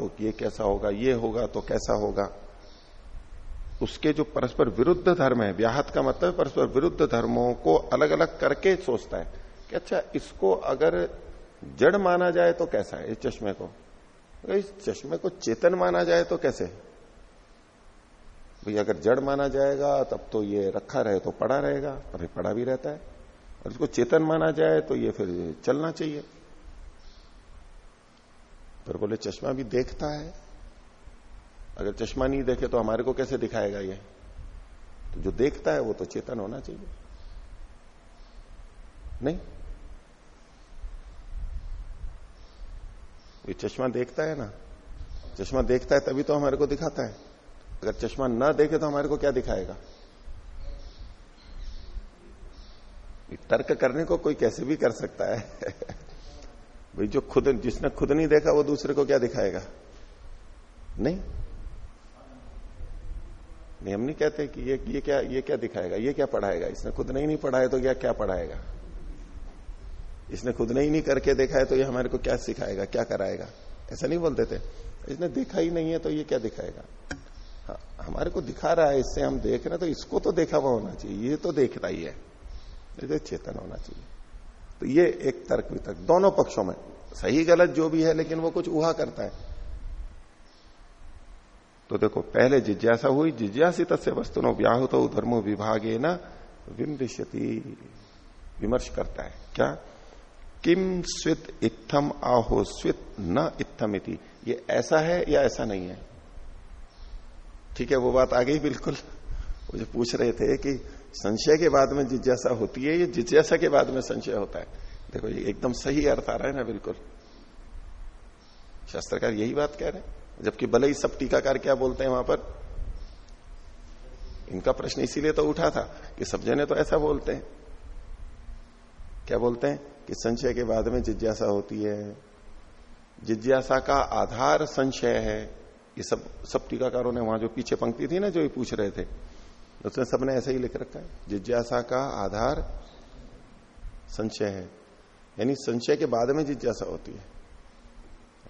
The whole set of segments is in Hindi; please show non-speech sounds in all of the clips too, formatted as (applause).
तो ये कैसा होगा, ये होगा तो कैसा होगा। उसके जो परस्पर विरुद्ध धर्म है, व्याहत का मतलब परस्पर विरुद्ध धर्मों को अलग अलग करके सोचता है कि अच्छा इसको अगर जड़ माना जाए तो कैसा है, इस चश्मे को? अगर इस चश्मे को चेतन माना जाए तो कैसे? भाई, अगर जड़ माना जाएगा, तब तो ये रखा रहे तो पड़ा रहेगा और पड़ा भी रहता है। और इसको चेतन माना जाए तो ये फिर चलना चाहिए। पर बोले, चश्मा भी देखता है। अगर चश्मा नहीं देखे तो हमारे को कैसे दिखाएगा ये? तो जो देखता है वो तो चेतन होना चाहिए। नहीं? ये चश्मा देखता है ना? चश्मा देखता है तभी तो हमारे को दिखाता है। अगर चश्मा ना देखे तो हमारे को क्या दिखाएगा? तर्क करने को कोई कैसे भी कर सकता है। (laughs) भाई जो खुद जिसने खुद नहीं देखा वो दूसरे को क्या दिखाएगा? नहीं। नहीं हम नहीं कहते कि ये ये क्या ये क्या दिखाएगा? ये क्या पढ़ाएगा? इसने खुद नहीं नहीं पढ़ाया तो क्या क्या पढ़ाएगा? इसने खुद नहीं नहीं करके देखा है तो ये हमारे को क्या सिखाएगा? क्या कराएगा? ऐसा नहीं बोलते थे इसने देखा ही नहीं है तो ये क्या दिखाएगा? हाँ, हमारे को दिखा रहा है इससे हम देख रहे हैं तो इसको तो देखा हुआ होना चाहिए। ये तो देखता ही है। तो चेतन होना चाहिए। तो ये एक तर्क वितर्क दोनों पक्षों में। सही गलत जो भी है, लेकिन वो कुछ उहा करता है। तो देखो, पहले जिज्ञासा हुई, जिज्ञासी तस्य वस्तु नो व्याहु तो धर्मो विभागे न विमर्श करता है। क्या? किम स्वित इत्थम आहो स्वित न इत्थम इति। ये ऐसा है या ऐसा नहीं है? ठीक है, वो बात आ गई बिल्कुल। वो जो पूछ रहे थे कि संशय के बाद में जिज्ञासा होती है ये जिज्ञासा के बाद में संशय होता है? देखो, ये एकदम सही अर्थ आ रहा है ना, बिल्कुल। शास्त्रकार यही बात कह रहे हैं, जबकि भले ही सब टीकाकार क्या बोलते हैं वहाँ पर? इनका प्रश्न इसीलिए तो उठा था कि सब जने तो ऐसा बोलते हैं। क्या बोलते हैं? कि संशय के बाद में जिज्ञासा होती है। जिज्ञासा का आधार संशय है। ये सब सब टीकाकारों ने वहाँ जो पीछे पंक्ति थी ना, जो ये पूछ रहे थे उसने सबने ऐसा ही लिख रखा है। जिज्ञासा का आधार संशय है। यानी संशय के बाद में जिज्ञासा होती है।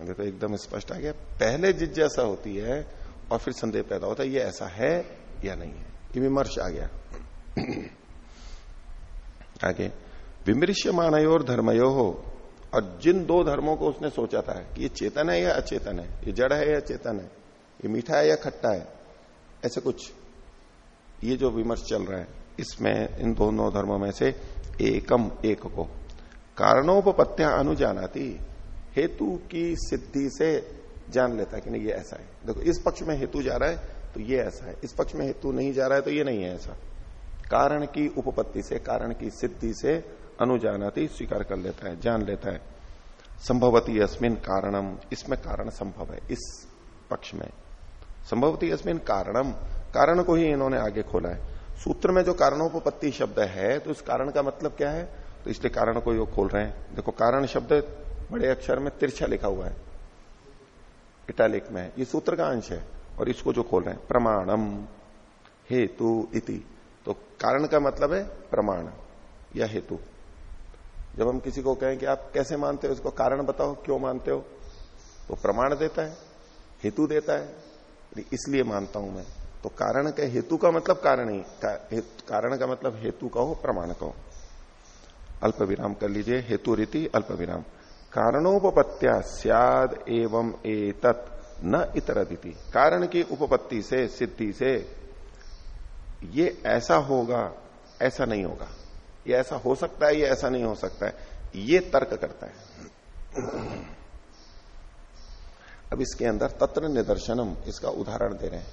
अगर तो एकदम स्पष्ट आ गया। पहले जिज्ञासा होती है और फिर संदेह पैदा होता है, ये ऐसा है या नहीं है? ये विमर्श आ गया। (clears throat) आगे विमृश्य मानयोर धर्मयो। हो और जिन दो धर्मों को उसने सोचा था कि ये चेतन है या अचेतन है? ये जड़ है या चेतन है? ये मीठा है या खट्टा है? ऐसे कुछ। ये जो विमर्श चल रहा है, इसमें इन दोनों धर्मों में से एकम एक को कारणोपत्या अनुजानाती, हेतु की सिद्धि से जान लेता है कि नहीं, ये ऐसा है। देखो, इस पक्ष में हेतु जा रहा है तो ये ऐसा है। इस पक्ष में हेतु नहीं जा रहा है तो ये नहीं है ऐसा। कारण की उपपत्ति से, कारण की सिद्धि से अनुजानाती स्वीकार कर लेता है, जान लेता है। संभवती अस्मिन कारणम इसमें कारण संभव है, इस पक्ष में। संभवती अस्मिन कारणम कारण को ही इन्होंने आगे खोला है। सूत्र में जो कारणोपत्ति शब्द है तो उस कारण का मतलब क्या है? तो इसलिए कारण को योग खोल रहे हैं। देखो, कारण शब्द बड़े अक्षर में तिरछा लिखा हुआ है। इटालिक में ये सूत्र का अंश है और इसको जो खोल रहे हैं, प्रमाणम हेतु इति। तो कारण का मतलब है प्रमाण या हेतु। जब हम किसी को कहें कि आप कैसे मानते हो इसको, कारण बताओ, क्यों मानते हो तो प्रमाण देता है, हेतु देता है। इसलिए मानता हूँ मैं तो कारण के हेतु का मतलब कारण ही कारण का मतलब हेतु कहो प्रमाण कहो अल्प विराम कर लीजिए, हेतु रीति अल्प विराम कारणोपत्या सियाद एवं एतत् न इतरदिति। कारण की उपपत्ति से, सिद्धि से, ये ऐसा होगा, ऐसा नहीं होगा। ये ऐसा हो सकता है, ये ऐसा नहीं हो सकता है। ये तर्क करता है। अब इसके अंदर तत्र निदर्शनम, इसका उदाहरण दे रहे हैं।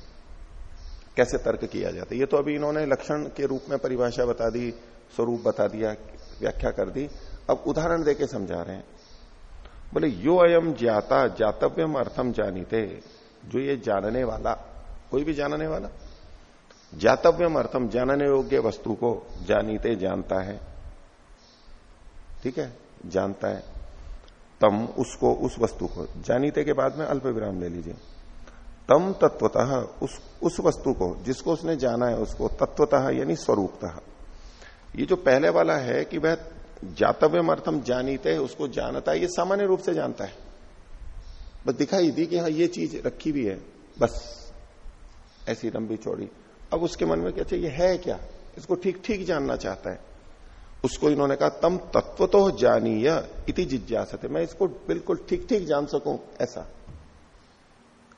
कैसे तर्क किया जाता है? ये तो अभी इन्होंने लक्षण के रूप में परिभाषा बता दी, स्वरूप बता दिया व्याख्या कर दी। अब उदाहरण देके समझा रहे हैं। बोले, यो अयम ज्ञाता जातव्यम अर्थम जानीते, जो ये जानने वाला, कोई भी जानने वाला जातव्यम अर्थम जानने योग्य वस्तु को जानीते जानता है। ठीक है? जानता है। तम उसको, उस वस्तु को, जानीते के बाद में अल्प विराम ले लीजिए। तम तत्वतः, उस उस वस्तु को, जिसको उसने जाना है, उसको तत्वतः यानी स्वरूपतः। ये जो पहले वाला है कि वह जातव्य अर्थम जानीते उसको जानता है, ये सामान्य रूप से जानता है। बस दिखाई दी कि हाँ ये चीज़ रखी हुई है। बस, ऐसी लंबी चौड़ी। अब उसके मन में क्या ये है क्या? इसको ठीक ठीक जानना चाहता है। उसको इन्होंने कहा, तम तत्व तो जानीय इति जिज्ञासते। मैं इसको बिल्कुल ठीक ठीक जान सकूँ, ऐसा।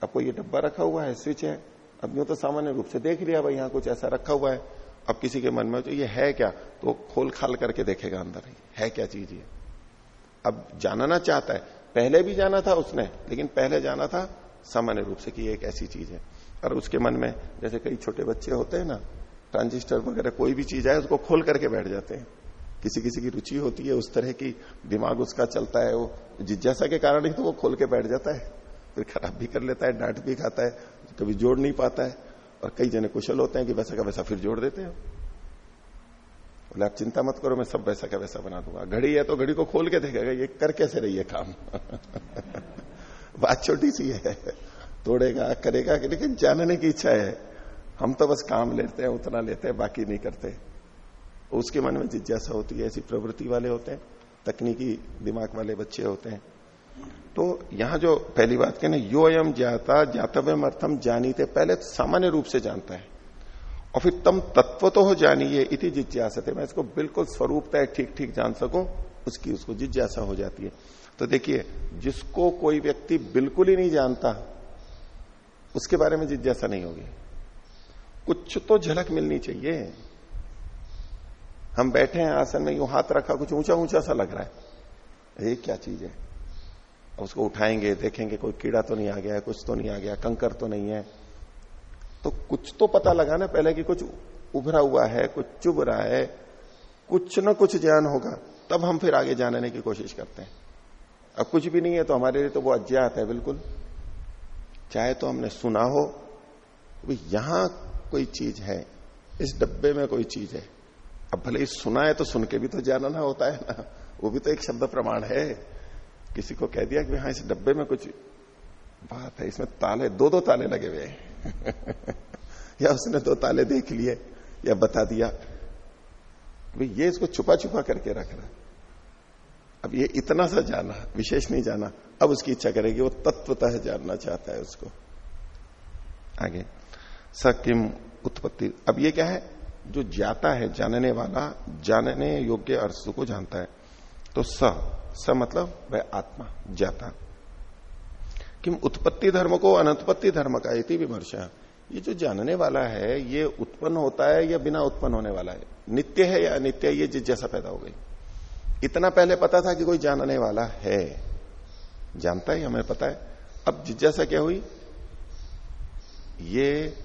आपको ये डब्बा रखा हुआ है, स्विच है। अब यूँ तो सामान्य रूप से देख लिया, भाई, यहाँ कुछ ऐसा रखा हुआ है। अब किसी के मन में तो ये है क्या? तो खोल खाल करके देखेगा अंदर ही। क्या चीज़ ये? अब जानना चाहता है। पहले भी जाना था उसने, लेकिन पहले जाना था सामान्य रूप से कि ये एक ऐसी चीज़ है। और उसके मन में, जैसे कई छोटे बच्चे होते हैं ना, ट्रांजिस्टर वगैरह कोई भी चीज़ है उसको खोल करके बैठ जाते हैं। किसी किसी की रुचि होती है, उस तरह की दिमाग उसका चलता है, वो जिज्ञासा के कारण ही तो वो खोल के बैठ जाता है। फिर खराब भी कर लेता है, डांट भी खाता है, कभी जोड़ नहीं पाता है। और कई जने कुशल होते हैं कि वैसा का वैसा फिर जोड़ देते हैं। बोले, आप चिंता मत करो, मैं सब वैसा का वैसा बना दूँगा। घड़ी है तो घड़ी को खोल के देखेगा, ये कर कैसे रही है काम? (laughs) बात छोटी सी है। तोड़ेगा, करेगा, लेकिन जानने की इच्छा है। हम तो बस काम लेते हैं, उतना लेते हैं, बाकी नहीं करते। उसके मन में जिज्ञासा होती है, ऐसी प्रवृत्ति वाले होते हैं, तकनीकी दिमाग वाले बच्चे होते हैं। तो यहाँ जो पहली बात कहना यो एम ज्ञाता, ज्ञातव्यम अर्थम जानीते, पहले सामान्य रूप से जानता है। और फिर तम तत्व तो हो जानिए इति जिज्ञासा मैं इसको बिल्कुल स्वरूपता ठीक ठीक जान सकूँ, उसकी उसको जिज्ञासा हो जाती है। तो देखिए, जिसको कोई व्यक्ति बिल्कुल ही नहीं जानता, उसके बारे में जिज्ञासा नहीं होगी। कुछ तो झलक मिलनी चाहिए। हम बैठे हैं आसन में, यूँ हाथ रखा, कुछ ऊँचा ऊँचा सा लग रहा है। ये क्या चीज़ है? उसको उठाएँगे, देखेंगे, कोई कीड़ा तो नहीं आ गया, कुछ तो नहीं आ गया, कंकर तो नहीं है। तो कुछ तो पता लगा ना पहले कि कुछ उभरा हुआ है, कुछ चुभ रहा है, कुछ ना कुछ ज्ञान होगा, तब हम फिर आगे जानने की कोशिश करते हैं। अब कुछ भी नहीं है तो हमारे लिए तो वो अज्ञात है, बिल्कुल। चाहे तो हमने सुना हो यहाँ कोई चीज़ है, इस डब्बे में कोई चीज़ है। अब भले ही सुना है तो सुन के भी तो जानना होता है ना, वो भी तो एक शब्द प्रमाण है। किसी को कह दिया कि हाँ इस डब्बे में कुछ बात है, इसमें ताले दो दो ताले लगे हुए हैं। (laughs) या उसने दो ताले देख लिए, या बता दिया। भाई ये इसको छुपा छुपा करके रख रहा अब ये इतना सा जाना, विशेष नहीं जाना, अब उसकी इच्छा करेगी, वो तत्वतः जानना चाहता है उसको। आगे, सकिम उत्पत्ति। अब ये क्या है? जो जाता है, जानने वाला, जानने योग्य अर्थ को जानता है तो स। स मतलब वह आत्मा, जाता। किम उत्पत्ति धर्म को अनुत्पत्ति धर्म का इति विमर्श। ये जो जानने वाला है, ये उत्पन्न होता है या बिना उत्पन्न होने वाला है? नित्य है या अनित्य? ये जिज्ञासा पैदा हो गई। इतना पहले पता था कि कोई जानने वाला है। जानता है हमें पता है। अब जिज्ञासा क्या हुई? ये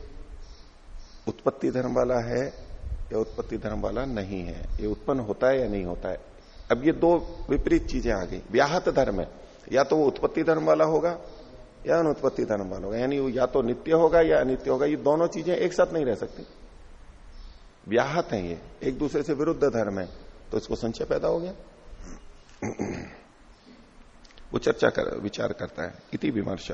उत्पत्ति धर्म वाला है या उत्पत्ति धर्म वाला नहीं है। ये उत्पन्न होता है या नहीं होता है? अब ये दो विपरीत चीज़ें आ गई। व्याहत धर्म है। या तो वो उत्पत्ति धर्म वाला होगा, या अनुत्पत्ति धर्म वाला होगा। यानी या तो नित्य होगा या अनित्य होगा। ये दोनों चीज़ें एक साथ नहीं रह सकती। व्याहत है ये। एक दूसरे से विरुद्ध धर्म है। तो इसको संशय पैदा हो गया। वो चर्चा कर, विचार करता है। इति विमर्श।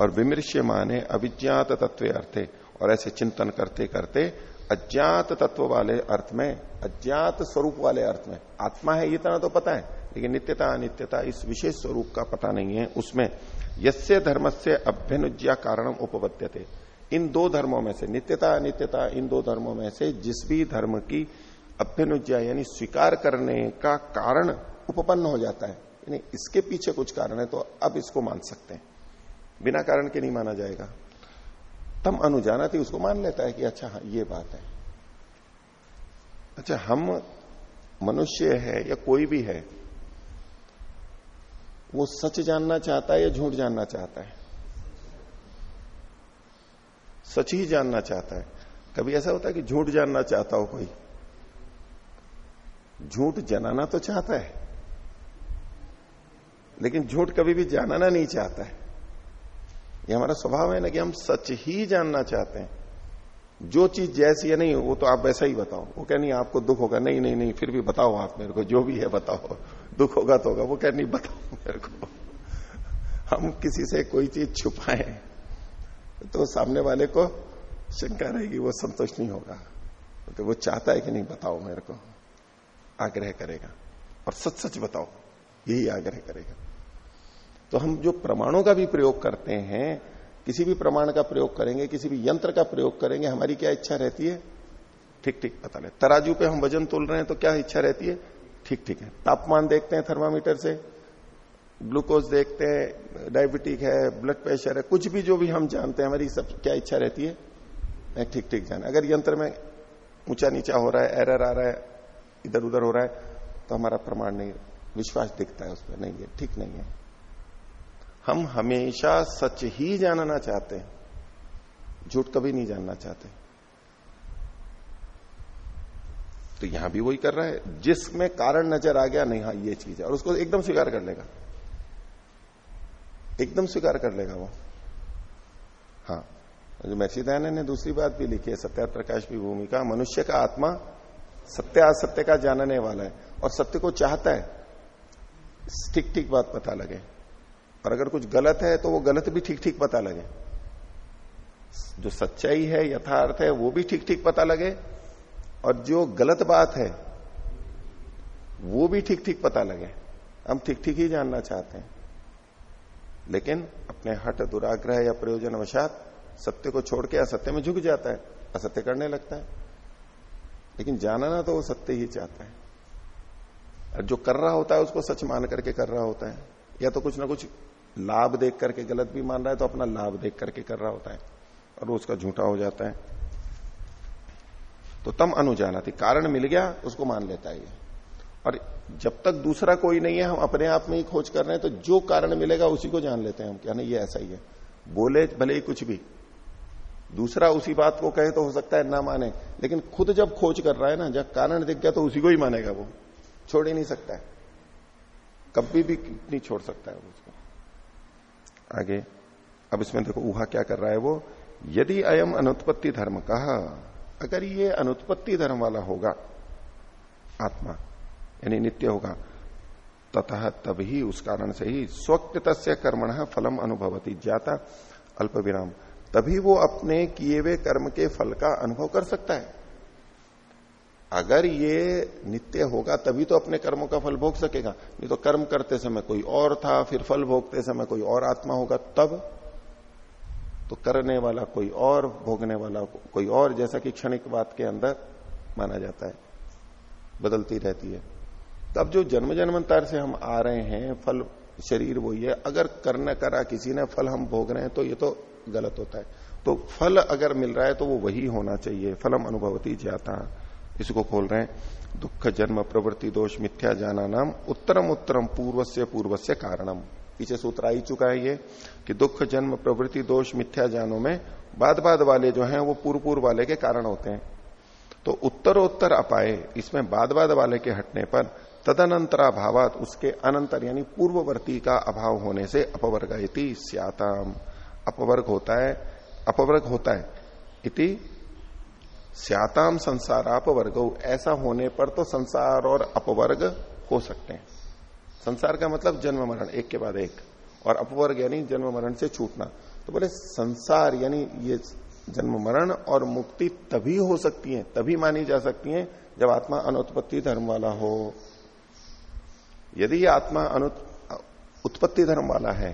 और विमर्श्य माने अविज्ञात तत्व अर्थे। और ऐसे चिंतन करते करते अज्ञात तत्व वाले अर्थ में अज्ञात स्वरूप वाले अर्थ में। आत्मा है इतना तो पता है, लेकिन नित्यता, अनित्यता इस विशेष स्वरूप का पता नहीं है। उसमें यसे धर्म से अभ्यनुज्ञा कारणम उपपद्य थे इन दो धर्मों में से, नित्यता, अनित्यता, इन दो धर्मों में से जिस भी धर्म की अभ्यनुज्ञा यानी स्वीकार करने का कारण उपपन्न हो जाता है, यानी इसके पीछे कुछ कारण है तो अब इसको मान सकते हैं। बिना कारण के नहीं माना जाएगा। तम अनुजाना थी, उसको मान लेता है कि अच्छा हाँ ये बात है। अच्छा हम मनुष्य है या कोई भी है, वो सच जानना चाहता है या झूठ जानना चाहता है? सच ही जानना चाहता है। कभी ऐसा होता है कि झूठ जानना चाहता हो कोई? झूठ जनाना तो चाहता है, लेकिन झूठ कभी भी जानना नहीं चाहता है। ये हमारा स्वभाव है ना कि हम सच ही जानना चाहते हैं। जो चीज़ जैसी है, नहीं, वो तो आप वैसा ही बताओ। वो कह नहीं, आपको दुख होगा। नहीं नहीं नहीं, फिर भी बताओ आप मेरे को, जो भी है बताओ। दुख होगा तो होगा। वो कह नहीं, बताओ मेरे को। हम किसी से कोई चीज़ छुपाए तो सामने वाले को शंका रहेगी, वो संतुष्ट नहीं होगा। तो वो चाहता है कि नहीं, बताओ मेरे को। आग्रह करेगा। और सच सच बताओ, यही आग्रह करेगा। तो हम जो प्रमाणों का भी प्रयोग करते हैं, किसी भी प्रमाण का प्रयोग करेंगे, किसी भी यंत्र का प्रयोग करेंगे, हमारी क्या इच्छा रहती है? ठीक ठीक, पता नहीं। तराजू पे हम वज़न तोल रहे हैं तो क्या इच्छा रहती है? ठीक ठीक है। तापमान देखते हैं थर्मामीटर से, ग्लूकोज देखते हैं, डायबिटिक है, ब्लड प्रेशर है, कुछ भी जो भी हम जानते हैं, हमारी सब क्या इच्छा रहती है? ठीक ठीक, जाने। अगर यंत्र में ऊँचा नीचा हो रहा है, एरर आ रहा है इधर उधर हो रहा है तो हमारा प्रमाण नहीं, विश्वास दिखता है उस पर। नहीं है ठीक नहीं है। हम हमेशा सच ही जानना चाहते हैं, झूठ कभी नहीं जानना चाहते। तो यहाँ भी वही कर रहा है, जिसमें कारण नज़र आ गया, नहीं हाँ ये चीज़ है, और उसको एकदम स्वीकार कर लेगा। एकदम स्वीकार कर लेगा वो। हाँ जो दयानंद ने दूसरी बात भी लिखी है सत्या प्रकाश की भूमिका, मनुष्य का आत्मा सत्य असत्य का जानने वाला है, और सत्य को चाहता है, ठीक ठीक बात पता लगे। और अगर कुछ गलत है तो वो गलत भी ठीक ठीक पता लगे। जो सच्चाई है, यथार्थ है, वो भी ठीक ठीक पता लगे। और जो गलत बात है, वो भी ठीक ठीक पता लगे। हम ठीक ठीक ही जानना चाहते हैं। लेकिन अपने हट दुराग्रह या प्रयोजन वशात सत्य को छोड़ के असत्य में झुक जाता है। असत्य करने लगता है। लेकिन जानना तो वो सत्य ही चाहता है। और जो कर रहा होता है, उसको सच मान करके कर रहा होता है। या तो कुछ ना कुछ लाभ देख करके गलत भी मान रहा है तो अपना लाभ देख करके कर रहा होता है और उसका झूठा हो जाता है। तो तम अनुजाना थी कारण मिल गया, उसको मान लेता है ये। और जब तक दूसरा कोई नहीं है, हम अपने आप में ही खोज कर रहे हैं तो जो कारण मिलेगा उसी को जान लेते हैं हम क्या नहीं ये ऐसा ही है। बोले, भले ही कुछ भी। दूसरा उसी बात को कहे तो हो सकता है ना माने, लेकिन खुद जब खोज कर रहा है ना, जब कारण दिख गया तो उसी को ही मानेगा वो। छोड़ ही नहीं सकता है। कभी भी नहीं छोड़ सकता है उसको। आगे। अब इसमें देखो उहा क्या कर रहा है वो? यदि अयम अनुत्पत्ति धर्म कहा, अगर ये अनुत्पत्ति धर्म वाला होगा, आत्मा, यानी नित्य होगा तथा तभी उस कारण से ही स्वकृत कर्मण फलम अनुभवती जाता अल्प विराम। तभी वो अपने किए हुए कर्म के फल का अनुभव कर सकता है। अगर ये नित्य होगा, तभी तो अपने कर्मों का फल भोग सकेगा। नहीं तो कर्म करते समय कोई और था, फिर फल भोगते समय कोई और आत्मा होगा, तब तो करने वाला कोई और, भोगने वाला कोई और, जैसा कि क्षणिक बात के अंदर माना जाता है, बदलती रहती है। तब जो जन्म जन्मांतर से हम आ रहे हैं, फल, शरीर वही है। अगर करने करा किसी ने, फल हम भोग रहे हैं तो ये तो गलत होता है। तो फल अगर मिल रहा है तो वो वही होना चाहिए। फलम अनुभवती जाता। इसको खोल रहे हैं? दुख, जन्म, प्रवृत्ति, दोष, मिथ्या, जाना, नाम, उत्तरम उत्तरम पूर्व से पूर्व से कारणम। पीछे सूत्र आ ही चुका है ये कि दुख, जन्म, प्रवृत्ति, दोष, मिथ्या, जानो में बाद बाद वाले जो हैं, वो पूर्व पूर्व वाले के कारण होते हैं। तो उत्तरोत्तर अपाए इसमें बाद बाद वाले के हटने पर तदनंतरा भावात उसके अनंतर यानी पूर्ववर्ती का अभाव होने से अपवर्ग स्याताम। अपवर्ग होता है, अपवर्ग होता है। इति स्याताम संसार अपवर्ग ऐसा होने पर तो संसार और अपवर्ग हो सकते हैं। संसार का मतलब जन्म मरण, एक के बाद एक। और अपवर्ग यानी जन्म मरण से छूटना। तो बोले, संसार यानी ये जन्म मरण और मुक्ति तभी हो सकती है, तभी मानी जा सकती है, जब आत्मा अनुत्पत्ति धर्म वाला हो। यदि आत्मा अनुत, उत्पत्ति धर्म वाला है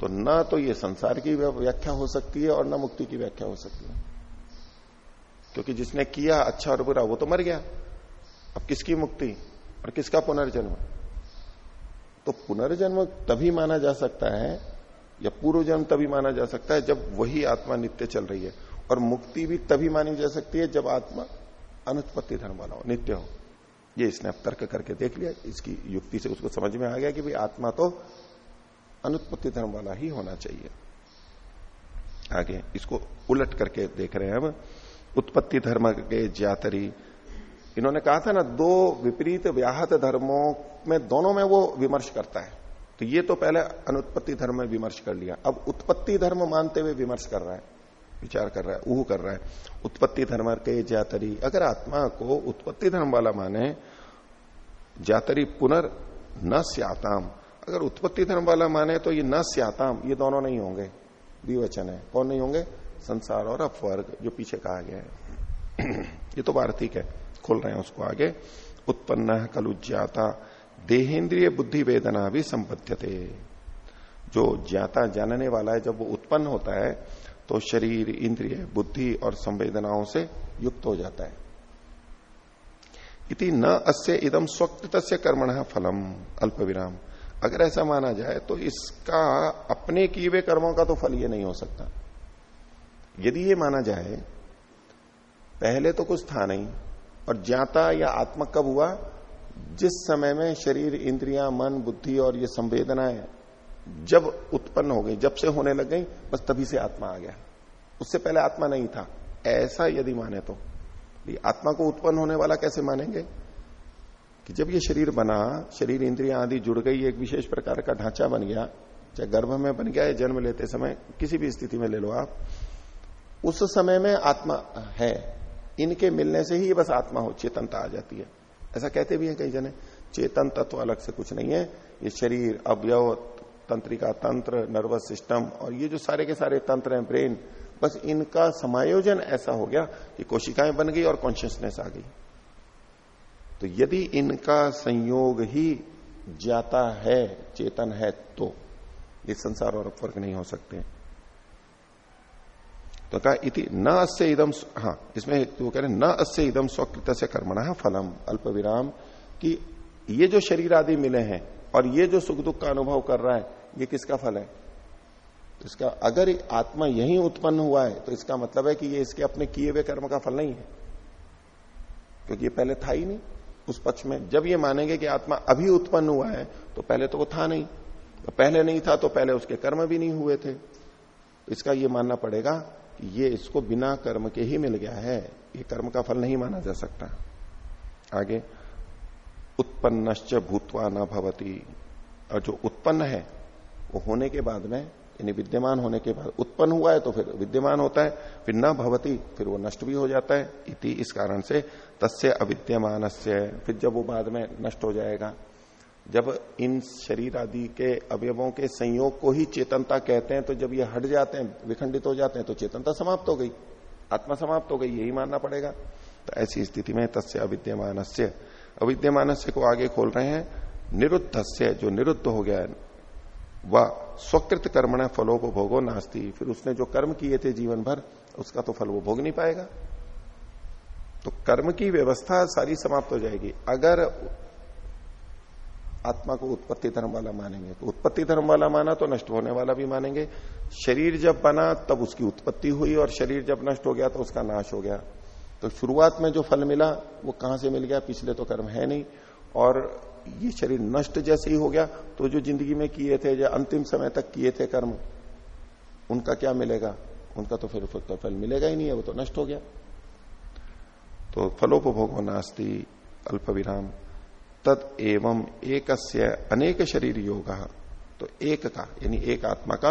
तो न तो ये संसार की व्याख्या हो सकती है और न मुक्ति की व्याख्या हो सकती है। क्योंकि जिसने किया अच्छा और बुरा, वो तो मर गया। अब किसकी मुक्ति और किसका पुनर्जन्म? तो पुनर्जन्म तभी माना जा सकता है, या पूर्व जन्म तभी माना जा सकता है, जब वही आत्मा नित्य चल रही है। और मुक्ति भी तभी मानी जा सकती है, जब आत्मा अनुत्पत्ति धर्म वाला हो, नित्य हो। ये इसने अब तर्क करके देख लिया। इसकी युक्ति से उसको समझ में आ गया कि भाई आत्मा तो अनुत्पत्ति धर्म वाला ही होना चाहिए। आगे इसको उलट करके देख रहे हैं अब उत्पत्ति धर्म के ज्यातरी। इन्होंने कहा था ना, दो विपरीत व्याहत धर्मों में दोनों में वो विमर्श करता है। तो ये तो पहले अनुत्पत्ति धर्म में विमर्श कर लिया। अब उत्पत्ति धर्म मानते हुए विमर्श कर रहा है, विचार कर रहा है, ऊह कर रहा है। उत्पत्ति धर्म के जातरी अगर आत्मा को उत्पत्ति धर्म वाला माने जातरी पुनर् न स्याताम। अगर उत्पत्ति धर्म वाला माने तो ये न स्याताम, ये दोनों नहीं होंगे। द्विवचन है। कौन नहीं होंगे? संसार और अपवर्ग, जो पीछे कहा गया है। (clears throat) ये तो वार्थिक है, खोल रहे हैं उसको आगे। उत्पन्न कलुज्जाता देहेंद्रिय बुद्धि वेदना भी संपद्यते। जो ज्ञाता जानने वाला है, जब वो उत्पन्न होता है तो शरीर, इंद्रिय, बुद्धि और संवेदनाओं से युक्त हो जाता है। इति न अस्य इदम स्वकृत कर्मण फलम अल्प विराम अगर ऐसा माना जाए तो इसका अपने किए हुए कर्मों का तो फल ये नहीं हो सकता। यदि ये माना जाए, पहले तो कुछ था नहीं, और ज्ञाता या आत्मक कब हुआ? जिस समय में शरीर, इंद्रियाँ, मन, बुद्धि और ये संवेदनाएँ जब उत्पन्न हो गई, जब से होने लग गई, बस तभी से आत्मा आ गया। उससे पहले आत्मा नहीं था। ऐसा यदि माने तो आत्मा को उत्पन्न होने वाला कैसे मानेंगे? कि जब ये शरीर बना, शरीर, इंद्रिया आदि जुड़ गई, एक विशेष प्रकार का ढांचा बन गया, चाहे गर्भ में बन गया या जन्म लेते समय, किसी भी स्थिति में ले लो आप उस समय में आत्मा है। इनके मिलने से ही बस आत्मा हो, चेतनता आ जाती है। ऐसा कहते भी हैं कई जने, चेतन तत्व अलग से कुछ नहीं है। ये शरीर, अवयव, तंत्रिका तंत्र, नर्वस सिस्टम और ये जो सारे के सारे तंत्र हैं, ब्रेन, बस इनका समायोजन ऐसा हो गया कि कोशिकाएँ बन गई और कॉन्शियसनेस आ गई। तो यदि इनका संयोग ही जाता है, चेतन है तो ये संसार और अपवर्ग नहीं हो सकते। तो कहा इति न अस्य इदम हाँ इसमें वो कह रहे न अस्य इदम स्वकृत से कर्मण फलम। अल्प विराम कि ये जो शरीर आदि मिले हैं और ये जो सुख दुख का अनुभव कर रहा है, ये किसका फल है? तो इसका अगर आत्मा यही उत्पन्न हुआ है तो इसका मतलब है कि ये इसके अपने किए हुए कर्म का फल नहीं है। क्योंकि ये पहले था ही नहीं। उस पक्ष में जब ये मानेंगे कि आत्मा अभी उत्पन्न हुआ है तो पहले तो वो था नहीं। तो पहले नहीं था तो पहले उसके कर्म भी नहीं हुए थे। तो इसका ये मानना पड़ेगा ये इसको बिना कर्म के ही मिल गया है, ये कर्म का फल नहीं माना जा सकता। आगे, उत्पन्नश्च भूतवा न भवती। और जो उत्पन्न है, वो होने के बाद में, यानी विद्यमान होने के बाद, उत्पन्न हुआ है तो फिर विद्यमान होता है, फिर न भवती, फिर वो नष्ट भी हो जाता है। इति इस कारण से तस्य अविद्यमान फिर जब वो बाद में नष्ट हो जाएगा जब इन शरीर आदि के अवयवों के संयोग को ही चेतनता कहते हैं तो जब ये हट जाते हैं, विखंडित हो जाते हैं तो चेतनता समाप्त हो गई। आत्मा समाप्त हो गई, यही मानना पड़ेगा। तो ऐसी स्थिति में तस्य अविद्यमान अविद्यमान को आगे खोल रहे हैं। निरुद्ध जो निरुद्ध हो गया है, वह स्वकृत कर्मण फलोपभोगो नास्ती। फिर उसने जो कर्म किए थे जीवन भर, उसका तो फल वो भोग नहीं पाएगा। तो कर्म की व्यवस्था सारी समाप्त हो जाएगी। अगर आत्मा को उत्पत्ति धर्म वाला मानेंगे। तो उत्पत्ति धर्म वाला माना तो नष्ट होने वाला भी मानेंगे। शरीर जब बना, तब उसकी उत्पत्ति हुई और शरीर जब नष्ट हो गया तो उसका नाश हो गया। तो शुरुआत में जो फल मिला, वो कहाँ से मिल गया? पिछले तो कर्म है नहीं। और ये शरीर नष्ट जैसे ही हो गया तो जो ज़िंदगी में किए थे जो अंतिम समय तक किए थे कर्म, उनका क्या मिलेगा? उनका तो फिर तो फल मिलेगा ही नहीं है वो तो नष्ट हो गया। तो फलोपभोग नास्ती अल्प विराम तद एवं एक अनेक शरीर योग तो एक का, यानी एक आत्मा का,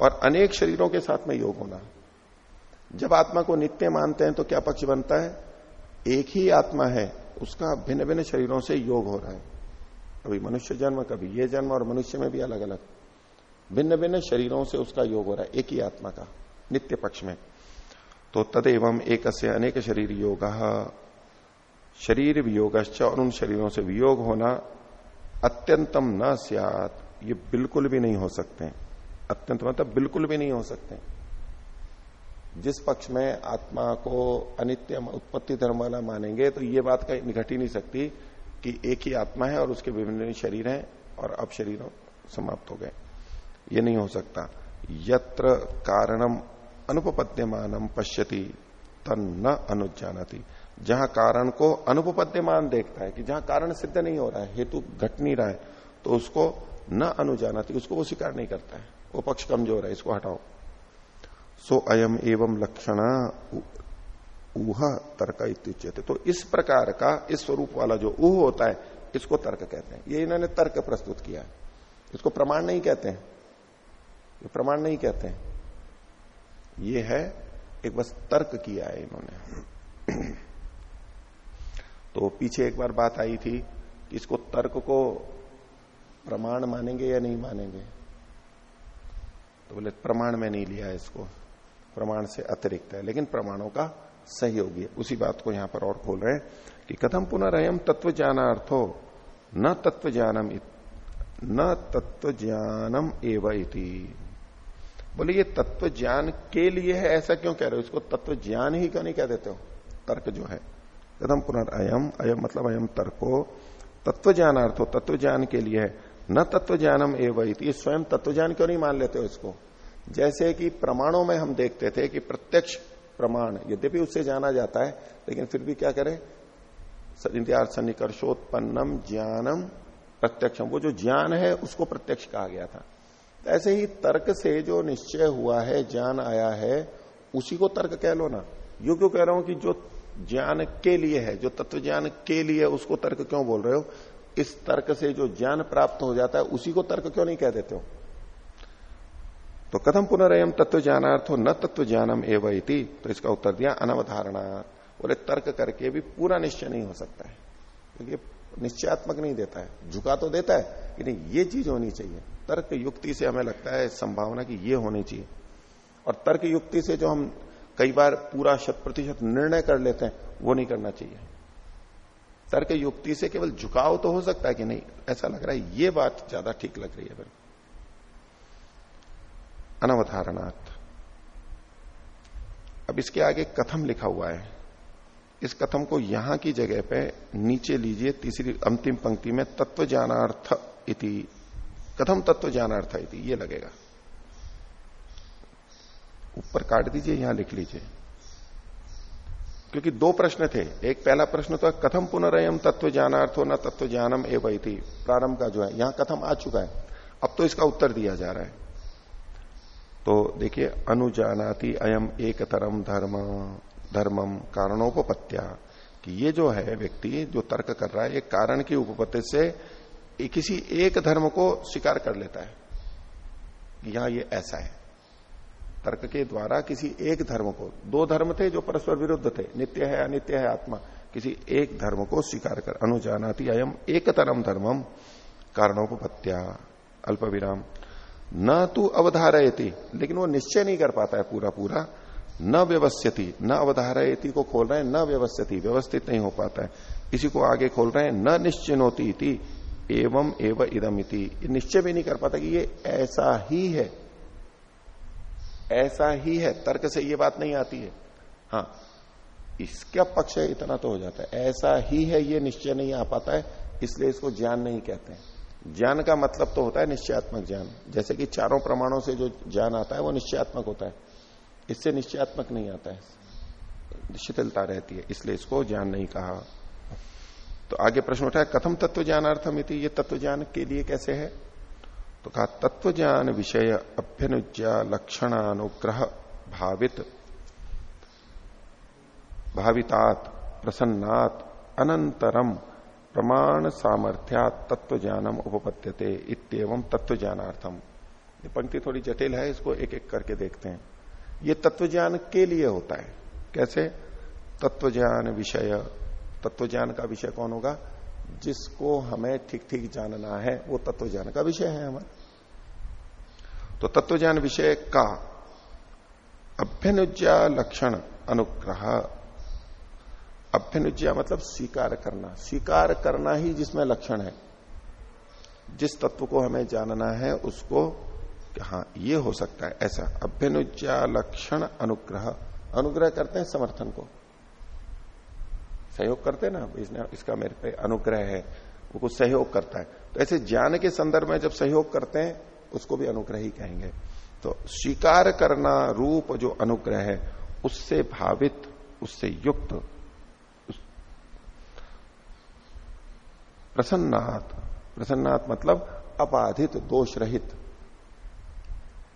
और अनेक शरीरों के साथ में योग होना। जब आत्मा को नित्य मानते हैं तो क्या पक्ष बनता है? एक ही आत्मा है, उसका भिन्न भिन्न शरीरों से योग हो रहा है। कभी मनुष्य जन्म, कभी ये जन्म, और मनुष्य में भी अलग अलग भिन्न भिन्न शरीरों से उसका योग हो रहा है, एक ही आत्मा का, नित्य पक्ष में। तो तदेव एक से अनेक शरीर योग शरीर वियोग और उन शरीरों से वियोग होना अत्यंतम न सियात, ये बिल्कुल भी नहीं हो सकते अत्यंत मतलब बिल्कुल भी नहीं हो सकते जिस पक्ष में आत्मा को अनित्य उत्पत्ति धर्म वाला मानेंगे तो ये बात घट ही नहीं सकती कि एक ही आत्मा है और उसके विभिन्न शरीर हैं, और अब शरीरों समाप्त हो गए। ये नहीं हो सकता। यत्र कारणम अनुपपद्यमानम पश्यति तन न अनुजानती जहाँ कारण को अनुपद्यमान देखता है कि जहाँ कारण सिद्ध नहीं हो रहा है, हेतु घट नहीं रहा है तो उसको न अनुजानती उसको वो स्वीकार नहीं करता है। वो पक्ष कमज़ोर है, इसको हटाओ। सो अयम एवं लक्षण ऊह तर्क इत्युच्यते। तो इस प्रकार का, इस स्वरूप वाला जो ऊह होता है, इसको तर्क कहते हैं। ये इन्होंने तर्क प्रस्तुत किया है। इसको प्रमाण नहीं कहते हैं। ये प्रमाण नहीं कहते हैं। ये है, एक बस तर्क किया है इन्होंने। तो पीछे एक बार बात आई थी कि इसको तर्क को प्रमाण मानेंगे या नहीं मानेंगे। तो बोले, प्रमाण में नहीं लिया इसको। प्रमाण से अतिरिक्त है, लेकिन प्रमाणों का सहयोगी है उसी बात को यहाँ पर और खोल रहे हैं कि कथम पुनर्यम तत्व ज्ञानार्थो, न तत्व ज्ञानम न तत्व ज्ञानम एवं बोले, ये तत्व ज्ञान के लिए है, ऐसा क्यों कह रहे हो? इसको तत्व ज्ञान ही क्यों नहीं कह देते हो? तर्क जो है। कदम पुनर्यम अयम मतलब अयम तर्को। तत्व ज्ञानार्थ तत्व ज्ञान के लिए है। न तत्व ज्ञानम एवं ये स्वयं तत्व ज्ञान क्यों नहीं मान लेते हो इसको? जैसे कि प्रमाणों में हम देखते थे कि प्रत्यक्ष प्रमाण, यद्यपि उससे जाना जाता है, लेकिन फिर भी क्या करे? सन्निकर्षोत्पन्नम, ज्ञानम, प्रत्यक्षम। वो जो ज्ञान है, उसको प्रत्यक्ष कहा गया था। ऐसे ही तर्क से जो निश्चय हुआ है, ज्ञान आया है, उसी को तर्क कह लो ना। यू क्यों कह रहा हूँ कि जो ज्ञान के लिए है। जो तत्व ज्ञान के लिए उसको तर्क क्यों बोल रहे हो? इस तर्क से जो ज्ञान प्राप्त हो जाता है, उसी को तर्क क्यों नहीं कह देते हो? तो कथम पुनरयम तत्व ज्ञानार्थ हो न तत्व ज्ञानम एवं तो इसका उत्तर दिया, अनवधारणा। बोले, तर्क करके भी पूरा निश्चय नहीं हो सकता है। क्योंकि निश्चयात्मक नहीं देता है। झुका तो देता है नहीं, ये चीज़ होनी चाहिए। तर्क युक्ति से हमें लगता है, संभावना कि ये होनी चाहिए। और तर्क युक्ति से जो हम कई बार पूरा शत प्रतिशत निर्णय कर लेते हैं, वो नहीं करना चाहिए। तर्क युक्ति से केवल झुकाव तो हो सकता है कि नहीं, ऐसा लग रहा है, ये बात ज़्यादा ठीक लग रही है फिर अनवधारणार्थ अब इसके आगे कथम लिखा हुआ है। इस कथम को यहाँ की जगह पे नीचे लीजिए, तीसरी अंतिम पंक्ति में तत्व ज्ञानार्थ इति, कथम तत्व ज्ञानार्थ इति, ये लगेगा। ऊपर काट दीजिए, यहाँ लिख लीजिए। क्योंकि दो प्रश्न थे। एक पहला प्रश्न तो कथम पुनरयम तत्व ज्ञानार्थो न तत्व ज्ञानम एवं थी प्रारंभ का जो है, यहाँ कथम आ चुका है। अब तो इसका उत्तर दिया जा रहा है। तो देखिए, अनुजानाति अयम एक तरम धर्म, धर्मम कारणोपत्या कि ये जो है व्यक्ति, जो तर्क कर रहा है ये कारण की उपपत्ति से किसी एक धर्म को स्वीकार कर लेता है। यहाँ ये ऐसा है। तर्क के द्वारा किसी एक धर्म को, दो धर्म थे जो परस्पर विरुद्ध थे, नित्य है, अनित्य है, आत्मा, किसी एक धर्म को स्वीकार कर, अनुजानाती अयम एक तरम धर्मम कारणोपत्या अल्प विराम न तू अवधारयती, लेकिन वो निश्चय नहीं कर पाता है पूरा पूरा न व्यवस्थिति, न अवधारयती को खोल रहे हैं, न व्यवस्थिति, व्यवस्थित नहीं हो पाता है। इसी को आगे खोल रहे हैं, न निश्चिनोती एवं एवं इदमिति। निश्चय भी नहीं कर पाता कि ये ऐसा ही है। ऐसा ही है, तर्क से ये बात नहीं आती है। हाँ इसका पक्ष है, इतना तो हो जाता है। ऐसा ही है, ये निश्चय नहीं आ पाता है, इसलिए इसको ज्ञान नहीं कहते हैं। ज्ञान का मतलब तो होता है निश्चयात्मक ज्ञान। जैसे कि चारों प्रमाणों से जो ज्ञान आता है, वो निश्चयात्मक होता है। इससे निश्चयात्मक नहीं आता है। शिथिलता रहती है, इसलिए इसको ज्ञान नहीं कहा। तो आगे प्रश्न उठा है कथम तत्व ज्ञानार्थम ये तत्व ज्ञान के लिए कैसे है? तो कहा तत्व ज्ञान विषय अभ्यनुज्ञा लक्षणानुग्रह भावित, भावितात, प्रसन्नात अनंतरम प्रमाण सामर्थ्या तत्व ज्ञानम उपपद्यते इतम तत्व ज्ञानार्थम ये पंक्ति थोड़ी जटिल है, इसको एक एक करके देखते हैं। ये तत्व ज्ञान के लिए होता है। कैसे? तत्व ज्ञान विषय। तत्व ज्ञान का विषय कौन होगा? जिसको हमें ठीक ठीक जानना है, वो तत्व ज्ञान का विषय है हमारा। तो तत्व ज्ञान विषय का अभ्यनुज्ञा लक्षण अनुग्रह। अभ्यनुज्ञा मतलब स्वीकार करना। स्वीकार करना ही जिसमें लक्षण है। जिस तत्व को हमें जानना है, उसको हाँ ये हो सकता है, ऐसा। अभ्यनुज्ञा लक्षण अनुग्रह। अनुग्रह करते हैं समर्थन को। सहयोग करते ना, इसने, इसका मेरे पे अनुग्रह है, वो कुछ सहयोग करता है। तो ऐसे ज्ञान के संदर्भ में जब सहयोग करते हैं, उसको भी अनुग्रह ही कहेंगे। तो स्वीकार करना रूप जो अनुग्रह है, उससे भावित, उससे युक्त, उस... प्रसन्नाथ प्रसन्नात् मतलब अबाधित दोष रहित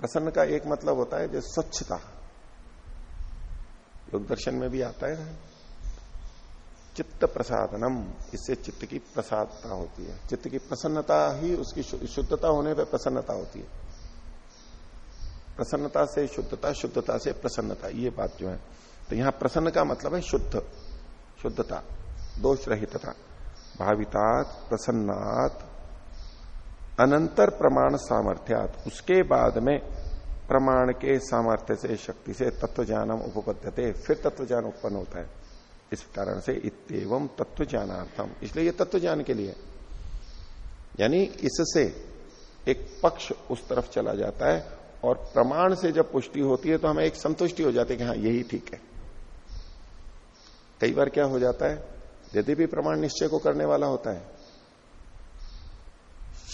प्रसन्न का एक मतलब होता है जो स्वच्छता। योग दर्शन में भी आता है चित्त प्रसादनम इससे चित्त की प्रसादता होती है। चित्त की प्रसन्नता ही उसकी शुद्धता होने पर प्रसन्नता होती है। प्रसन्नता से शुद्धता शुद्धता से प्रसन्नता, ये बात जो है। तो यहाँ प्रसन्न का मतलब है शुद्ध, शुद्धता दोष रहितता भावितात, प्रसन्नात, अनंतर प्रमाण सामर्थ्यात। उसके बाद में प्रमाण के सामर्थ्य से, शक्ति से तत्व ज्ञानम उपपद्यते, फिर तत्व ज्ञान उत्पन्न होता है। इस कारण से इतम तत्व ज्ञानार्थम इसलिए ये तत्व ज्ञान के लिए। यानी इससे एक पक्ष उस तरफ़ चला जाता है और प्रमाण से जब पुष्टि होती है तो हमें एक संतुष्टि हो जाती है कि हाँ यही ठीक है। कई बार क्या हो जाता है? यदि भी प्रमाण निश्चय को करने वाला होता है।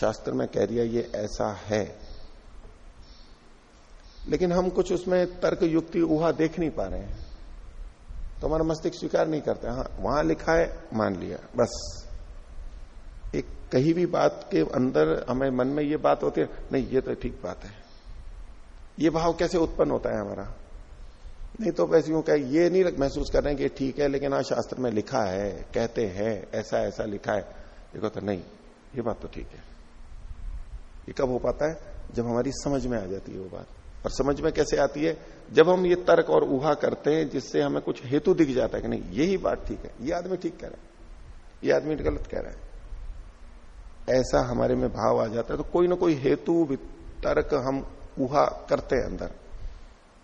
शास्त्र में कह दिया, ये ऐसा है। लेकिन हम कुछ उसमें तर्क युक्ति उहा देख नहीं पा रहे हैं। तो हमारा मस्तिष्क स्वीकार नहीं करता। हाँ वहाँ लिखा है, मान लिया, बस। एक कहीं भी बात के अंदर हमें मन में ये बात होती है, नहीं, ये तो ठीक बात है। ये भाव कैसे उत्पन्न होता है हमारा? नहीं तो वैसे यूँ कह, ये नहीं महसूस कर रहे हैं कि ठीक है, लेकिन हाँ शास्त्र में लिखा है, कहते हैं, ऐसा ऐसा लिखा है। देखो तो नहीं, ये बात तो ठीक है। ये कब हो पाता है? जब हमारी समझ में आ जाती है वो बात। और समझ में कैसे आती है? जब हम ये तर्क और उहा करते हैं, जिससे हमें कुछ हेतु दिख जाता है कि नहीं, यही बात ठीक है। ये आदमी ठीक कह रहा है। ये आदमी गलत कह रहा है। ऐसा हमारे में भाव आ जाता है तो कोई ना कोई हेतु तर्क हम उहा करते हैं अंदर।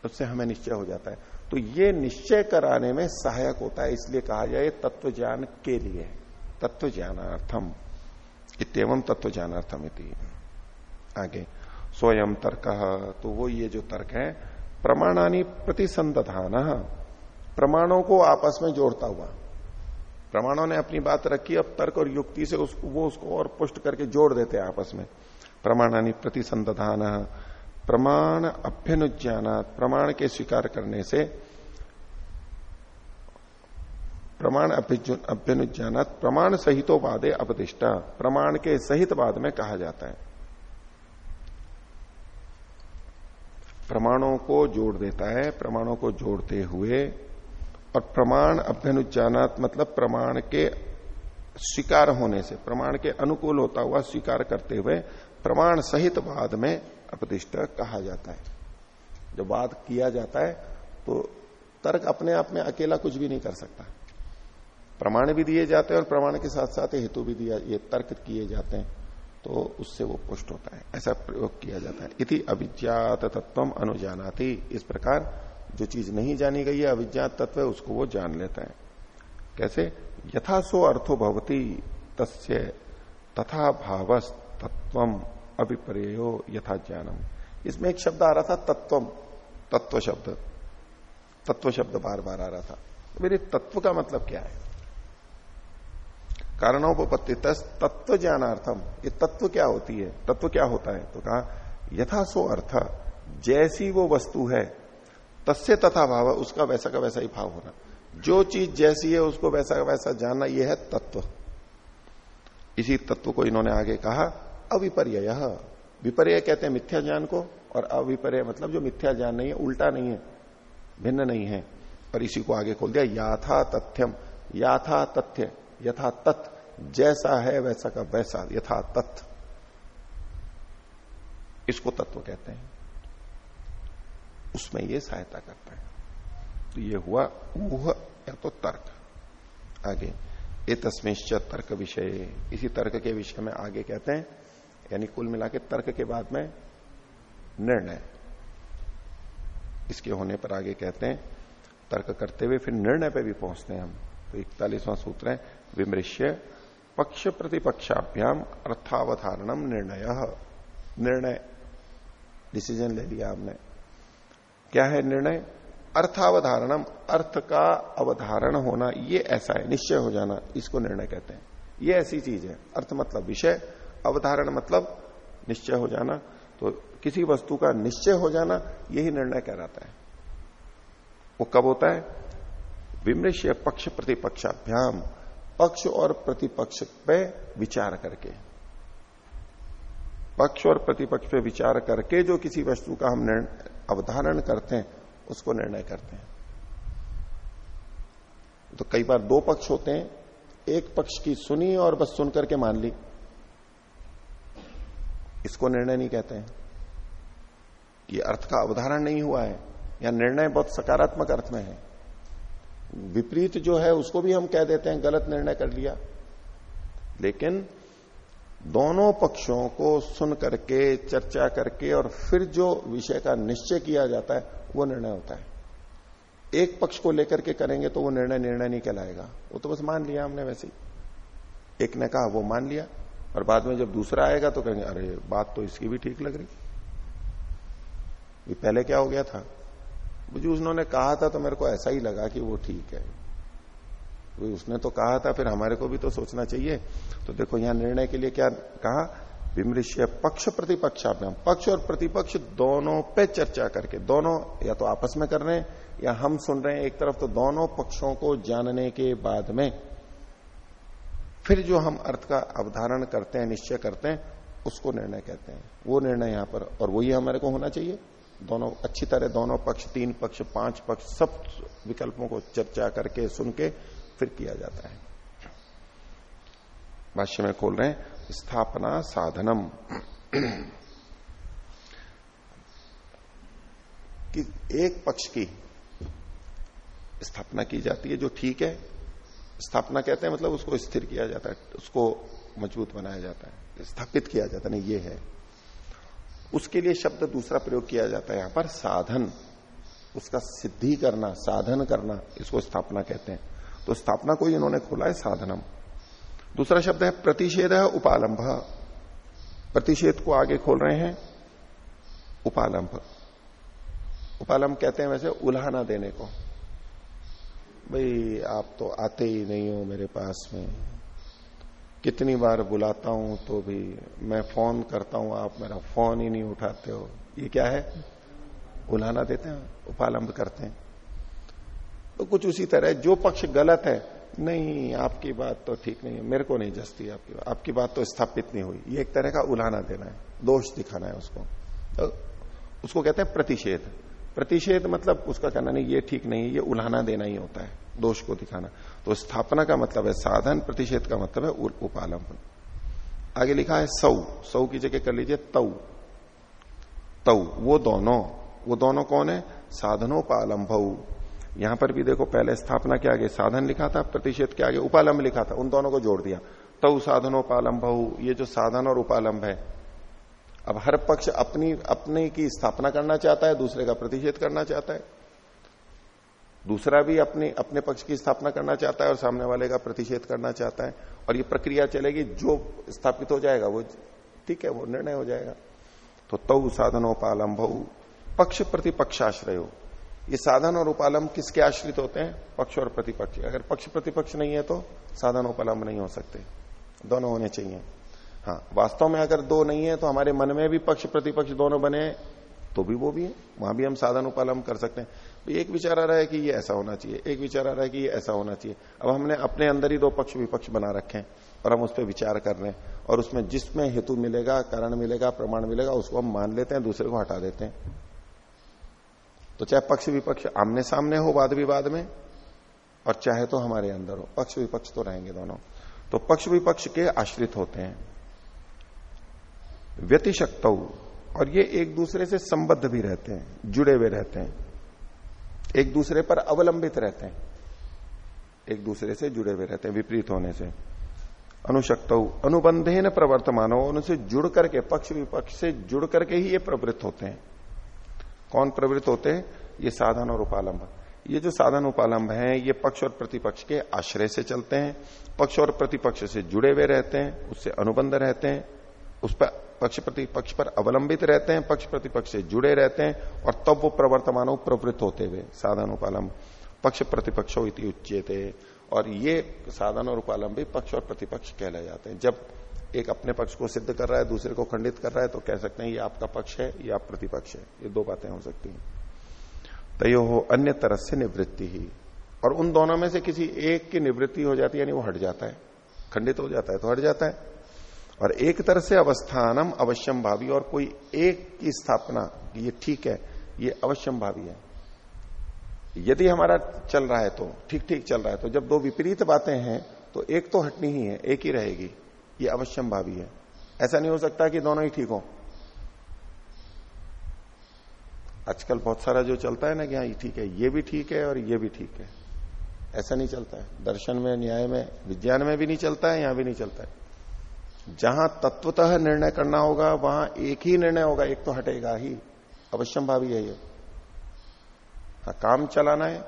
उससे हमें निश्चय हो जाता है। तो ये निश्चय कराने में सहायक होता है, इसलिए कहा जाए तत्व ज्ञान के लिए। तत्व ज्ञानार्थम इतम तत्व ज्ञानार्थम आगे। स्वयं तर्क। तो वो ये जो तर्क है प्रमाणानी प्रतिसंधान प्रमाणों को आपस में जोड़ता हुआ। प्रमाणों ने अपनी बात रखी, अब तर्क और युक्ति से उसको वो उसको और पुष्ट करके जोड़ देते हैं आपस में। प्रमाणानी प्रतिसंधान प्रमाण अभ्यनुज्ञान प्रमाण के स्वीकार करने से प्रमाण अभ्यनुज्ञान प्रमाण सहितो वादे अपदिष्टा। प्रमाण के सहित बाद में कहा जाता है। प्रमाणों को जोड़ देता है, प्रमाणों को जोड़ते हुए, और प्रमाण अभ्यनुज्ञानात मतलब प्रमाण के स्वीकार होने से, प्रमाण के अनुकूल होता हुआ स्वीकार करते हुए, प्रमाण सहित वाद में अपदिष्ट कहा जाता है। जब वाद किया जाता है तो तर्क अपने आप में अकेला कुछ भी नहीं कर सकता। प्रमाण भी दिए जाते हैं और प्रमाण के साथ साथ हेतु भी दिया, ये तर्क किए जाते हैं। तो उससे वो पुष्ट होता है। ऐसा प्रयोग किया जाता है। इति अविज्ञात तत्व अनुजानाती। इस प्रकार जो चीज़ नहीं जानी गई है, अविज्ञात तत्व है, उसको वो जान लेता है। कैसे? यथा सो अर्थो भवती तस्य तथा भावस तत्वम अभिप्रेयो यथा ज्ञानम। इसमें एक शब्द आ रहा था तत्वम तत्व शब्द। तत्व शब्द बार बार आ रहा था। तो मेरे तत्व का मतलब क्या है? कारणोपत्ति तत्व ज्ञानार्थम। ये तत्व क्या होती है? तत्व क्या होता है? तो कहा, यथा सो अर्थ, जैसी वो वस्तु है, तस्य तथा भाव, उसका वैसा का वैसा ही भाव होना। जो चीज़ जैसी है, उसको वैसा का वैसा जानना यह है तत्व। इसी तत्व को इन्होंने आगे कहा अविपर्य विपर्य कहते हैं मिथ्या ज्ञान को, और अविपर्य मतलब जो मिथ्या ज्ञान नहीं है, उल्टा नहीं है, भिन्न नहीं है। और इसी को आगे खोल दिया, याथा तथ्यम। याथा तथ्य, यथा तत्। जैसा है वैसा का वैसा यथा तत्। इसको तत्व कहते हैं। उसमें ये सहायता करता है। तो ये हुआ ऊह या तो तर्क। आगे ये तस्मिश्च तर्क विषय। इसी तर्क के विषय में आगे कहते हैं, यानी कुल मिला के तर्क के बाद में निर्णय। इसके होने पर आगे कहते हैं, तर्क करते हुए फिर निर्णय पे भी पहुँचते हैं हम। तो इकतालीसवां सूत्र है, विमृश्य पक्ष प्रतिपक्षाभ्याम अर्थावधारणम निर्णय। निर्णय। डिसीज़न ले लिया आपने क्या है निर्णय? अर्थावधारणम अर्थ का अवधारण होना, ये ऐसा है, निश्चय हो जाना, इसको निर्णय कहते हैं। ये ऐसी चीज़ है। अर्थ मतलब विषय, अवधारण मतलब निश्चय हो जाना। तो किसी वस्तु का निश्चय हो जाना, यही निर्णय कहलाता है। वो कब होता है? विमृश्य पक्ष प्रतिपक्षाभ्याम पक्ष और प्रतिपक्ष पे विचार करके। पक्ष और प्रतिपक्ष पे विचार करके जो किसी वस्तु का हम अवधारण करते हैं, उसको निर्णय करते हैं। तो कई बार दो पक्ष होते हैं, एक पक्ष की सुनी और बस सुन करके मान ली। इसको निर्णय नहीं कहते हैं। कि अर्थ का अवधारण नहीं हुआ है, या निर्णय बहुत सकारात्मक अर्थ में है। विपरीत जो है, उसको भी हम कह देते हैं, गलत निर्णय कर लिया। लेकिन दोनों पक्षों को सुन करके, चर्चा करके और फिर जो विषय का निश्चय किया जाता है, वो निर्णय होता है। एक पक्ष को लेकर के करेंगे तो वो निर्णय निर्णय नहीं कहलाएगा। वो तो बस मान लिया हमने वैसे ही। एक ने कहा, वो मान लिया। और बाद में जब दूसरा आएगा तो कहेंगे, अरे, बात तो इसकी भी ठीक लग रही। ये पहले क्या हो गया था? मुझे उन्होंने कहा था तो मेरे को ऐसा ही लगा कि वो ठीक है। वो उसने तो कहा था, फिर हमारे को भी तो सोचना चाहिए। तो देखो, यहाँ निर्णय के लिए क्या कहा? विमृश्य पक्ष प्रतिपक्ष आपने पक्ष और प्रतिपक्ष दोनों पे चर्चा करके, दोनों या तो आपस में कर रहे हैं या हम सुन रहे हैं एक तरफ़ तो दोनों पक्षों को जानने के बाद में फिर जो हम अर्थ का अवधारण करते हैं, निश्चय करते हैं, उसको निर्णय कहते हैं। वो निर्णय यहाँ पर, और वही हमारे को होना चाहिए। दोनों, अच्छी तरह दोनों पक्ष, तीन पक्ष, पाँच पक्ष, सब विकल्पों को चर्चा करके सुन के फिर किया जाता है। भाष्य में खोल रहे हैं, स्थापना साधनम। कि एक पक्ष की स्थापना की जाती है जो ठीक है, स्थापना कहते हैं मतलब उसको स्थिर किया जाता है, उसको मज़बूत बनाया जाता है, स्थापित किया जाता है, नहीं, ये है। उसके लिए शब्द दूसरा प्रयोग किया जाता है यहाँ पर, साधन। उसका सिद्धि करना, साधन करना, इसको स्थापना कहते हैं। तो स्थापना को इन्होंने खोला है साधनम। दूसरा शब्द है प्रतिषेध है उपालंभ प्रतिषेध को आगे खोल रहे हैं उपालंभ उपालंभ कहते हैं वैसे उल्हाना देने को। भाई, आप तो आते ही नहीं हो मेरे पास में। कितनी बार बुलाता हूँ तो भी मैं फ़ोन करता हूँ, आप मेरा फ़ोन ही नहीं उठाते हो। ये क्या है? उल्हाना देते हैं, उपालंब करते हैं। तो कुछ उसी तरह, जो पक्ष गलत है, नहीं, आपकी बात तो ठीक नहीं है, मेरे को नहीं जस्ती आपकी बात आपकी बात तो स्थापित नहीं हुई। ये एक तरह का उल्हाना देना है, दोष दिखाना है उसको। तो उसको कहते हैं प्रतिषेध। प्रतिषेध मतलब उसका कहना नहीं, ये ठीक नहीं है, ये उल्हाना देना ही होता है, दोष को दिखाना। तो स्थापना का मतलब है, साधन प्रतिषेध का मतलब है उपालंबन आगे लिखा है, सौ। सौ की जगह कर लीजिए, तऊ। तऊ, वो दोनों। वो दोनों कौन है? साधनोपालंभ यहाँ पर भी देखो, पहले स्थापना के आगे साधन लिखा था, प्रतिषेध के आगे उपालंब लिखा था, उन दोनों को जोड़ दिया। तऊ साधनोपालंभ ये जो साधन और उपालंब है। अब हर पक्ष अपनी, अपने की स्थापना करना चाहता है, दूसरे का प्रतिषेध करना चाहता है। दूसरा भी अपने अपने पक्ष की स्थापना करना चाहता है और सामने वाले का प्रतिषेध करना चाहता है और ये प्रक्रिया चलेगी, जो स्थापित हो जाएगा, वो ठीक है, वो निर्णय हो जाएगा। तो तऊ साधनोपालंभ पक्ष प्रतिपक्षाश्रय। हो ये साधन और उपालंब किसके आश्रित होते हैं? पक्ष और प्रतिपक्ष। अगर पक्ष प्रतिपक्ष नहीं है तो साधन नहीं हो सकते। दोनों होने चाहिए। हाँ वास्तव में अगर दो नहीं है तो हमारे मन में भी पक्ष प्रतिपक्ष दोनों बने तो भी वो भी है। वहाँ भी हम साधन उपालम कर सकते हैं। एक विचार आ रहा है कि ये ऐसा होना चाहिए, एक विचार आ रहा है कि ये ऐसा होना चाहिए। अब हमने अपने अंदर ही दो पक्ष विपक्ष बना रखे हैं और हम उस पर विचार कर रहे हैं और उसमें जिसमें हेतु मिलेगा, कारण मिलेगा, प्रमाण मिलेगा, उसको हम मान लेते हैं, दूसरे को हटा देते हैं। तो चाहे पक्ष विपक्ष आमने सामने हो वाद विवाद में और चाहे तो हमारे अंदर हो, पक्ष विपक्ष तो रहेंगे दोनों। तो पक्ष विपक्ष के आश्रित होते हैं। व्यतिशक्त और ये एक दूसरे से संबद्ध भी रहते हैं, जुड़े हुए रहते हैं। एक दूसरे पर अवलंबित रहते हैं। एक दूसरे से जुड़े हुए रहते हैं, विपरीत होने से। अनुशक्त अनुबंधे न प्रवर्तमान, उनसे जुड़ करके, पक्ष विपक्ष से जुड़ करके ही ये प्रवृत्त होते हैं। कौन प्रवृत्त होते हैं? ये साधन और उपालंब। ये जो साधन उपालंब है, ये पक्ष और प्रतिपक्ष के आश्रय से चलते हैं। पक्ष और प्रतिपक्ष से जुड़े हुए रहते हैं, उससे अनुबंध रहते हैं, उस पर पक्ष प्रतिपक्ष पर अवलंबित रहते हैं, पक्ष प्रतिपक्ष से जुड़े रहते हैं और तब वो प्रवर्तमान प्रवृत्त होते हुए, साधन उपालंब पक्ष प्रतिपक्ष उच्चेते और ये साधन और उपालंब भी पक्ष और प्रतिपक्ष कहलाए जाते हैं। जब एक अपने पक्ष को सिद्ध कर रहा है, दूसरे को खंडित कर रहा है तो कह सकते हैं ये आपका पक्ष है, ये आप प्रतिपक्ष है। ये दो बातें हो सकती हैं। तयो हो अन्य तरह से निवृत्ति ही। और उन दोनों में से किसी एक की निवृत्ति हो जाती है, यानी वो हट जाता है। खंडित हो जाता है तो हट जाता है। और एक तरह से अवस्थानम अवश्यम भावी, और कोई एक की स्थापना, ये ठीक है, ये अवश्यम भावी है। यदि हमारा चल रहा है तो ठीक ठीक चल रहा है तो जब दो विपरीत बातें हैं तो एक तो हटनी ही है, एक ही रहेगी, ये अवश्यम भावी है। ऐसा नहीं हो सकता कि दोनों ही ठीक हो। आजकल बहुत सारा जो चलता है ना कि हाँ ये ठीक है, ये भी ठीक है और ये भी ठीक है। ऐसा नहीं चलता है। दर्शन में, न्याय में, विज्ञान में भी नहीं चलता है, यहाँ भी नहीं चलता है। जहाँ तत्वतः निर्णय करना होगा, वहाँ एक ही निर्णय होगा, एक तो हटेगा ही। अवश्यम भावी है ये। हाँ काम चलाना है,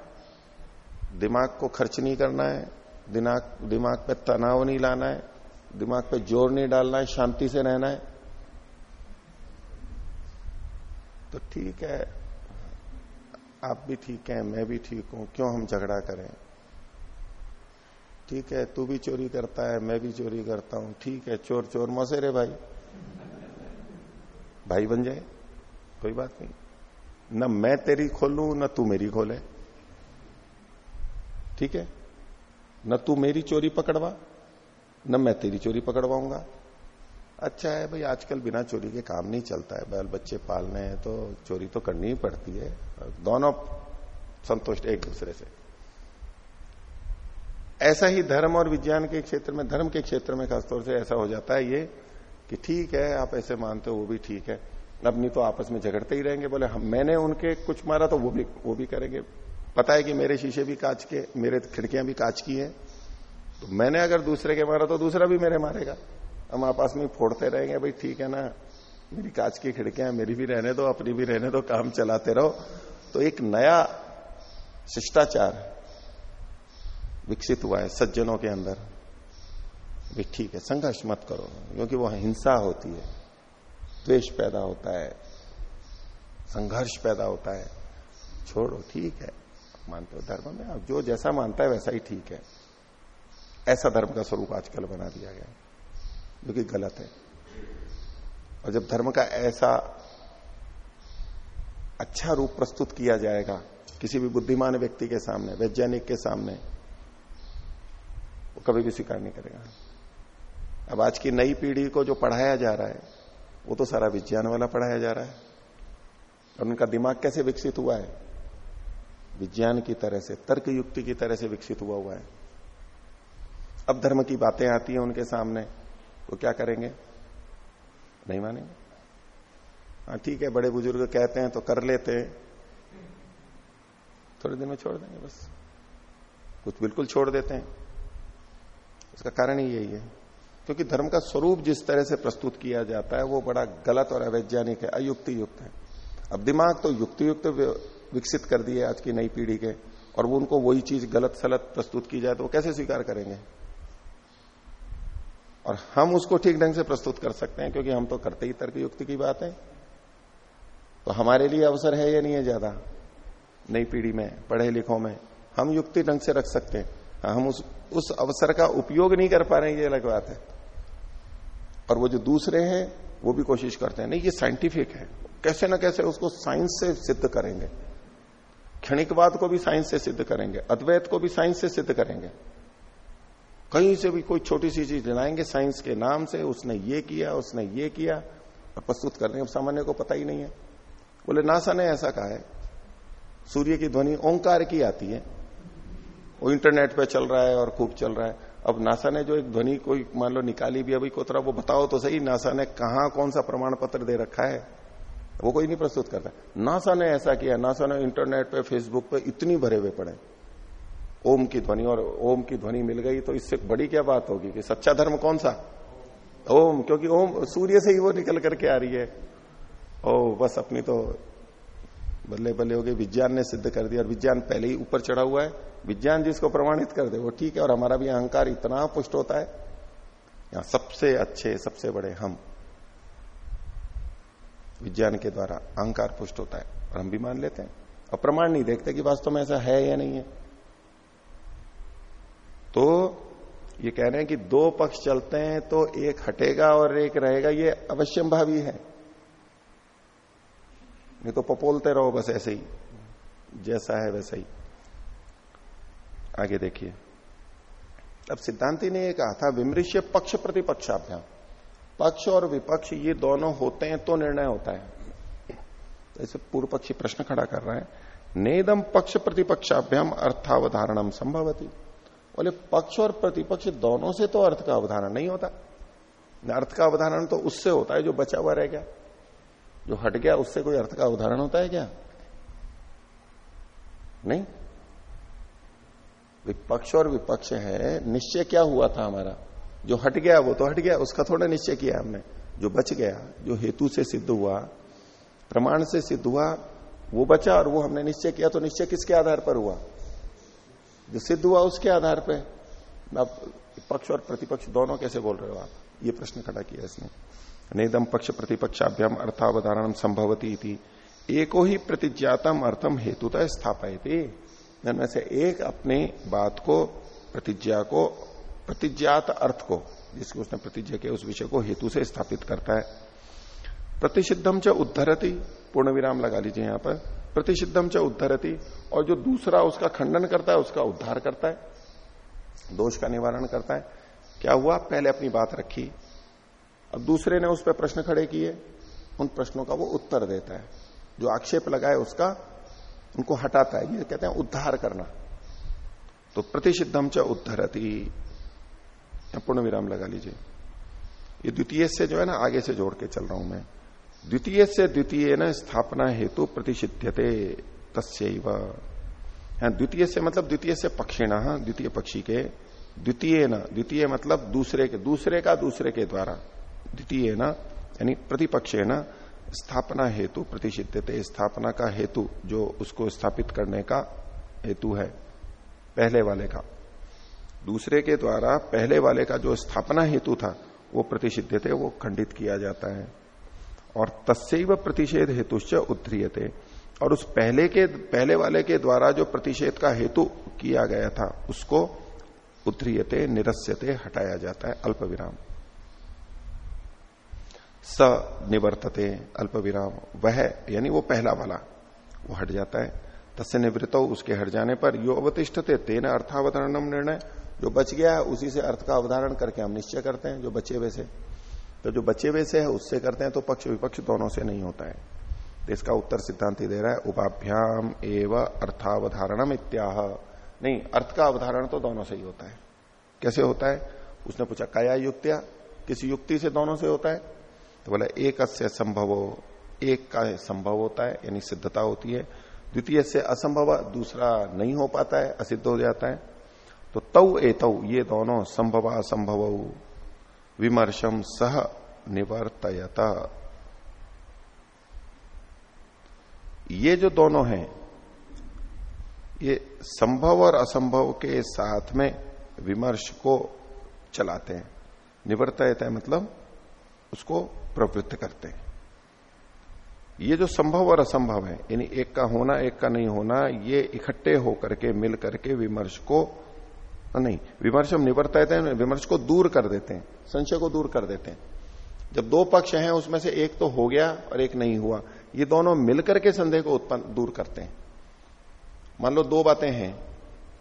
दिमाग को खर्च नहीं करना है, दिमाग दिमाग पे तनाव नहीं लाना है, दिमाग पे ज़ोर नहीं डालना है, शांति से रहना है। तो ठीक है, आप भी ठीक हैं, मैं भी ठीक हूँ, क्यों हम झगड़ा करें? ठीक है, तू भी चोरी करता है, मैं भी चोरी करता हूँ। ठीक है, चोर चोर मौसेरे भाई। भाई बन जाए, कोई बात नहीं। न मैं तेरी खोलू, न तू मेरी खोले। ठीक है? न तू मेरी चोरी पकड़वा, न मैं तेरी चोरी पकड़वाऊँगा। अच्छा है भाई, आजकल बिना चोरी के काम नहीं चलता है। बैल बच्चे पालने हैं तो चोरी तो करनी ही पड़ती है। दोनों संतुष्ट एक दूसरे से। ऐसा ही धर्म और विज्ञान के क्षेत्र में, धर्म के क्षेत्र में खासतौर से ऐसा हो जाता है ये कि ठीक है, आप ऐसे मानते हो, वो भी ठीक है। अब नहीं तो आपस में झगड़ते ही रहेंगे, बोले, हम, मैंने उनके कुछ मारा तो वो भी वो भी करेंगे। पता है कि मेरे शीशे भी कांच के, मेरे खिड़कियाँ भी कांच की है। तो मैंने अगर दूसरे के मारा तो दूसरा भी मेरे मारेगा। हम आपस में फोड़ते रहेंगे, भाई, ठीक है ना, मेरी कांच की खिड़कियाँ, मेरी भी रहने दो, अपनी भी रहने दो, काम चलाते रहो। तो एक नया शिष्टाचार विकसित हुआ है सज्जनों के अंदर। भी ठीक है, संघर्ष मत करो, क्योंकि वह हिंसा होती है, द्वेष पैदा होता है, संघर्ष पैदा होता है। छोड़ो, ठीक है, मानते हो धर्म में आप जो जैसा मानता है वैसा ही ठीक है। ऐसा धर्म का स्वरूप आजकल बना दिया गया जो कि गलत है। और जब धर्म का ऐसा अच्छा रूप प्रस्तुत किया जाएगा, किसी भी बुद्धिमान व्यक्ति के सामने, वैज्ञानिक के सामने कभी भी स्वीकार नहीं करेगा। अब आज की नई पीढ़ी को जो पढ़ाया जा रहा है, वो तो सारा विज्ञान वाला पढ़ाया जा रहा है। और उनका दिमाग कैसे विकसित हुआ है? विज्ञान की तरह से, तर्क युक्ति की तरह से विकसित हुआ हुआ है। अब धर्म की बातें आती हैं उनके सामने, वो क्या करेंगे? नहीं मानेंगे। हाँ ठीक है, बड़े बुज़ुर्ग कहते हैं तो कर लेते हैं। थोड़े दिन में छोड़ देंगे बस। कुछ बिल्कुल छोड़ देते हैं। उसका कारण ही यही है। क्योंकि धर्म का स्वरूप जिस तरह से प्रस्तुत किया जाता है वो बड़ा गलत और अवैज्ञानिक है अयुक्ति युक्त है। अब दिमाग तो युक्ति युक्त विकसित कर दिए आज की नई पीढ़ी के और वो उनको वही चीज़ गलत सलत प्रस्तुत की जाए तो वो कैसे स्वीकार करेंगे? और हम उसको ठीक ढंग से प्रस्तुत कर सकते हैं क्योंकि हम तो करते ही तर्क युक्ति की बात है। तो हमारे लिए अवसर है या नहीं है ज़्यादा? नई पीढ़ी में पढ़े लिखों में हम युक्ति ढंग से रख सकते हैं हाँ, हम उस उस अवसर का उपयोग नहीं कर पा रहे हैं, ये अलग बात है। और वो जो दूसरे हैं, वो भी कोशिश करते हैं। नहीं, ये साइंटिफिक है। कैसे ना कैसे उसको साइंस से सिद्ध करेंगे। क्षणिकवाद को भी साइंस से सिद्ध करेंगे। अद्वैत को भी साइंस से सिद्ध करेंगे। कहीं से भी कोई छोटी सी चीज़ लाएँगे, साइंस के नाम से, उसने ये किया, उसने ये किया, और प्रस्तुत करने अब सामान्य को पता ही नहीं है। बोले, नासा ने ऐसा कहा है। सूर्य की ध्वनि ओंकार की आती है। वो इंटरनेट पे चल रहा है और खूब चल रहा है। अब नासा ने जो एक ध्वनि कोई मान लो निकाली भी अभी को तरह वो बताओ तो सही, नासा ने कहा कौन सा प्रमाण पत्र दे रखा है? वो कोई नहीं प्रस्तुत करता। नासा ने ऐसा किया, नासा ने इंटरनेट पे, फेसबुक पे इतनी भरे हुए पड़े। ओम की ध्वनि, और ओम की ध्वनि मिल गई तो इससे बड़ी क्या बात होगी कि सच्चा धर्म कौन सा? ओम, क्योंकि ओम, सूर्य से ही वो निकल करके आ रही है। ओ, बस अपनी तो बल्ले बल्ले हो गए, विज्ञान ने सिद्ध कर दिया और विज्ञान पहले ही ऊपर चढ़ा हुआ है। विज्ञान जिसको प्रमाणित कर दे, वो ठीक है, और हमारा भी अहंकार इतना पुष्ट होता है। यहाँ सबसे अच्छे, सबसे बड़े हम विज्ञान के द्वारा अहंकार पुष्ट होता है, और हम भी मान लेते हैं। और प्रमाण नहीं देखते कि वास्तव में ऐसा है या नहीं है। तो ये कह रहे हैं कि दो पक्ष चलते हैं तो एक हटेगा और एक रहेगा, ये अवश्यम भावी है। नहीं तो पपोलते रहो बस ऐसे ही। जैसा है वैसा ही। आगे देखिए। अब सिद्धांति ने यह कहा था, विमृश्य पक्ष प्रतिपक्षाभ्याम। पक्ष और विपक्ष ये दोनों होते हैं तो निर्णय होता है। ऐसे पूर्व पक्षी प्रश्न खड़ा कर रहा है। नेदम पक्ष प्रतिपक्षाभ्याम अर्थावधारणम संभवती। बोले, पक्ष और प्रतिपक्ष दोनों से तो अर्थ का अवधारण नहीं होता। अर्थ का अवधारण तो उससे होता है जो बचा हुआ रह गया। जो हट गया, उससे कोई अर्थ का उदाहरण होता है क्या? नहीं। विपक्ष और विपक्ष है, निश्चय क्या हुआ था हमारा? जो हट गया, वो तो हट गया, उसका थोड़ा निश्चय किया हमने। जो बच गया, जो हेतु से सिद्ध हुआ, प्रमाण से सिद्ध हुआ, वो बचा और वो हमने निश्चय किया तो निश्चय किसके आधार पर हुआ? जो सिद्ध हुआ, उसके आधार पर अब पक्ष और प्रतिपक्ष दोनों कैसे बोल रहे हो आप? ये प्रश्न खड़ा किया इसने। नेदम पक्ष प्रतिपक्षाभ्याम अर्थावधारण संभवती एको ही प्रतिज्ञातम अर्थम हेतुता स्थापयते। में से एक अपने बात को, प्रतिज्ञा को, प्रतिज्ञात अर्थ को, जिसको उसने प्रतिज्ञा किया उस विषय को हेतु से स्थापित करता है। प्रतिषिद्धम च उद्धरती पूर्ण विराम लगा लीजिए यहाँ पर। प्रतिषिद्धम च उद्धरती, और जो दूसरा उसका खंडन करता है, उसका उद्धार करता है। दोष का निवारण करता है। क्या हुआ? पहले अपनी बात रखी। अब दूसरे ने उस पर प्रश्न खड़े किए, उन प्रश्नों का वो उत्तर देता है। जो आक्षेप लगाए उसका, उनको हटाता है। ये कहते हैं उद्धार करना। तो प्रतिषिद्धम च उद्धरती। पूर्ण विराम लगा लीजिए। ये द्वितीय से जो है ना, आगे से जोड़ के चल रहा हूँ मैं। द्वितीय से द्वितीय न स्थापना हेतु प्रतिषिध्यते तस्व द्वितीय से मतलब द्वितीय से पक्षिण, द्वितीय पक्षी के। द्वितीय न, द्वितीय मतलब दूसरे के, दूसरे का दूसरे के द्वारा। द्वितीय न यानी प्रतिपक्षे न स्थापना हेतु प्रतिषिध्यते स्थापना का हेतु, जो उसको स्थापित करने का हेतु है, पहले वाले का। दूसरे के द्वारा पहले वाले का जो स्थापना हेतु था, वो प्रतिषिध्य थे वो खंडित किया जाता है। और तस्व प्रतिषेध हेतुश्च उद्रियते और उस पहले के, पहले वाले के द्वारा जो प्रतिषेध का हेतु किया गया था, उसको उद्रियते निरस्यते, हटाया जाता है अल्प विराम स निवर्तते अल्प विराम वह, यानी वो पहला वाला, वो हट जाता है। तस्य निवृत उसके हट जाने पर यो अवतिष्ठते, तेना अर्थावतरणम निर्णय। जो बच गया है उसी से अर्थ का अवधारण करके हम निश्चय करते हैं, जो बचे हुए से। तो जो बचे हुए से है, उससे करते हैं तो पक्ष विपक्ष दोनों से नहीं होता है। तो इसका उत्तर सिद्धांति दे रहा है, उपाभ्याम एवं अर्थावधारणम इत्याह। नहीं, अर्थ का अवधारण तो दोनों से ही होता है। कैसे होता है? उसने पूछा, कया युक्तिया? किस युक्ति से दोनों से होता है? तो बोला, एक संभव एक का संभव होता है, यानी सिद्धता होती है। द्वितीय से असंभव, दूसरा नहीं हो पाता है, असिद्ध हो जाता है। तो तव एतौ, ये दोनों संभव असंभव। विमर्शम सह निवर्तयत। ये जो दोनों हैं, ये संभव और असंभव के साथ में विमर्श को चलाते हैं। निवर्तयत है मतलब उसको प्रवृत्त करते हैं। ये जो संभव और असंभव है, यानी एक का होना, एक का नहीं होना, ये इकट्ठे होकर के, मिल करके विमर्श को, नहीं, विमर्श हम निवर्त हैं, विमर्श को दूर कर देते हैं, संशय को दूर कर देते हैं। जब दो पक्ष हैं, उसमें से एक तो हो गया और एक नहीं हुआ, ये दोनों मिलकर के संदेह को उत्पन्न, दूर करते हैं। मान लो दो बातें हैं,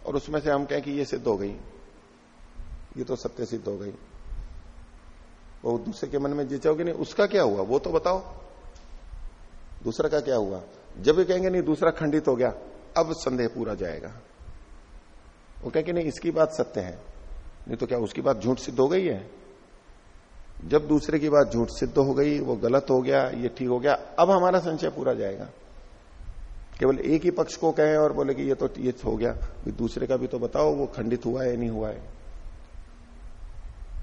और उसमें से हम कहें कि ये सिद्ध हो गई, ये तो सत्य सिद्ध हो गई। वो दूसरे के मन में जिचाओगे नहीं, उसका क्या हुआ? वो तो बताओ। दूसरा का क्या हुआ? जब ये कहेंगे नहीं, दूसरा खंडित हो गया, अब संदेह पूरा जाएगा। वो कहेंगे नहीं, इसकी बात सत्य है। नहीं तो क्या उसकी बात झूठ सिद्ध हो गई है? जब दूसरे की बात झूठ सिद्ध हो गई, वो गलत हो गया, ये ठीक हो गया, अब हमारा संशय पूरा जाएगा। केवल एक ही पक्ष को कहे और बोले कि ये तो ये हो गया। दूसरे का भी तो बताओ, वो खंडित हुआ है नहीं हुआ है।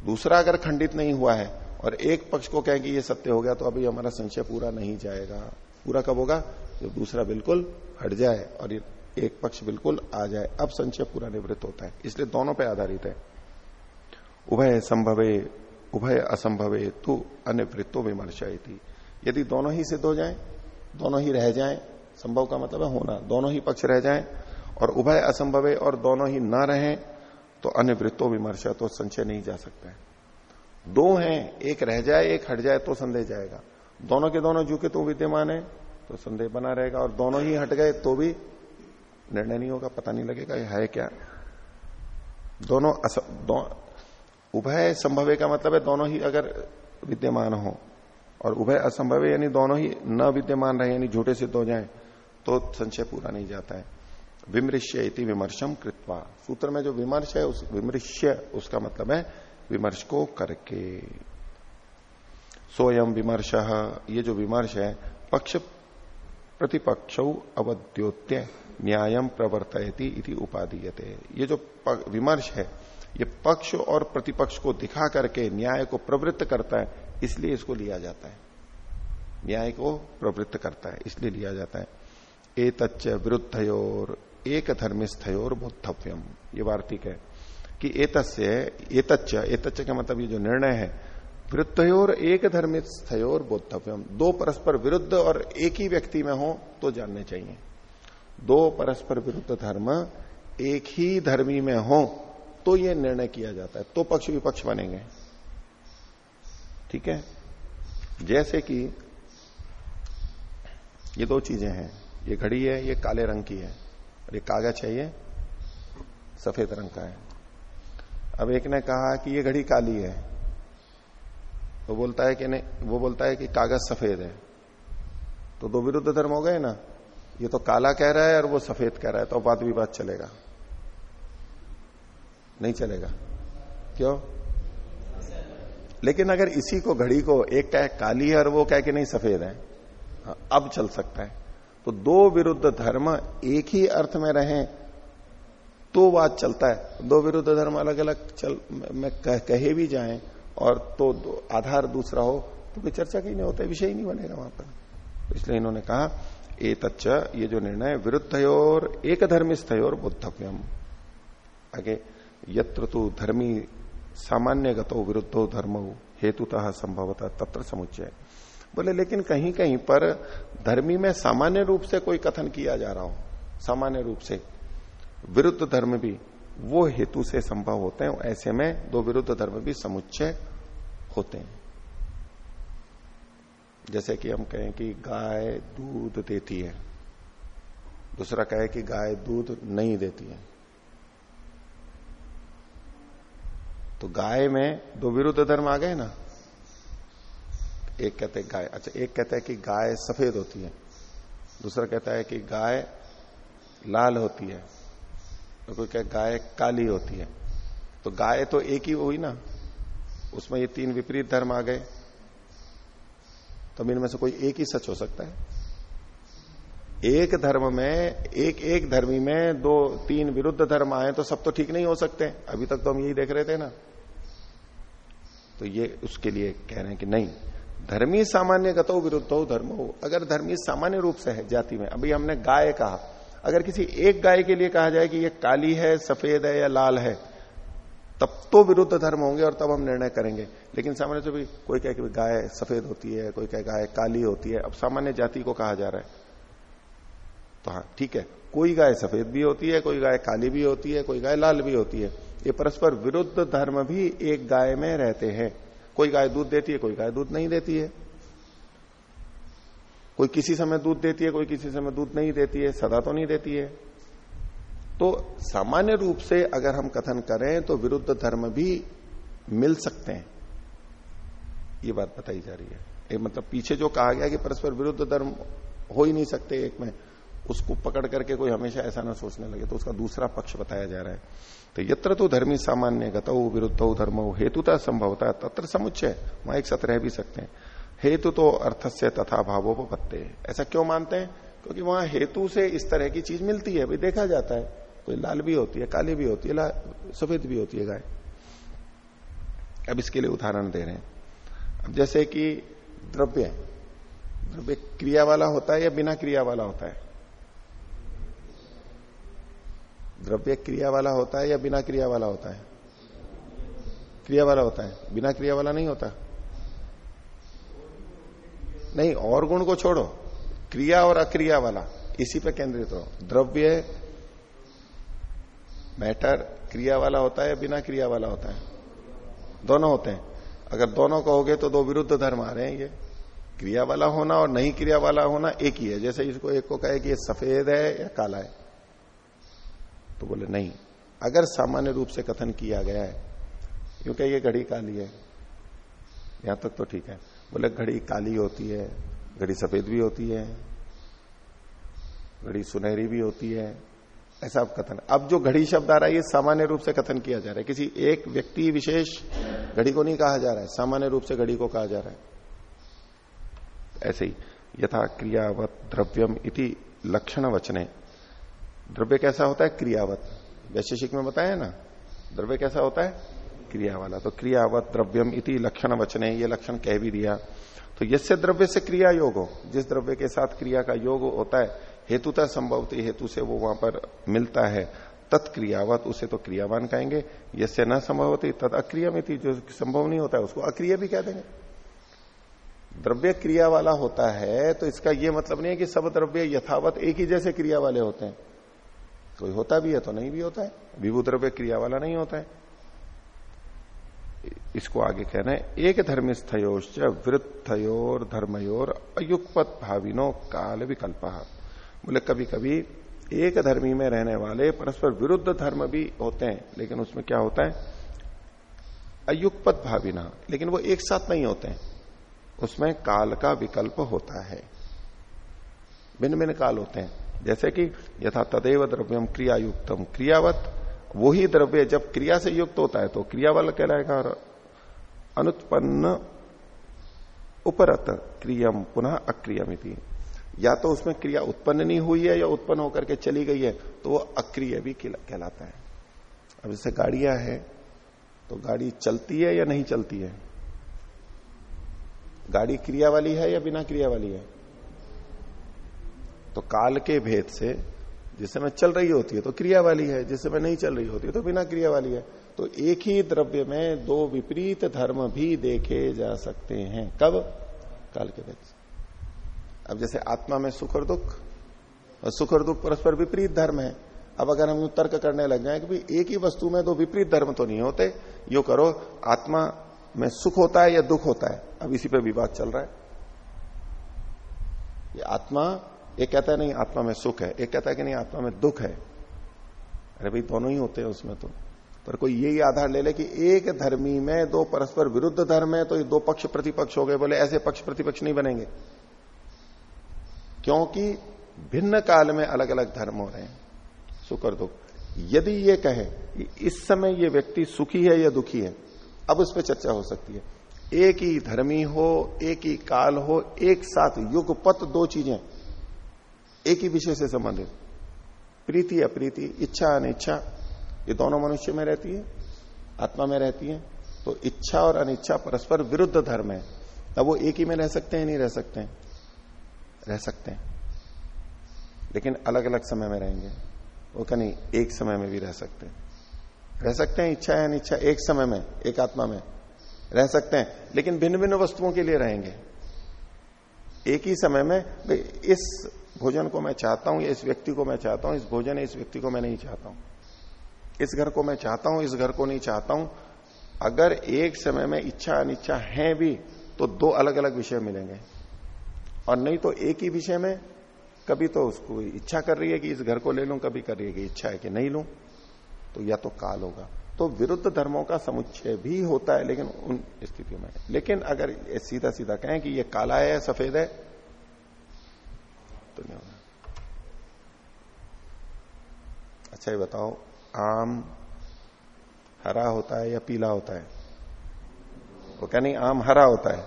दूसरा अगर खंडित नहीं हुआ है और एक पक्ष को कहें कि ये सत्य हो गया तो अभी हमारा संशय पूरा नहीं जाएगा। पूरा कब होगा? जब दूसरा बिल्कुल हट जाए और ये एक पक्ष बिल्कुल आ जाए। अब संशय पूरा निवृत्त होता है। इसलिए दोनों पे आधारित है। उभय संभवे, उभय असंभवे तू अनिवृत्तो विमर्शयती। यदि दोनों ही सिद्ध हो जाए, दोनों ही रह जाए, संभव का मतलब है होना। दोनों ही पक्ष रह जाए और उभय असंभवे और दोनों ही ना रहे तो अनिवृत्तो विमर्श तो संशय नहीं जा सकता है। दो हैं एक रह जाए एक हट जाए तो संदेह जाएगा। दोनों के दोनों झुके तो विद्यमान है तो संदेह बना रहेगा। और दोनों ही हट गए तो भी निर्णय नहीं होगा पता नहीं लगेगा ये है क्या। दोनों दो, उभय संभव का मतलब है दोनों ही अगर विद्यमान हो। और उभय असंभव यानी दोनों ही न विद्यमान रहे यानी झूठे सिद्ध हो जाए तो संशय पूरा नहीं जाता है। विमृश्य इति विमर्शम कृत्वा। सूत्र में जो विमर्श है, उस विमृश्य, उसका मतलब है विमर्श को करके। सोयम विमर्श, ये जो विमर्श है, पक्ष प्रतिपक्ष अवद्योत्य न्यायम प्रवर्तयती इति ये जो विमर्श है, ये पक्ष और प्रतिपक्ष को दिखा करके न्याय को प्रवृत्त करता है, इसलिए इसको लिया जाता है। न्याय को प्रवृत्त करता है, इसलिए लिया जाता है। ए तच्च विरुद्धयोर एक धर्मिस्थयोर बोधव्यम ये वार्तिक है कि एतस्य, एतच्च एतच्च का मतलब ये जो निर्णय है वृत्तोर एक धर्मित स्थयोर बोधव्यम दो परस्पर विरुद्ध और एक ही व्यक्ति में हो तो जानने चाहिए। दो परस्पर विरुद्ध धर्म एक ही धर्मी में हो तो ये निर्णय किया जाता है। तो पक्ष विपक्ष बनेंगे। ठीक है? जैसे कि ये दो चीज़ें हैं। ये घड़ी है, ये काले रंग की है। ये कागज़ है ये सफ़ेद रंग का है। अब एक ने कहा कि ये घड़ी काली है। वो बोलता है कि नहीं वो बोलता है कि कागज़ सफ़ेद है। तो दो विरुद्ध धर्म हो गए ना ये तो काला कह रहा है और वो सफ़ेद कह रहा है तो बात विवाद चलेगा। नहीं चलेगा। क्यों? लेकिन अगर इसी को घड़ी को एक कह काली है और वो कह के नहीं सफ़ेद है हाँ, अब चल सकता है। तो दो विरुद्ध धर्म एक ही अर्थ में रहें तो बात चलता है। दो विरुद्ध धर्म अलग अलग चल में कह, कहे भी जाएँ और तो आधार दूसरा हो तो कोई चर्चा की नहीं होता विषय ही नहीं बनेगा वहाँ पर। इसलिए इन्होंने कहा ए तच्च ये जो निर्णय विरुद्ध और एक धर्मिस्थयोर बुद्धव्यम। आगे यत्र तो धर्मी सामान्य गतो विरुद्धो धर्म हेतुतः संभवतः तत्र समुच्चय। बोले, लेकिन कहीं कहीं पर धर्मी में सामान्य रूप से कोई कथन किया जा रहा हो, सामान्य रूप से। विरुद्ध धर्म भी वो हेतु से संभव होते हैं ऐसे में दो विरुद्ध धर्म भी समुच्चय होते हैं। जैसे कि हम कहें कि गाय दूध देती है, दूसरा कहे कि गाय दूध नहीं देती है। तो गाय में दो विरुद्ध धर्म आ गए ना? एक कहते हैं गाय। अच्छा एक कहता है कि गाय सफ़ेद होती है। दूसरा कहता है कि गाय लाल होती है। तो कोई कहे गाय काली होती है। तो गाय तो एक ही हुई ना। उसमें ये तीन विपरीत धर्म आ गए। तो इनमें से कोई एक ही सच हो सकता है। एक धर्म में, एक एक धर्मी में दो, तीन विरुद्ध धर्म आए तो सब तो ठीक नहीं हो सकते। अभी तक तो हम यही देख रहे थे ना। तो ये उसके लिए कह रहे हैं कि नहीं धर्मी सामान्य गतो विरुद्ध हो, धर्म हो। अगर धर्मी सामान्य रूप से है जाति में, अभी हमने गाय कहा, अगर किसी एक गाय के लिए कहा जाए कि ये काली है, सफ़ेद है या लाल है, तब तो विरुद्ध धर्म होंगे और तब हम निर्णय करेंगे। लेकिन सामान्य से भी कोई कहे कि गाय सफ़ेद होती है, कोई कहे गाय काली होती है, अब सामान्य जाति को कहा जा रहा है। तो हाँ ठीक है, कोई गाय सफ़ेद भी होती है, कोई गाय काली भी होती है, कोई गाय लाल भी होती है। ये परस्पर विरुद्ध धर्म भी एक गाय में रहते हैं। कोई गाय दूध देती है, कोई गाय दूध नहीं देती है। कोई किसी समय दूध देती है, कोई किसी समय दूध नहीं देती है, सदा तो नहीं देती है। तो सामान्य रूप से अगर हम कथन करें तो विरुद्ध धर्म भी मिल सकते हैं। ये बात बताई जा रही है। एक मतलब पीछे जो कहा गया कि परस्पर विरुद्ध धर्म हो ही नहीं सकते, एक में उसको पकड़ करके कोई हमेशा ऐसा ना सोचने लगे तो उसका दूसरा पक्ष बताया जा रहा है। तो यत्र तो धर्मी सामान्य गतौ विरुद्ध धर्म हेतुता संभवता तत्र समुच्चय, वहाँ एक साथ रह भी सकते हैं। हेतु तो अर्थ से तथा भावोपत्ते ऐसा क्यों मानते हैं? क्योंकि वहाँ हेतु से इस तरह की चीज़ मिलती है। भाई देखा जाता है, कोई लाल भी होती है, काली भी होती है सफ़ेद भी होती है गाय। अब इसके लिए उदाहरण दे रहे हैं। अब जैसे कि द्रव्य द्रव्य क्रिया वाला होता है या बिना क्रिया वाला होता है? द्रव्य क्रिया वाला होता है या बिना क्रिया वाला होता है? क्रिया वाला होता है। बिना क्रिया वाला नहीं होता। नहीं, और गुण को छोड़ो। क्रिया और अक्रिया वाला, इसी पे केंद्रित हो। द्रव्य, मैटर क्रिया वाला होता है बिना क्रिया वाला होता है? दोनों होते हैं। अगर दोनों कहोगे तो दो विरुद्ध धर्म आ रहे हैं ये। क्रिया वाला होना और नहीं क्रिया वाला होना एक ही है। जैसे इसको, एक को कहे कि ये सफ़ेद है या काला है। तो बोले, नहीं, अगर सामान्य रूप से कथन किया गया है क्योंकि ये घड़ी काली है, यहाँ तक तो ठीक है। बोले, घड़ी काली होती है, घड़ी सफ़ेद भी होती है, घड़ी सुनहरी भी होती है। ऐसा कथन। अब जो घड़ी शब्द आ रहा है, ये सामान्य रूप से कथन किया जा रहा है। किसी एक व्यक्ति विशेष घड़ी को नहीं कहा जा रहा है, सामान्य रूप से घड़ी को कहा जा रहा है। ऐसे ही, यथा क्रियावत द्रव्यम इति लक्षण वचने। द्रव्य कैसा होता है? क्रियावत। वैशेषिक में बताया ना? द्रव्य कैसा होता है? क्रिया वाला। तो क्रियावत, द्रव्यम इति लक्षण वचने, ये लक्षण कह भी दिया। तो यसे द्रव्य से क्रिया योग हो, जिस द्रव्य के साथ क्रिया का योग होता है, हेतुता संभवती हेतु से वो वहाँ पर मिलता है। तत्क्रियावत उसे तो क्रियावान कहेंगे। यसे न संभव होती तद अक्रिया में थी जो संभव नहीं होता है, उसको अक्रिय भी कह देंगे। द्रव्य क्रिया वाला होता है तो इसका यह मतलब नहीं है कि सब द्रव्य यथावत एक ही जैसे क्रिया वाले होते हैं। कोई होता भी है तो नहीं भी होता है। विभू द्रव्य क्रिया वाला नहीं होता है। इसको आगे कहना है, एक धर्मिस्थयोश्च वृत्थयोर धर्मयोर अयुगपत भाविनो काल विकल्प। बोले कभी कभी एक धर्मी में रहने वाले परस्पर विरुद्ध धर्म भी होते हैं, लेकिन उसमें क्या होता है? अयुगपत भाविना लेकिन वो एक साथ नहीं होते हैं। उसमें काल का विकल्प होता है। भिन्न भिन्न काल होते हैं। जैसे कि यथा तदेव द्रव्यम क्रियायुक्तम। क्रियावत, वही द्रव्य जब क्रिया से युक्त होता है तो क्रिया वाला कहलाएगा और अनुत्पन्न उपरत क्रियम, पुनः अक्रियमिति या तो उसमें क्रिया उत्पन्न नहीं हुई है या उत्पन्न होकर के चली गई है तो वो अक्रिय भी कहलाता है। अब जैसे गाड़ियाँ है तो गाड़ी चलती है या नहीं चलती है? गाड़ी क्रिया वाली है या बिना क्रिया वाली है? तो काल के भेद से जिस समय चल रही होती है तो क्रिया वाली है जिस समय नहीं चल रही होती है तो बिना क्रिया वाली है। तो एक ही द्रव्य में दो विपरीत धर्म भी देखे जा सकते हैं। कब? काल के भेद से। अब जैसे आत्मा में सुख और दुख, और सुख और दुख परस्पर विपरीत धर्म है। अब अगर हम तर्क करने लग जाए कि एक ही वस्तु में दो विपरीत धर्म तो नहीं होते, यो करो, आत्मा में सुख होता है या दुख होता है? अब इसी पे विवाद चल रहा है। ये आत्मा एक कहता है, नहीं, आत्मा में सुख है। एक कहता है कि, नहीं, आत्मा में दुख है। अरे भाई, दोनों ही होते हैं उसमें तो। पर कोई यही आधार ले ले कि एक धर्मी में दो परस्पर विरुद्ध धर्म है तो ये दो पक्ष प्रतिपक्ष हो गए, बोले ऐसे पक्ष प्रतिपक्ष नहीं बनेंगे। क्योंकि भिन्न काल में अलग अलग धर्म हो रहे हैं, सुख और दुख। यदि ये कहे कि इस समय ये व्यक्ति सुखी है या दुखी है, अब उस पर चर्चा हो सकती है। एक ही धर्मी हो, एक ही काल हो, एक साथ युगपत दो चीज़ें। एक ही विषय से संबंधित। प्रीति अप्रीति इच्छा अनिच्छा, ये दोनों मनुष्य में रहती है, आत्मा में रहती है। तो इच्छा और अनिच्छा परस्पर विरुद्ध धर्म है। अब वो एक ही में रह सकते हैं, नहीं रह सकते हैं। रह सकते हैं। लेकिन अलग अलग समय में रहेंगे। वो कहीं एक समय में भी रह सकते हैं। रह सकते हैं इच्छा है अनिच्छा एक समय में, एक आत्मा में। रह सकते हैं, लेकिन भिन्न भिन्न वस्तुओं के लिए रहेंगे। एक ही समय में इस भोजन को मैं चाहता हूँ या इस व्यक्ति को मैं चाहता हूँ, इस भोजन इस व्यक्ति को मैं नहीं चाहता हूँ। इस घर को मैं चाहता हूँ, इस घर को नहीं चाहता हूँ। अगर एक समय में इच्छा अनिच्छा है भी तो दो अलग अलग विषय मिलेंगे। और नहीं तो एक ही विषय में कभी तो उसको इच्छा कर रही है कि इस घर को ले लूँ, कभी कर रही है कि इच्छा है कि नहीं लूँ। तो या तो काल होगा। तो विरुद्ध धर्मों का समुच्चय भी होता है, लेकिन उन स्थितियों में। लेकिन अगर सीधा सीधा कहें कि ये काला है सफ़ेद है तो नहीं होगा अच्छा ये बताओ, आम हरा होता है या पीला होता है? वो क्या नहीं, आम हरा होता है।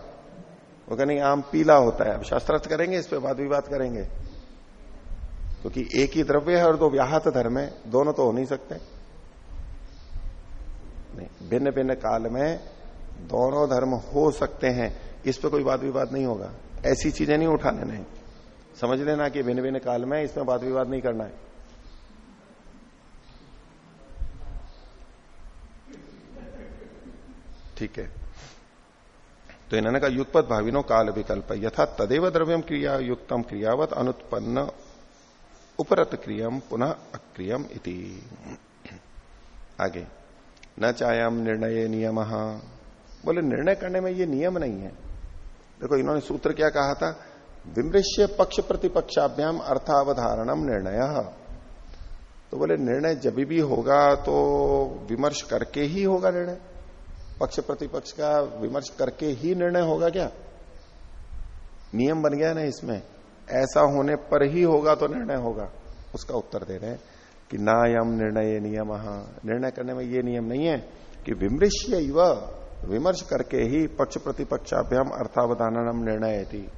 वो क्या नहीं, आम पीला होता है। अब शास्त्रार्थ करेंगे, इस पर वाद विवाद करेंगे। क्योंकि तो एक ही द्रव्य है और दो व्याहत धर्म है, दोनों तो हो नहीं सकते। नहीं भिन्न भिन्न काल में दोनों धर्म हो सकते हैं। इस पर कोई वाद विवाद नहीं होगा। ऐसी चीज़ें नहीं उठाने, नहीं। समझ लेना कि भिन्न भिन्न काल में इसमें वाद विवाद नहीं करना है। ठीक है। तो इन्होंने कहा युगपत भाविनो काल विकल्प यथा तदेव द्रव्यम क्रिया युक्तम क्रियावत अनुत्पन्न उपरत क्रियम पुनः अक्रियम इति। आगे, न चायाम निर्णय नियम। बोले, निर्णय करने में ये नियम नहीं है। देखो, इन्होंने सूत्र क्या कहा था? विमृश्य पक्ष प्रतिपक्षाभ्याम अर्थावधारणम निर्णय। तो बोले, निर्णय जब भी होगा तो विमर्श करके ही होगा निर्णय। पक्ष प्रतिपक्ष का विमर्श करके ही निर्णय होगा क्या? नियम बन गया ना इसमें। ऐसा होने पर ही होगा तो निर्णय होगा। उसका उत्तर दे रहे हैं कि ना यम निर्णय नियम। निर्णय करने में ये नियम नहीं है कि विमृश्य विमर्श करके ही पक्ष प्रतिपक्षाभ्याम अर्थावधानम निर्णय थी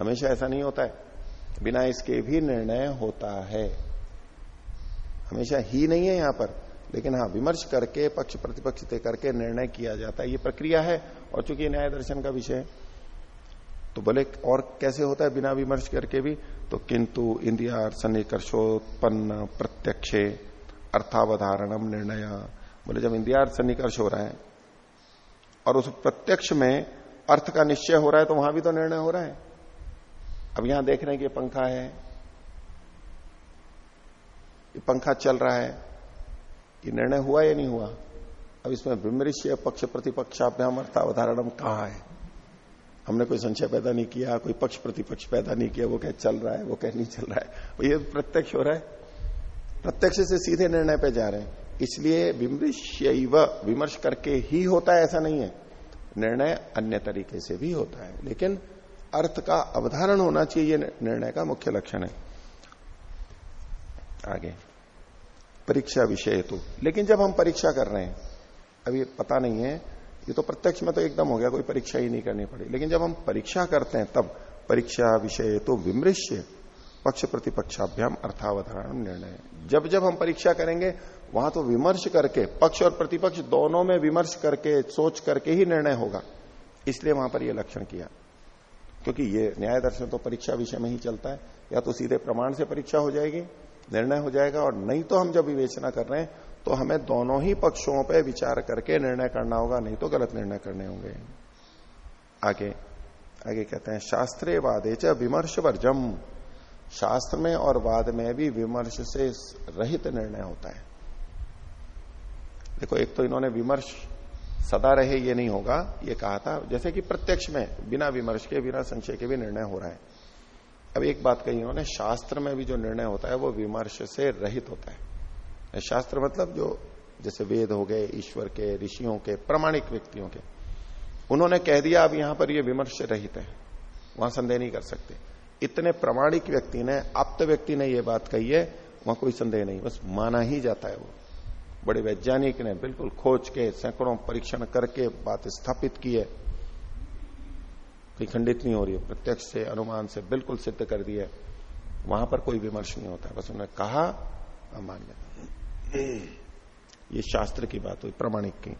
हमेशा ऐसा नहीं होता है। बिना इसके भी निर्णय होता है। हमेशा ही नहीं है यहाँ पर। लेकिन हाँ विमर्श करके, पक्ष प्रतिपक्ष तय करके निर्णय किया जाता है। ये प्रक्रिया है और चूँकि न्याय दर्शन का विषय है तो बोले और कैसे होता है बिना विमर्श करके भी तो किंतु इंद्रिया सन्निकर्षोत्पन्न प्रत्यक्षे अर्थावधारणम निर्णय। बोले जब इंद्रियार्थ सन्निकर्ष हो रहा है और उस प्रत्यक्ष में अर्थ का निश्चय हो रहा है तो वहाँ भी तो निर्णय हो रहा है। अब यहाँ देख रहे हैं कि पंखा है। ये पंखा चल रहा है। ये निर्णय हुआ या नहीं हुआ? अब इसमें विमृश्य पक्ष प्रतिपक्षाभ्याम अर्थावधारणम कहा है। हमने कोई संशय पैदा नहीं किया, कोई पक्ष प्रतिपक्ष पैदा नहीं किया, वो कह चल रहा है, वो कह नहीं चल रहा है। ये प्रत्यक्ष हो रहा है। प्रत्यक्ष से सीधे निर्णय पे जा रहे हैं। इसलिए विमृश्य विमर्श करके ही होता है, ऐसा नहीं है। निर्णय अन्य तरीके से भी होता है। लेकिन अर्थ का अवधारण होना चाहिए निर्णय का मुख्य लक्षण है। आगे। परीक्षा विषय तो लेकिन जब हम परीक्षा कर रहे हैं अभी पता नहीं है, ये तो प्रत्यक्ष में तो एकदम हो गया, कोई परीक्षा ही नहीं करनी पड़ी। लेकिन जब हम परीक्षा करते हैं, तब परीक्षा विषय तो विमृश्य, पक्ष प्रतिपक्षाभ्याम अर्थावधारण निर्णय। जब जब हम परीक्षा करेंगे, वहाँ तो विमर्श करके, पक्ष और प्रतिपक्ष दोनों में विमर्श करके, सोच करके ही निर्णय होगा। इसलिए वहाँ पर यह लक्षण किया। क्योंकि ये न्याय दर्शन तो परीक्षा विषय में ही चलता है, या तो सीधे प्रमाण से परीक्षा हो जाएगी, निर्णय हो जाएगा, और नहीं तो हम जब विवेचना कर रहे हैं तो हमें दोनों ही पक्षों पर विचार करके निर्णय करना होगा, नहीं तो गलत निर्णय करने होंगे। आगे आगे कहते हैं, शास्त्रे वादे च विमर्श वर्जम शास्त्र में और वाद में भी विमर्श से रहित निर्णय होता है। देखो, एक तो इन्होंने विमर्श सदा रहे ये नहीं होगा, ये कहा था। जैसे कि प्रत्यक्ष में, बिना विमर्श के, बिना संशय के भी निर्णय हो रहा है। अब एक बात कही उन्होंने, शास्त्र में भी जो निर्णय होता है, वो विमर्श से रहित होता है। शास्त्र मतलब जो, जैसे वेद हो गए, ईश्वर के, ऋषियों के, प्रमाणिक व्यक्तियों के। उन्होंने कह दिया, अब यहाँ पर ये विमर्श रहित है। वहाँ संदेह नहीं कर सकते। इतने प्रमाणिक व्यक्ति ने, आप्त व्यक्ति ने ये बात कही है, वहाँ कोई संदेह नहीं, बस माना ही जाता है वो। बड़े वैज्ञानिक ने बिल्कुल खोज के सैकड़ों परीक्षण करके बात स्थापित की है। कोई खंडित नहीं हो रही है, प्रत्यक्ष से, अनुमान से बिल्कुल सिद्ध कर दिया वहाँ पर कोई विमर्श नहीं होता, बस उन्होंने कहा मान लिया ये शास्त्र की बात हुई, प्रमाणिक की।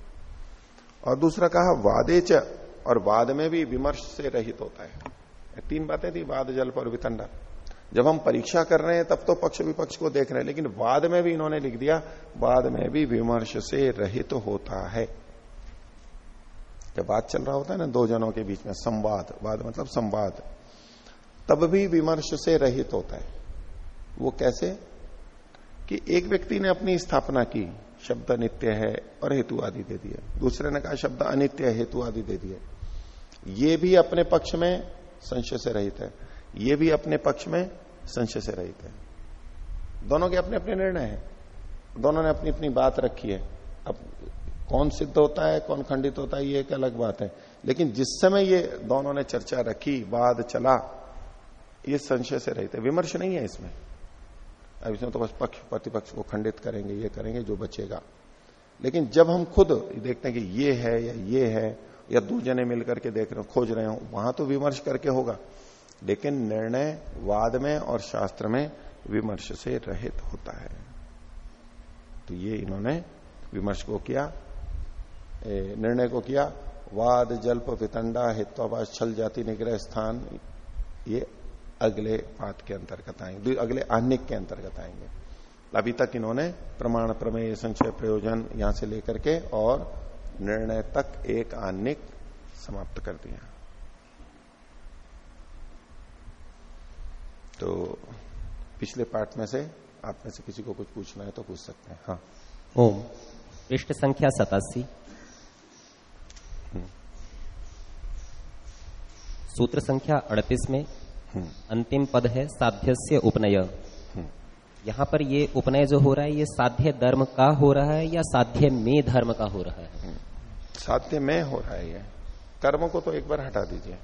और दूसरा कहा वादेच और वाद में भी विमर्श से रहित होता है। तीन बातें थी, वाद, जल्प और वितंडा जब हम परीक्षा कर रहे हैं, तब तो पक्ष विपक्ष को देख रहे हैं, लेकिन बाद में भी इन्होंने लिख दिया बाद में भी विमर्श से रहित तो होता है। जब बात चल रहा होता है ना, दो जनों के बीच में संवाद, वाद मतलब संवाद, तब भी विमर्श से रहित तो होता है। वो कैसे? कि एक व्यक्ति ने अपनी स्थापना की, शब्द नित्य है और हेतु आदि दे दिया। दूसरे ने कहा, शब्द अनित्य है, हेतु आदि दे दिया। ये भी अपने पक्ष में संशय से रहित है। ये भी अपने पक्ष में संशय से रहित है। दोनों के अपने अपने निर्णय हैं। दोनों ने अपनी अपनी बात रखी है। अब कौन सिद्ध होता है, कौन खंडित होता है, ये एक अलग बात है। लेकिन जिस समय ये दोनों ने चर्चा रखी, वाद चला, ये संशय से रहित है। विमर्श नहीं है इसमें। अब इसमें तो बस पक्ष, प्रतिपक्ष को खंडित करेंगे, ये करेंगे, जो बचेगा। लेकिन जब हम खुद देखते हैं कि ये है या ये है, या दो जने मिलकर के देख रहे हो, खोज रहे हो, वहाँ तो विमर्श करके होगा। लेकिन निर्णय वाद में और शास्त्र में विमर्श से रहित होता है। तो ये इन्होंने विमर्श को किया निर्णय को किया। वाद, जल्प, वितंडा हित्वावास छल जाति, निग्रह स्थान, ये अगले पाठ के अंतर्गत आएँगे, अगले आह्निक के अंतर्गत आएँगे। अभी तक इन्होंने प्रमाण प्रमेय संचय प्रयोजन यहाँ से लेकर के और निर्णय तक एक आह्निक समाप्त कर दिया। तो पिछले पार्ट में से आप में से किसी को कुछ पूछना है तो पूछ सकते हैं। हाँ। ओम। पृष्ठ संख्या सतासी। सूत्र संख्या अड़तीस में। अंतिम पद है साध्य से उपनय। यहाँ पर ये उपनय जो हो रहा है ये साध्य धर्म का हो रहा है या साध्य में धर्म का हो रहा है? साध्य में हो रहा है ये। कर्म को तो एक बार हटा दीजिए।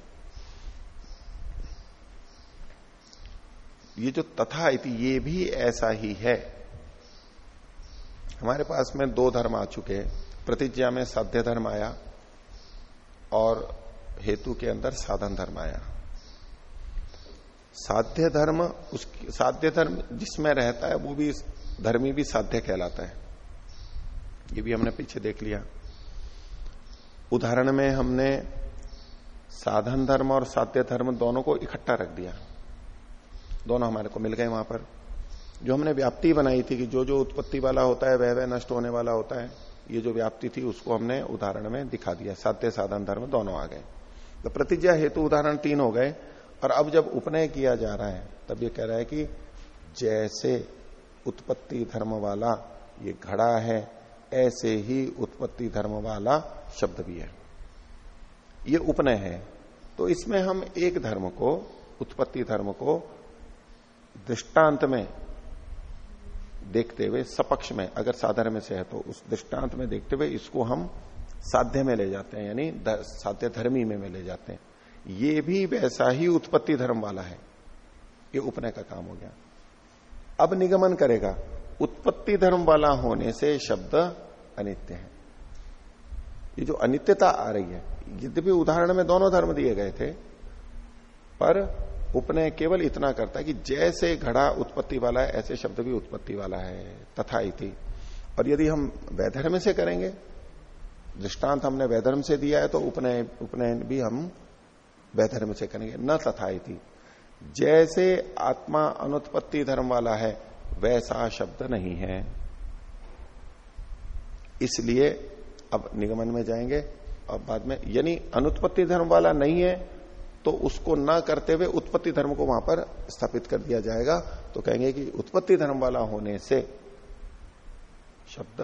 ये जो तथा इति, ये भी ऐसा ही है। हमारे पास में दो धर्म आ चुके हैं। प्रतिज्ञा में साध्य धर्म आया और हेतु के अंदर साधन धर्म आया। साध्य धर्म, उस, साध्य धर्म जिसमें रहता है, वो भी धर्मी भी साध्य कहलाता है। ये भी हमने पीछे देख लिया। उदाहरण में हमने साधन धर्म और साध्य धर्म दोनों को इकट्ठा रख दिया। दोनों हमारे को मिल गए वहाँ पर। जो हमने व्याप्ति बनाई थी कि जो जो उत्पत्ति वाला होता है, वह वह नष्ट होने वाला होता है, ये जो व्याप्ति थी, उसको हमने उदाहरण में दिखा दिया। साध्य साधन, धर्म दोनों आ गए। तो प्रतिज्ञा हेतु उदाहरण तीन हो गए, और अब जब उपनय किया जा रहा है, तब ये कह रहा है कि जैसे उत्पत्ति धर्म वाला ये घड़ा है, ऐसे ही उत्पत्ति धर्म वाला शब्द भी है। ये उपनय है। तो इसमें हम एक धर्म को, उत्पत्ति धर्म को दृष्टांत में देखते हुए सपक्ष में अगर साधर्म से है तो उस दृष्टांत में देखते हुए इसको हम साध्य में ले जाते हैं यानी साध्य धर्मी में, में ले जाते हैं। ये भी वैसा ही उत्पत्ति धर्म वाला है। ये उपनय का काम हो गया। अब निगमन करेगा। उत्पत्ति धर्म वाला होने से शब्द अनित्य है। ये जो अनित्यता आ रही है यद्यपि उदाहरण में दोनों धर्म दिए गए थे पर उपनय केवल इतना करता है कि जैसे घड़ा उत्पत्ति वाला है, ऐसे शब्द भी उत्पत्ति वाला है, तथा इति। और यदि हम वैधर्म से करेंगे, दृष्टांत हमने वैधर्म से दिया है तो उपनय उपनयन भी हम वैधर्म से करेंगे, न तथा इति। जैसे आत्मा अनुत्पत्ति धर्म वाला है, वैसा शब्द नहीं है। इसलिए अब निगमन में जाएँगे, अब बाद में, यानी अनुत्पत्ति धर्म वाला नहीं है तो उसको ना करते हुए उत्पत्ति धर्म को वहाँ पर स्थापित कर दिया जाएगा। तो कहेंगे कि उत्पत्ति धर्म वाला होने से शब्द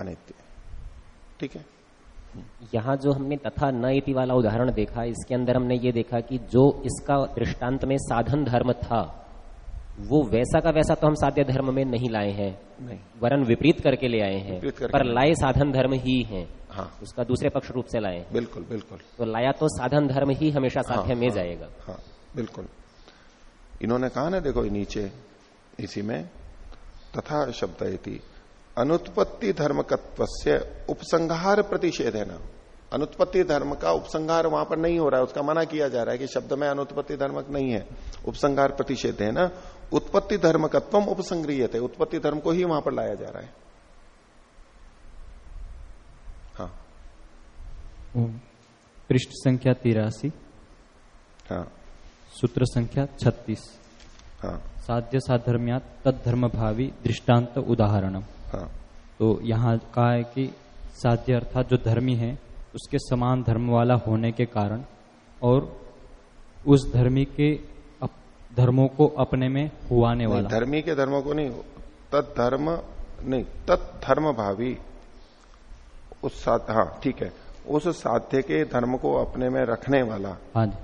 अनित्य ठीक है? यहाँ जो हमने तथा न इति वाला उदाहरण देखा इसके अंदर हमने ये देखा कि जो इसका दृष्टांत में साधन धर्म था वो वैसा का वैसा तो हम साध्य धर्म में नहीं लाए हैं। नहीं। वरन विपरीत करके ले आए हैं। पर लाए साधन धर्म ही हैं। हाँ। उसका दूसरे पक्ष रूप से लाए। बिल्कुल बिल्कुल। तो लाया तो साधन धर्म ही हमेशा साध्य हाँ, में हाँ, जाएगा। हाँ बिल्कुल। इन्होंने कहा ना देखो नीचे इसी में तथा शब्द अनुत्पत्ति धर्मकत्व से उपसंहार प्रतिषेध है ना। अनुत्पत्ति धर्म का उपसंहार वहाँ पर नहीं हो रहा है। उसका मना किया जा रहा है कि शब्द में अनुत्पत्ति धर्मक नहीं है। उपसंहार प्रतिषेध है ना। उत्पत्ति धर्मकत्व उपसंग्रिय थे उत्पत्ति धर्म को ही वहाँ पर लाया जा रहा है। पृष्ठ संख्या तिरासी हाँ। सूत्र संख्या छत्तीस। हाँ। साध्य साधर्म्या तत्धर्म भावी दृष्टांत उदाहरणम। हाँ। तो यहाँ कहा है कि साध्य अर्थात जो धर्मी है उसके समान धर्म वाला होने के कारण और उस धर्मी के धर्मों को अपने में हुआने वाला। धर्मी के धर्मों को नहीं तत्धर्म नहीं तत्धर्म भावी उस साथ हाँ ठीक है। उस साध्य के धर्म को अपने में रखने वाला। हाँ जी।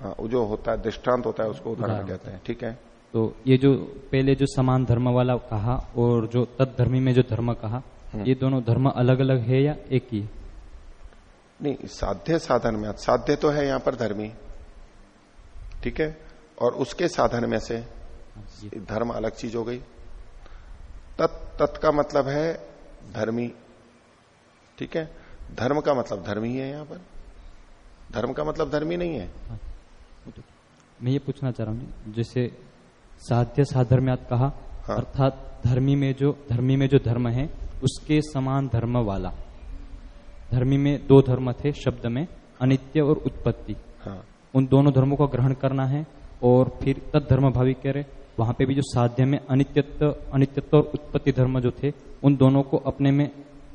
हाँ जो होता है दृष्टांत होता है उसको उदाहरण कहते हैं ठीक है? तो ये जो पहले जो समान धर्म वाला कहा और जो तत्धर्मी में जो धर्म कहा हम्म। ये दोनों धर्म अलग अलग है या एक ही? नहीं साध्य साधन में साध्य तो है यहाँ पर धर्मी ठीक है? और उसके साधन में से धर्म अलग चीज़ हो गई। तत् तत् का मतलब है धर्मी ठीक है? धर्म का मतलब धर्म ही है यहाँ पर धर्म का मतलब धर्म ही नहीं है मैं ये पूछना चाह रहा हूँ जैसे साध्य साधर्म्यात कहा हाँ। अर्थात धर्मी में जो धर्मी में जो धर्म है उसके समान धर्म वाला धर्मी में दो धर्म थे शब्द में अनित्य और उत्पत्ति हाँ। उन दोनों धर्मों का ग्रहण करना है और फिर तद धर्म भावी कह रहे वहाँ पे भी जो साध्य में अनित्यत्व अनित्यत्व और उत्पत्ति धर्म जो थे उन दोनों को अपने में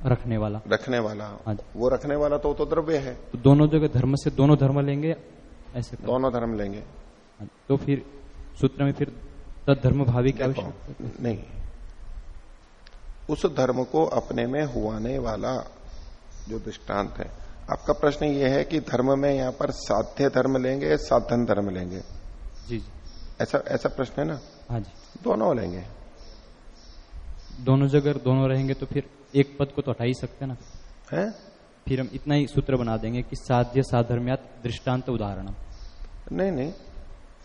रखने वाला। रखने वाला। हाँ वो रखने वाला तो तो द्रव्य है। तो दोनों जगह धर्म से दोनों धर्म लेंगे ऐसे दोनों धर्म लेंगे। हाँ तो फिर सूत्र में फिर धर्म भावी क्या नहीं। उस धर्म को अपने में हुआने वाला जो दृष्टांत है। आपका प्रश्न ये है कि धर्म में यहाँ पर साध्य धर्म लेंगे साधन धर्म लेंगे? जी जी। ऐसा ऐसा प्रश्न है ना? हाँ जी। दोनों लेंगे। दोनों जगह दोनों रहेंगे तो फिर एक पद को तो हटा ही सकते ना। है? फिर हम इतना ही सूत्र बना देंगे कि साध्य साधर्म्यात दृष्टांत उदाहरण। नहीं नहीं।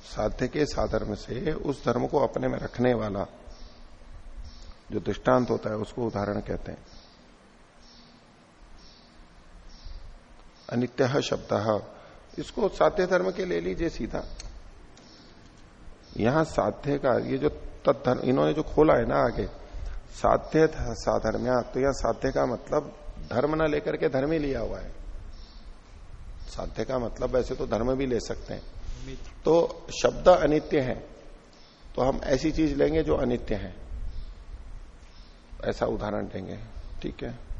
साध्य के साधर्म से उस धर्म को अपने में रखने वाला जो दृष्टांत होता है उसको उदाहरण कहते हैं। अनित्य शब्द। इसको साध्य धर्म के ले लीजिए सीधा। यहाँ साध्य का ये जो तत्धर्म इन्होंने जो खोला है ना आगे साध्य साधर्म्या। तो यह साध्य का मतलब धर्म न लेकर के धर्म ही लिया हुआ है। साध्य का मतलब वैसे तो धर्म भी ले सकते हैं। तो शब्द अनित्य है। तो हम ऐसी चीज़ लेंगे जो अनित्य है। ऐसा उदाहरण देंगे। ठीक है?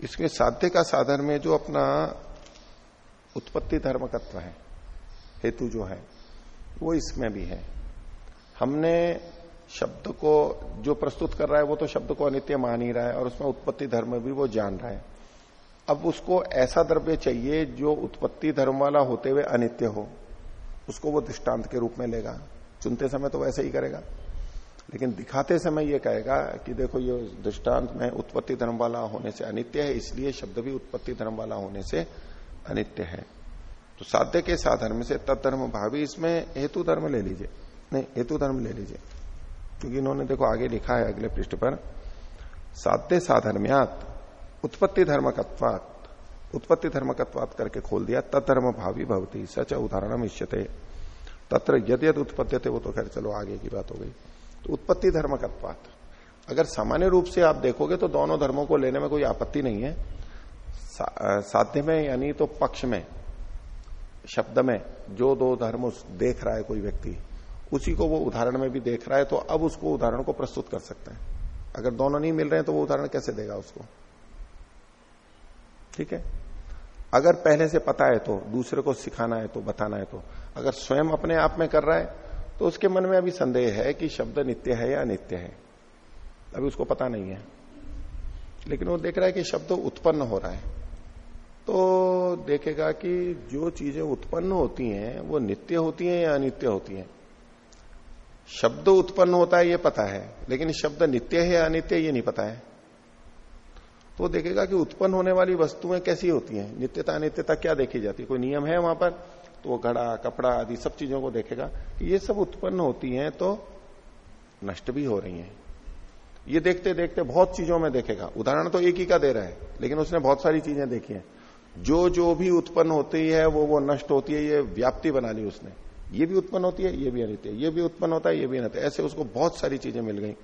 इसके साध्य का साधन में जो अपना उत्पत्ति धर्मकत्व है, हेतु जो है, वो इसमें भी है। हमने शब्द को जो प्रस्तुत कर रहा है, वो तो शब्द को अनित्य मान ही रहा है और उसमें उत्पत्ति धर्म भी वो जान रहा है। अब उसको ऐसा द्रव्य चाहिए जो उत्पत्ति धर्म वाला होते हुए अनित्य हो, उसको वो दृष्टांत के रूप में लेगा। चुनते समय तो वैसे ही करेगा, लेकिन दिखाते समय ये कहेगा कि देखो, ये दृष्टांत में उत्पत्ति धर्म वाला होने से अनित्य है, इसलिए शब्द भी उत्पत्ति धर्म वाला होने से अनित्य है। तो साध्य के साधर्म से तत्धर्म भावी, इसमें हेतु धर्म ले लीजिए। नहीं, हेतु धर्म ले लीजिए। क्योंकि इन्होंने देखो आगे लिखा है अगले पृष्ठ पर, साध्य साधर्म्यात उत्पत्ति धर्मकत्वात उत्पत्ति धर्मकत्वात करके खोल दिया, तत्धर्म भावी भवती, सच उदाहरण इष्यते। तत्र यद यद उत्पत्ति थे वो तो खैर चलो आगे की बात हो गई। तो उत्पत्ति धर्मकत्वात। अगर सामान्य रूप से आप देखोगे तो दोनों धर्मों को लेने में कोई आपत्ति नहीं है। सा, साध्य में यानी तो पक्ष में शब्द में जो दो धर्म देख रहा है कोई व्यक्ति उसी को वो उदाहरण में भी देख रहा है तो अब उसको उदाहरण को प्रस्तुत कर सकते हैं। अगर दोनों नहीं मिल रहे हैं तो वो उदाहरण कैसे देगा उसको? ठीक है? अगर पहले से पता है तो दूसरे को सिखाना है तो बताना है तो अगर स्वयं अपने आप में कर रहा है तो उसके मन में अभी संदेह है कि शब्द नित्य है या अनित्य है। अभी उसको पता नहीं है। लेकिन वो देख रहा है कि शब्द उत्पन्न हो रहा है। तो देखेगा कि जो चीज़ें उत्पन्न होती हैं, वो नित्य होती हैं या अनित्य होती हैं? शब्द उत्पन्न होता है, ये पता है, लेकिन शब्द नित्य है या अनित्य, ये नहीं पता है। तो देखेगा कि उत्पन्न होने वाली वस्तुएँ कैसी होती हैं? नित्यता, अनित्यता क्या देखी जाती है? कोई नियम है वहाँ पर? तो वो घड़ा, कपड़ा आदि सब चीज़ों को देखेगा कि ये सब उत्पन्न होती हैं तो नष्ट भी हो रही हैं। ये देखते देखते बहुत चीज़ों में देखेगा। उदाहरण तो एक ही का दे रहा है, लेकिन उसने बहुत सारी चीज़ें देखी हैं। जो जो भी उत्पन्न होती है, वो वो नष्ट होती है, ये व्याप्ति बना ली उसने। ये भी उत्पन्न होती है, ये भी अनित्य ये भी उत्पन्न होता है, ये भी अनित्य ऐसे उसको बहुत सारी चीज़ें मिल गई।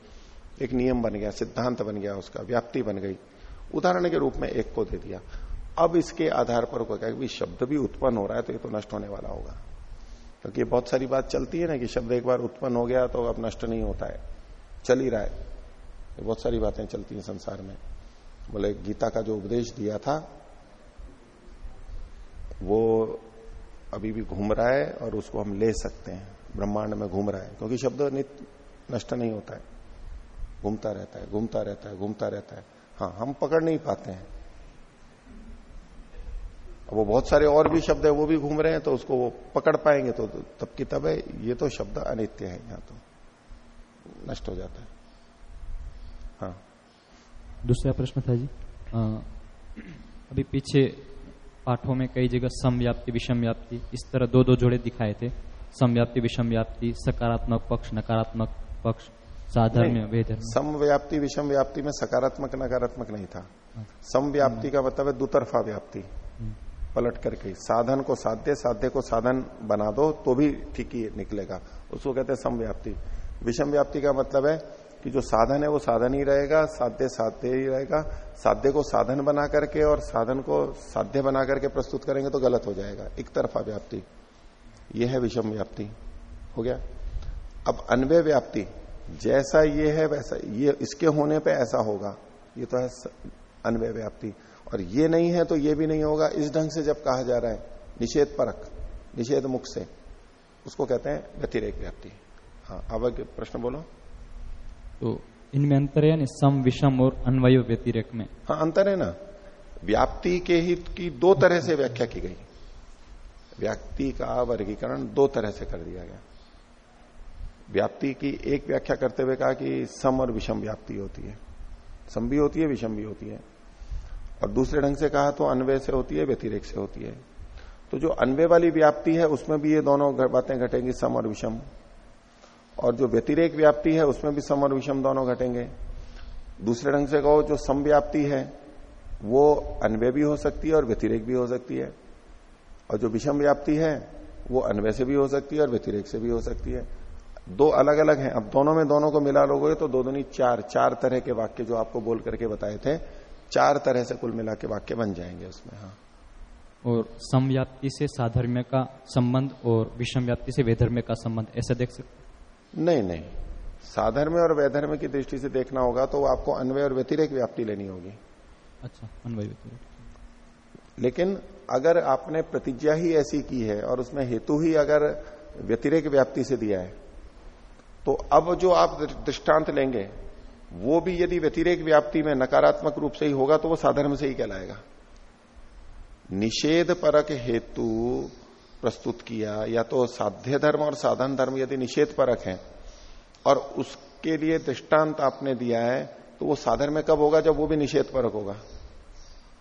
एक नियम बन गया, सिद्धांत बन गया उसका, व्याप्ति बन गई। उदाहरण के रूप में एक को दे दिया। अब इसके आधार पर कहा कि शब्द भी उत्पन्न हो रहा है तो ये तो नष्ट होने वाला होगा। क्योंकि तो बहुत सारी बात चलती है ना, कि शब्द एक बार उत्पन्न हो गया तो अब नष्ट नहीं होता है। चल ही रहा है। बहुत सारी बातें चलती हैं संसार में। बोले, गीता का जो उपदेश दिया था वो अभी भी घूम रहा है और उसको हम ले सकते हैं। ब्रह्मांड में घूम रहा है। क्योंकि शब्द नित्य नष्ट नहीं होता है। घूमता रहता है घूमता रहता है घूमता रहता है। हाँ हम पकड़ नहीं पाते हैं। वो बहुत सारे और भी शब्द है वो भी घूम रहे हैं तो उसको वो पकड़ पाएँगे तो तब की तब है। ये तो शब्द अनित्य है यहाँ तो। नष्ट हो जाता है। हाँ। दूसरा प्रश्न था जी। आ, अभी पीछे पाठों में कई जगह समव्याप्ति विषम व्याप्ति इस तरह दो दो जोड़े दिखाए थे। समव्याप्ति विषम व्याप्ति सकारात्मक पक्ष नकारात्मक पक्ष साधर्म वेद समव्याप्ति विषम व्याप्ति में सकारात्मक नकारात्मक नहीं था। समव्याप्ति का मतलब है दुतरफा व्याप्ति। हम्म। पलट करके साधन को साध्य साध्य को साधन बना दो तो भी ठीक ही निकलेगा। उसको कहते हैं समव्याप्ति। विषम व्याप्ति का मतलब है कि जो साधन है वो साधन ही रहेगा, साध्य साध्य ही रहेगा। साध्य को साधन बना करके और साधन को साध्य बना करके प्रस्तुत करेंगे तो गलत हो जाएगा। एक तरफा व्याप्ति। यह है विषम व्याप्ति। हो गया? अब अनवय व्याप्ति। जैसा ये है वैसा, ये इसके होने पे ऐसा होगा। ये तो है अनवय व्याप्ति। और ये नहीं है तो ये भी नहीं होगा। इस ढंग से जब कहा जा रहा है, निषेध परक, निषेध मुख से, उसको कहते हैं व्यतिरेक व्याप्ति। हाँ अब प्रश्न बोलो। तो इनमें अंतर है सम, विषम और अन्वय व्यतिरेक में। हाँ अंतर है ना? व्याप्ति के हित की दो तरह से व्याख्या की गई। व्याप्ति का वर्गीकरण दो तरह से कर दिया गया। व्याप्ति की एक व्याख्या करते हुए कहा कि सम और विषम व्याप्ति होती है। सम भी होती है, विषम भी होती है। और दूसरे ढंग से कहा तो अन्वय से होती है, व्यतिरेक से होती है। तो जो अन्वय वाली व्याप्ति है, उसमें भी ये दोनों बातें घटेंगी, सम और विषम। और जो व्यतिरेक व्याप्ति है, उसमें भी सम और विषम दोनों घटेंगे। दूसरे ढंग से कहो, जो सम व्याप्ति है, वो अन्वय भी हो सकती है और व्यतिरेक भी हो सकती है। और जो विषम व्याप्ति है, वो अन्वय से भी हो सकती है और व्यतिरेक से भी हो सकती है। दो अलग अलग हैं। अब दोनों में दोनों को मिला लोगे तो दो दोनी चार चार तरह के वाक्य जो आपको बोल करके बताए थे, चार तरह से कुल मिला के वाक्य बन जाएँगे उसमें हाँ। और समव्याप्ति से साधर्म्य का संबंध और विषम व्याप्ति से वेधर्म्य का संबंध, ऐसा देख सकते नहीं नहीं। साधर्म और वैधर्म की दृष्टि से देखना होगा तो आपको अन्वय और व्यतिरेक व्याप्ति लेनी होगी। अच्छा अन्वय व्यतिरेक। लेकिन अगर आपने प्रतिज्ञा ही ऐसी की है और उसमें हेतु ही अगर व्यतिरेक व्याप्ति से दिया है तो अब जो आप दृष्टांत लेंगे वो भी यदि व्यतिरेक व्याप्ति में नकारात्मक रूप से ही होगा तो वो साधर्म से ही कहलाएगा। निषेध परक हेतु प्रस्तुत किया, या तो साध्य धर्म और साधन धर्म यदि निषेध परक है, और उसके लिए दृष्टांत आपने दिया है तो वो साधन में कब होगा जब वो भी निषेध परक होगा?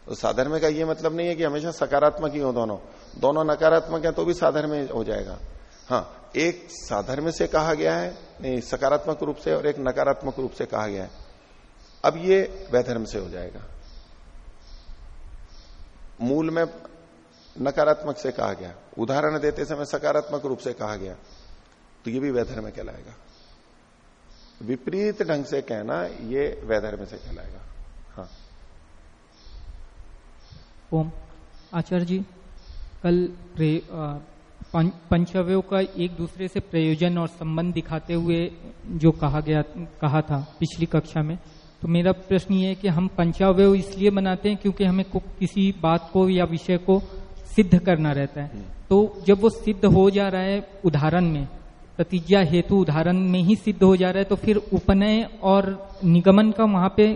तो साधन में का ये मतलब नहीं है कि हमेशा सकारात्मक ही हो दोनों। दोनों नकारात्मक है तो भी साधन में हो जाएगा। हाँ एक साधर्म से कहा गया है, नहीं, सकारात्मक रूप से और एक नकारात्मक रूप से कहा गया है। अब ये वैधर्म से हो जाएगा। मूल में नकारात्मक से कहा गया। उदाहरण देते समय सकारात्मक रूप से कहा गया। तो ये भी वैधर्म कहलाएगा। विपरीत ढंग से कहना, ये वैधर्म से कहलाएगा। हाँ। ओम। आचार्य जी, कल पंचवयों का एक दूसरे से प्रयोजन और संबंध दिखाते हुए जो कहा गया, कहा था पिछली कक्षा में तो मेरा प्रश्न ये है कि हम पंचावय इसलिए बनाते हैं क्योंकि हमें किसी बात को या विषय को सिद्ध करना रहता है हम्म। तो जब वो सिद्ध हो जा रहा है उदाहरण में प्रतिज्ञा हेतु उदाहरण में ही सिद्ध हो जा रहा है तो फिर उपनय और निगमन का वहाँ पे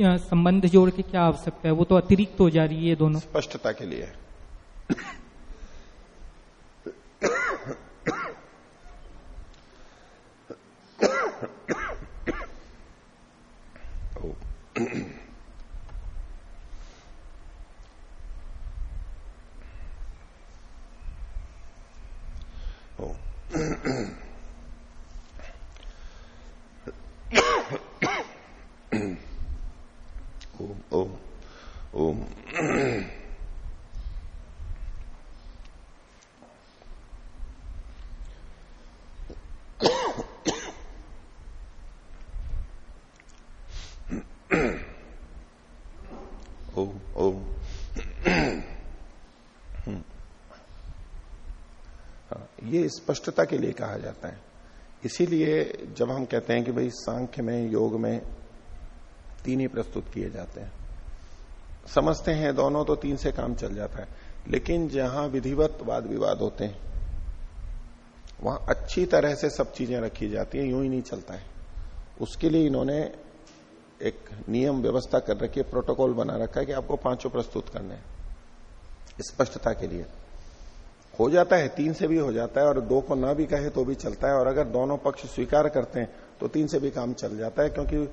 संबंध जोड़ के क्या आवश्यकता है वो तो अतिरिक्त हो जा रही है दोनों स्पष्टता के लिए ओम ओम ओम। ये स्पष्टता के लिए कहा जाता है। इसीलिए जब हम कहते हैं कि भाई सांख्य में, योग में तीन ही प्रस्तुत किए जाते हैं। समझते हैं दोनों तो तीन से काम चल जाता है। लेकिन जहाँ विधिवत वाद विवाद होते हैं, वहाँ अच्छी तरह से सब चीज़ें रखी जाती हैं, यूँ ही नहीं चलता है। उसके लिए इन्होंने एक नियम व्यवस्था कर रखी है, प्रोटोकॉल बना रखा है कि आपको पाँचों प्रस्तुत करने हैं, स्पष्टता के लिए। हो जाता है, तीन से भी हो जाता है और दो को ना भी कहे तो भी चलता है। और अगर दोनों पक्ष स्वीकार करते हैं तो तीन से भी काम चल जाता है क्योंकि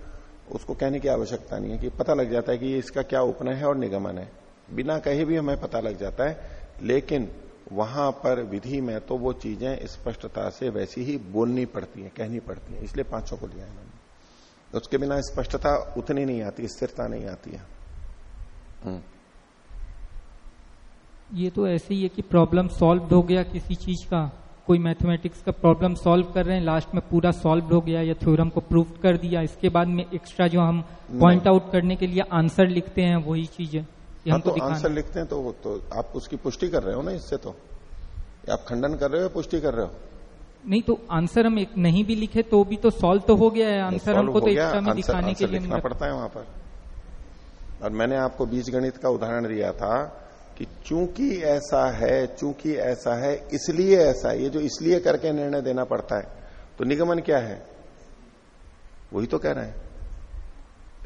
उसको कहने की आवश्यकता नहीं है कि पता लग जाता है कि इसका क्या उपनय है और निगमन है। बिना कहे भी हमें पता लग जाता है, लेकिन वहाँ पर विधि में तो वो चीज़ें स्पष्टता से वैसी ही बोलनी पड़ती है, कहनी पड़ती है। इसलिए पाँचों को लिया है मैंने। उसके बिना स्पष्टता उतनी नहीं आती, स्थिरता नहीं आती है। हम्म। ये तो ऐसे ही है कि प्रॉब्लम सॉल्व हो गया किसी चीज़ का। कोई मैथमेटिक्स का प्रॉब्लम सॉल्व कर रहे हैं लास्ट में पूरा सॉल्व हो गया या थ्योरम को प्रूव कर दिया। इसके बाद में एक्स्ट्रा जो हम पॉइंट आउट करने के लिए आंसर लिखते हैं वही चीज़ है। हाँ, तो आंसर लिखते हैं तो, तो आप उसकी पुष्टि कर रहे हो ना इससे तो। आप खंडन कर रहे हो पुष्टि कर रहे हो? नहीं तो आंसर हम एक नहीं भी लिखे तो भी तो सॉल्व तो हो गया है। आंसर हमको तो एक्स्ट्रा में दिखाने के लिए लिखना पड़ता है वहाँ पर। और मैंने आपको बीज गणित का उदाहरण दिया था। कि चूँकि ऐसा है, चूँकि ऐसा है, इसलिए ऐसा है, ये जो इसलिए करके निर्णय देना पड़ता है तो निगमन क्या है? वही तो कह रहे हैं।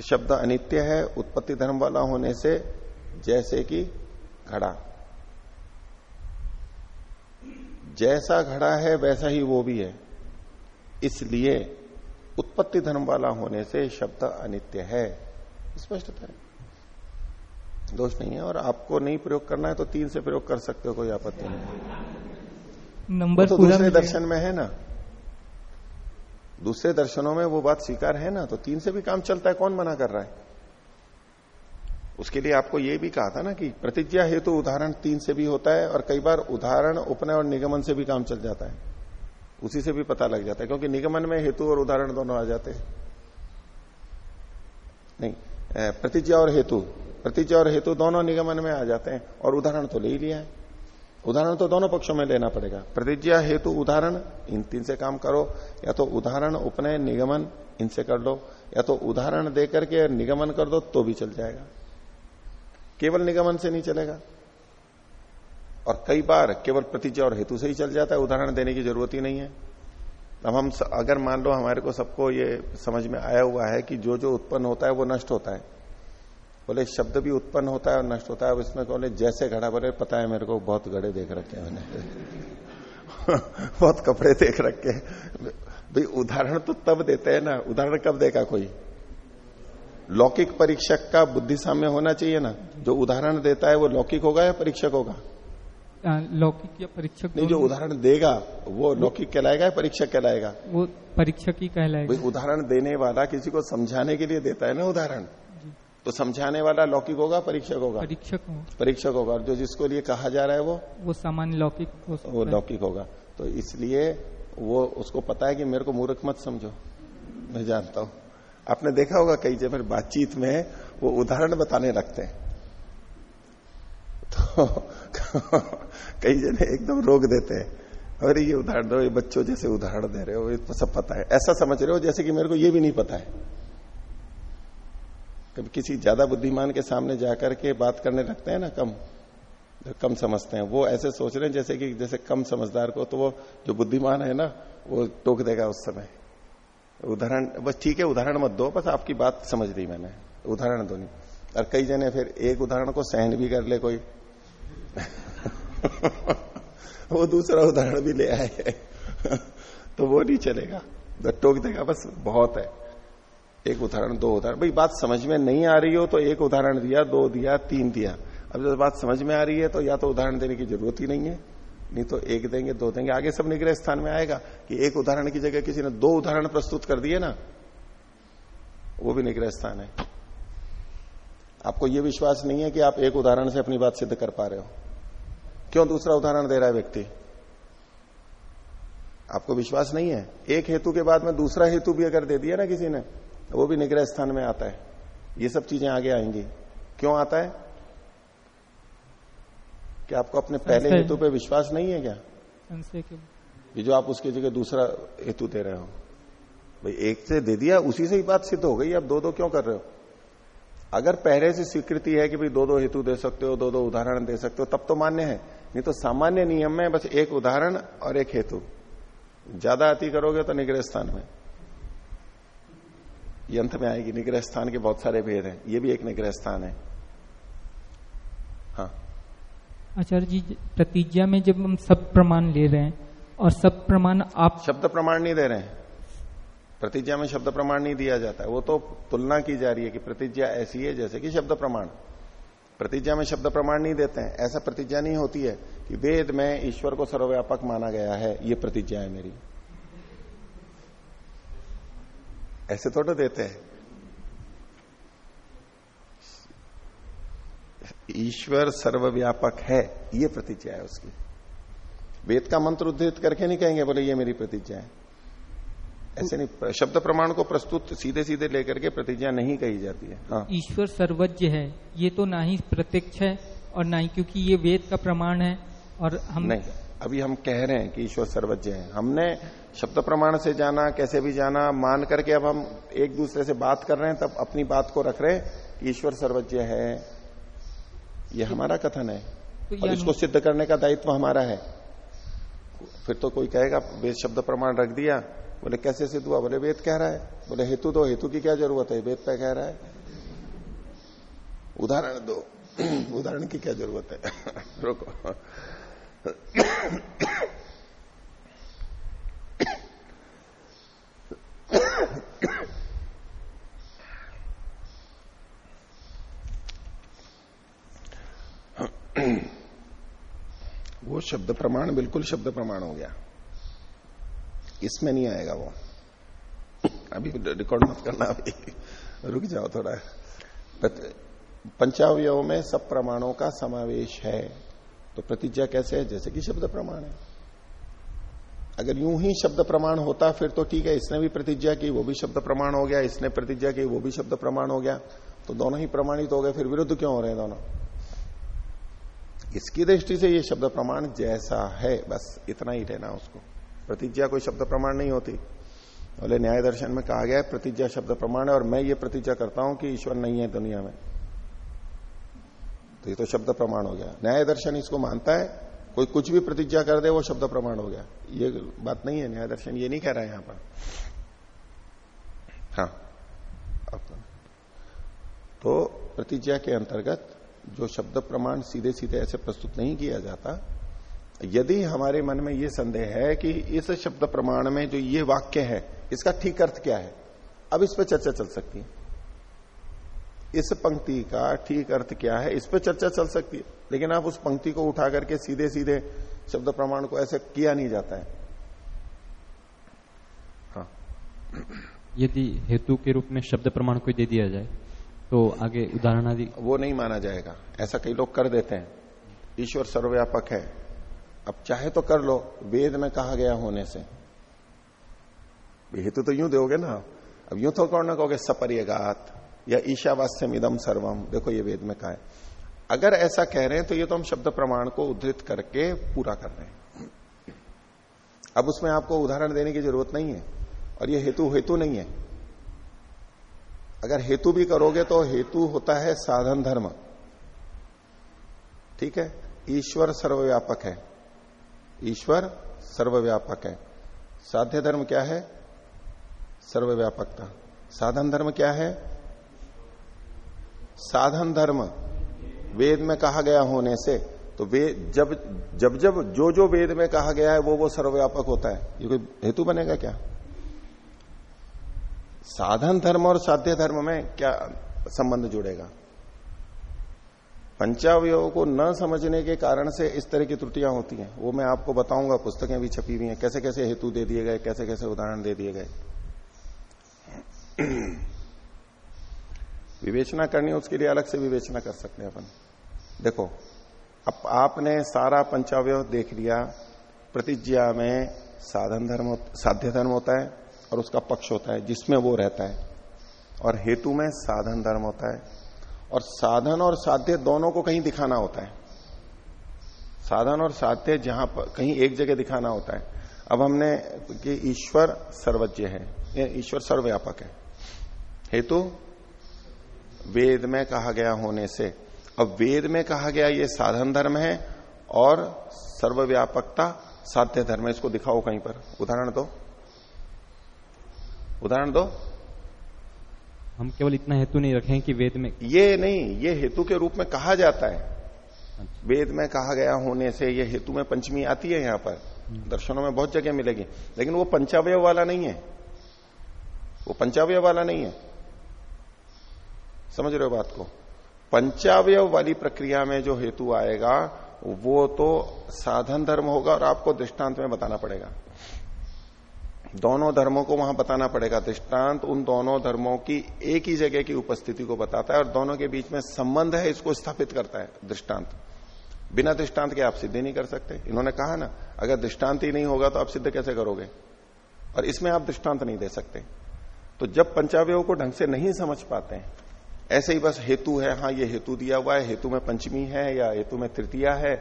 शब्द अनित्य है, उत्पत्ति धर्म वाला होने से जैसे कि घड़ा। जैसा घड़ा है, वैसा ही वो भी है। इसलिए उत्पत्ति धर्म वाला होने से शब्द अनित्य है। स्पष्टता है। दोष नहीं है और आपको नहीं प्रयोग करना है तो तीन से प्रयोग कर सकते हो कोई आपत्ति नहीं नंबर तो दूसरे दर्शन में है ना। दूसरे दर्शनों में वो बात स्वीकार है ना तो तीन से भी काम चलता है कौन मना कर रहा है? उसके लिए आपको ये भी कहा था ना कि प्रतिज्ञा हेतु तो उदाहरण तीन से भी होता है और कई बार उदाहरण उपनय और निगमन से भी काम चल जाता है। उसी से भी पता लग जाता है क्योंकि निगमन में हेतु और उदाहरण दोनों आ जाते हैं। नहीं प्रतिज्ञा और हेतु। प्रतिज्ञा और हेतु दोनों निगमन में आ जाते हैं और उदाहरण तो ले ही लिया है। उदाहरण तो दोनों पक्षों में लेना पड़ेगा। प्रतिज्ञा, हेतु, उदाहरण, इन तीन से काम करो। या तो उदाहरण उपनय निगमन, इनसे कर लो। या तो उदाहरण दे करके निगमन कर दो तो भी चल जाएगा। केवल निगमन से नहीं चलेगा। और कई बार केवल प्रतिज्ञा और हेतु से ही चल जाता है। उदाहरण देने की ज़रूरत ही नहीं है। अब हम अगर मान लो हमारे को सबको ये समझ में आया हुआ है कि जो जो उत्पन्न होता है वो नष्ट होता है। बोले शब्द भी उत्पन्न होता है और नष्ट होता है। अब इसमें बोले जैसे घड़ा बोले पता है मेरे को बहुत घड़े देख रखे हैं मैंने। (laughs) बहुत कपड़े देख रखे हैं। भाई उदाहरण तो तब देते हैं ना। उदाहरण कब देगा कोई? लौकिक परीक्षक का बुद्धि साम्य होना चाहिए ना। जो उदाहरण देता है वो लौकिक होगा या परीक्षक होगा? लौकिक या परीक्षक नहीं जो उदाहरण देगा वो लौकिक कहलाएगा या परीक्षक कहलाएगा? वो परीक्षक ही कहलाएगा। उदाहरण देने वाला किसी को समझाने के लिए देता है ना उदाहरण। तो समझाने वाला लौकिक होगा परीक्षक होगा? परीक्षक होगा। परीक्षक होगा। और जो जिसको लिए कहा जा रहा है वो? वो सामान्य लौकिक हो वो लौकिक होगा। तो इसलिए वो उसको पता है कि मेरे को मूर्ख मत समझो। मैं जानता हूँ। आपने देखा होगा कई जगह बातचीत में वो उदाहरण बताने लगते हैं। तो (laughs) कई जने एकदम रोक देते हैं। अरे ये उदाहरण दो ये बच्चों जैसे उदाहरण दे रहे हो ये तो सब पता है। ऐसा समझ रहे हो जैसे कि मेरे को ये भी नहीं पता है। कभी किसी ज़्यादा बुद्धिमान के सामने जाकर के बात करने लगते हैं ना, कम कम समझते हैं। वो ऐसे सोच रहे हैं जैसे कि, जैसे कम समझदार को तो वो जो बुद्धिमान है ना, वो टोक देगा उस समय। उदाहरण, बस ठीक है, उदाहरण मत दो, बस आपकी बात समझ ली मैंने। उदाहरण दो नहीं। और कई जने फिर एक उदाहरण को सहन भी कर ले कोई। (laughs) वो दूसरा उदाहरण भी ले आए। (laughs) तो वो नहीं चलेगा। टोक देगा, बस बहुत है। एक उदाहरण, दो उदाहरण। भाई, बात समझ में नहीं आ रही हो तो एक उदाहरण दिया, दो दिया, तीन दिया। अब जब बात समझ में आ रही है तो या तो उदाहरण देने की ज़रूरत ही नहीं है, नहीं तो एक देंगे, दो देंगे। आगे सब निग्रह स्थान में आएगा कि एक उदाहरण की जगह किसी ने दो उदाहरण प्रस्तुत कर दिए ना, वो भी निग्रह स्थान है। आपको यह विश्वास नहीं है कि आप एक उदाहरण से अपनी बात सिद्ध कर पा रहे हो। क्यों दूसरा उदाहरण दे रहा है व्यक्ति? आपको विश्वास नहीं है। एक हेतु के बाद में दूसरा हेतु भी अगर दे दिया ना किसी ने वो भी निग्रह स्थान में आता है। ये सब चीज़ें आगे आएँगी। क्यों आता है? क्या आपको अपने पहले हेतु पे विश्वास नहीं है क्या? ये जो आप उसकी जगह दूसरा हेतु दे रहे हो। भाई एक से दे दिया उसी से ही बात सिद्ध हो गई। अब दो दो क्यों कर रहे हो? अगर पहले से स्वीकृति है कि भाई दो दो हेतु दे सकते हो दो दो उदाहरण दे सकते हो तब तो मान्य है। नहीं तो सामान्य नियम में बस एक उदाहरण और एक हेतु। ज़्यादा अति करोगे तो निग्रह स्थान में। यंत्र में आएगी निग्रह स्थान के बहुत सारे भेद हैं। ये भी एक निग्रह स्थान है। हाँ। आचार्य जी प्रतिज्ञा में जब हम सब प्रमाण ले रहे हैं और सब प्रमाण आप शब्द प्रमाण नहीं दे रहे हैं। प्रतिज्ञा में शब्द प्रमाण नहीं दिया जाता। है वो तो तुलना की जा रही है कि प्रतिज्ञा ऐसी है जैसे कि शब्द प्रमाण। प्रतिज्ञा में शब्द प्रमाण नहीं देते हैं। ऐसा प्रतिज्ञा नहीं होती है कि वेद में ईश्वर को सर्वव्यापक माना गया है। ये प्रतिज्ञा है मेरी। ऐसे थोड़ा देते हैं। ईश्वर सर्वव्यापक है ये प्रतिज्ञा है उसकी। वेद का मंत्र उद्धृत करके नहीं कहेंगे बोले ये मेरी प्रतिज्ञा है। ऐसे नहीं शब्द प्रमाण को प्रस्तुत सीधे सीधे लेकर के प्रतिज्ञा नहीं कही जाती है। हाँ। ईश्वर सर्वज्ञ है ये तो ना ही प्रत्यक्ष है और ना ही क्योंकि ये वेद का प्रमाण है और हम नहीं अभी हम कह रहे हैं कि ईश्वर सर्वज्ञ है। हमने शब्द प्रमाण से जाना कैसे भी जाना मान करके अब हम एक दूसरे से बात कर रहे हैं तब अपनी बात को रख रहे हैं कि ईश्वर सर्वज्ञ है। ये हमारा कथन है। तो और इसको सिद्ध करने का दायित्व हमारा है। फिर तो कोई कहेगा वेद शब्द प्रमाण रख दिया। बोले कैसे सिद्ध हुआ? बोले वेद कह रहा है। बोले हेतु दो हेतु की क्या ज़रूरत है? वेद पे कह रहा है। उदाहरण दो। उदाहरण की क्या ज़रूरत है? (laughs) रुको। वो शब्द प्रमाण बिल्कुल शब्द प्रमाण हो गया। इसमें नहीं आएगा वो। अभी रिकॉर्ड मत करना अभी। रुक जाओ थोड़ा। पंचावयों में सब प्रमाणों का समावेश है। तो प्रतिज्ञा कैसे है? जैसे कि शब्द प्रमाण है। अगर यूँ ही शब्द प्रमाण होता फिर तो ठीक है, इसने भी प्रतिज्ञा की, वो भी शब्द प्रमाण हो गया, इसने प्रतिज्ञा की, वो भी शब्द प्रमाण हो गया। तो दोनों ही प्रमाणित हो गए, फिर विरुद्ध क्यों हो रहे हैं दोनों? इसकी दृष्टि से ये शब्द प्रमाण जैसा है, बस इतना ही रहना उसको। प्रतिज्ञा कोई शब्द प्रमाण नहीं होती। बोले, न्याय दर्शन में कहा गया है, प्रतिज्ञा शब्द प्रमाण है, और मैं ये प्रतिज्ञा करता हूँ कि ईश्वर नहीं है दुनिया में। तो ये तो शब्द प्रमाण हो गया। न्याय दर्शन इसको मानता है कोई कुछ भी प्रतिज्ञा कर दे, वो शब्द प्रमाण हो गया। ये बात नहीं है न्याय दर्शन ये नहीं कह रहा है यहाँ पर। हाँ। तो। प्रतिज्ञा के अंतर्गत जो शब्द प्रमाण सीधे सीधे ऐसे प्रस्तुत नहीं किया जाता, यदि हमारे मन में ये संदेह है कि इस शब्द प्रमाण में जो ये वाक्य है, इसका ठीक अर्थ क्या है? अब इस पर चर्चा चल सकती है। इस पंक्ति का ठीक अर्थ क्या है? इस पर चर्चा चल सकती है। लेकिन आप उस पंक्ति को उठा करके सीधे सीधे शब्द प्रमाण को ऐसे किया नहीं जाता है। हाँ। यदि हेतु के रूप में शब्द प्रमाण को दे दिया जाए तो आगे उदाहरण आदि वो नहीं माना जाएगा। ऐसा कई लोग कर देते हैं। ईश्वर सर्वव्यापक है। अब चाहे तो कर लो। वेद में कहा गया होने से। हेतु तो यूँ दोगे ना अब यूँ तो कौन ना कहोगे सपरियगात। या ईशावास्यम इदम सर्वम देखो ये वेद में कहा है। अगर ऐसा कह रहे हैं तो ये तो हम शब्द प्रमाण को उद्धृत करके पूरा कर रहे हैं। अब उसमें आपको उदाहरण देने की ज़रूरत नहीं है, और ये हेतु हेतु नहीं है। अगर हेतु भी करोगे तो हेतु होता है साधन धर्म। ठीक है? ईश्वर सर्वव्यापक है। ईश्वर सर्वव्यापक है। साध्य धर्म क्या है? सर्वव्यापकता। साधन धर्म क्या है? साधन धर्म वेद में कहा गया होने से तो वेद जब जब जब जो जो वेद में कहा गया है, वो वो सर्वव्यापक होता है। ये कोई हेतु बनेगा क्या? साधन धर्म और साध्य धर्म में क्या संबंध जुड़ेगा? पंचावयों को न समझने के कारण से इस तरह की त्रुटियाँ होती हैं। वो मैं आपको बताऊँगा, पुस्तकें भी छपी हुई हैं। कैसे कैसे हेतु दे दिए गए कैसे कैसे उदाहरण दे दिए गए। विवेचना करनी है, उसके लिए अलग से विवेचना कर सकते हैं अपन। देखो, अब आपने सारा पंचावय देख लिया, प्रतिज्ञा में साधन धर्म साध्य धर्म होता है और उसका पक्ष होता है, जिसमें वो रहता है। और हेतु में साधन धर्म होता है। और साधन और साध्य दोनों को कहीं दिखाना होता है। साधन और साध्य जहाँ पर कहीं एक जगह दिखाना होता है। अब हमने कि ईश्वर सर्वज्ञ है ईश्वर सर्वव्यापक है। हेतु वेद में कहा गया होने से। अब वेद में कहा गया ये साधन धर्म है और सर्वव्यापकता साध्य धर्म है। इसको दिखाओ कहीं पर। उदाहरण दो। उदाहरण दो। हम केवल इतना हेतु नहीं रखें कि वेद में ये नहीं ये हेतु के रूप में कहा जाता है। अच्छा। वेद में कहा गया होने से ये हेतु में पंचमी आती है यहाँ पर। हम्म। दर्शनों में बहुत जगह मिलेगी। लेकिन वो पंचावय वाला नहीं है। वो पंचावय वाला नहीं है। समझ रहे हो बात को? पंचावय वाली प्रक्रिया में जो हेतु आएगा, वो तो साधन धर्म होगा और आपको दृष्टांत में बताना पड़ेगा। दोनों धर्मों को वहाँ बताना पड़ेगा। दृष्टांत उन दोनों धर्मों की एक ही जगह की उपस्थिति को बताता है और दोनों के बीच में संबंध है, इसको स्थापित करता है दृष्टांत। बिना दृष्टांत के आप सिद्ध नहीं कर सकते। इन्होंने कहा ना, अगर दृष्टांत ही नहीं होगा तो आप सिद्ध कैसे करोगे? और इसमें आप दृष्टांत नहीं दे सकते। तो जब पंचावयों को ढंग से नहीं समझ पाते ऐसे ही बस हेतु है हाँ ये हेतु दिया हुआ है हेतु में पंचमी है या हेतु में तृतीया है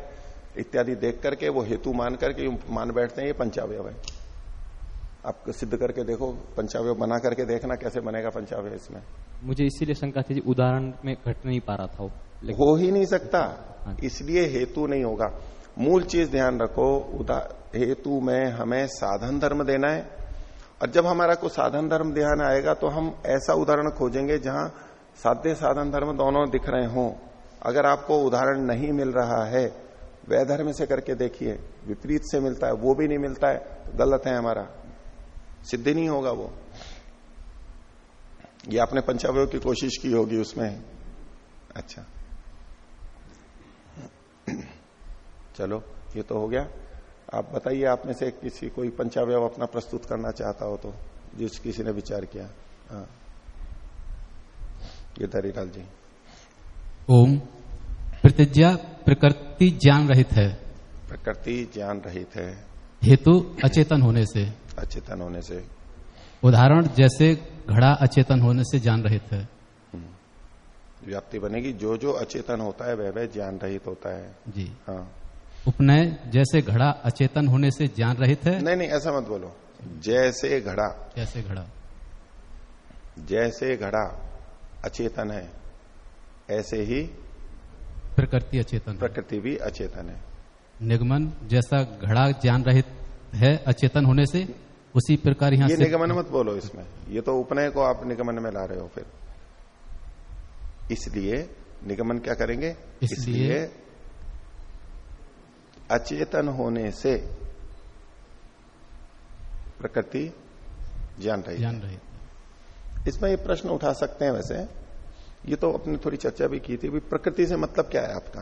इत्यादि देख करके वो हेतु मान करके मान बैठते हैं ये पंचावय है। आप सिद्ध करके देखो पंचावय बना करके देखना कैसे बनेगा पंचावय इसमें। मुझे इसीलिए शंका थी उदाहरण में घट नहीं पा रहा था वो हो ही नहीं सकता। हाँ इसलिए हेतु नहीं होगा। मूल चीज़ ध्यान रखो उदा हेतु में हमें साधन धर्म देना है। और जब हमारा को साधन धर्म ध्यान आएगा तो हम ऐसा उदाहरण खोजेंगे जहाँ साध्य साधन धर्म दोनों दिख रहे हों। अगर आपको उदाहरण नहीं मिल रहा है, वैधर्म से करके देखिए, विपरीत से मिलता है, वो भी नहीं मिलता है तो गलत है हमारा। सिद्धि नहीं होगा वो। ये आपने पंचावय की कोशिश की होगी उसमें। अच्छा। चलो, ये तो हो गया। आप बताइए, आप में से किसी कोई पंचावय अपना प्रस्तुत करना चाहता हो तो जिस किसी ने विचार किया। हाँ। ये धरीलाल जी। ओम। प्रतिज्ञा प्रकृति ज्ञान रहित है। प्रकृति ज्ञान रहित है। हेतु अचेतन होने से। अचेतन होने से। उदाहरण जैसे घड़ा अचेतन होने से ज्ञान रहित है। व्याप्ति बनेगी। जो जो अचेतन होता है वह वह ज्ञान रहित होता है। जी। हाँ। उपनय जैसे घड़ा अचेतन होने से ज्ञान रहित है। नहीं नहीं ऐसा मत बोलो। जैसे घड़ा। जैसे घड़ा। जैसे घड़ा। अचेतन है। ऐसे ही प्रकृति अचेतन प्रकृति भी अचेतन है। निगमन जैसा घड़ा ज्ञान रहित है अचेतन होने से उसी प्रकार यहाँ ये से निगमन मत बोलो इसमें। ये तो उपनय को आप निगमन में ला रहे हो फिर। इसलिए निगमन क्या करेंगे? इसलिए अचेतन होने से प्रकृति ज्ञान रही ज्ञान रहित। इसमें ये प्रश्न उठा सकते हैं वैसे। ये तो अपने थोड़ी चर्चा भी की थी, भी प्रकृति से मतलब क्या है आपका?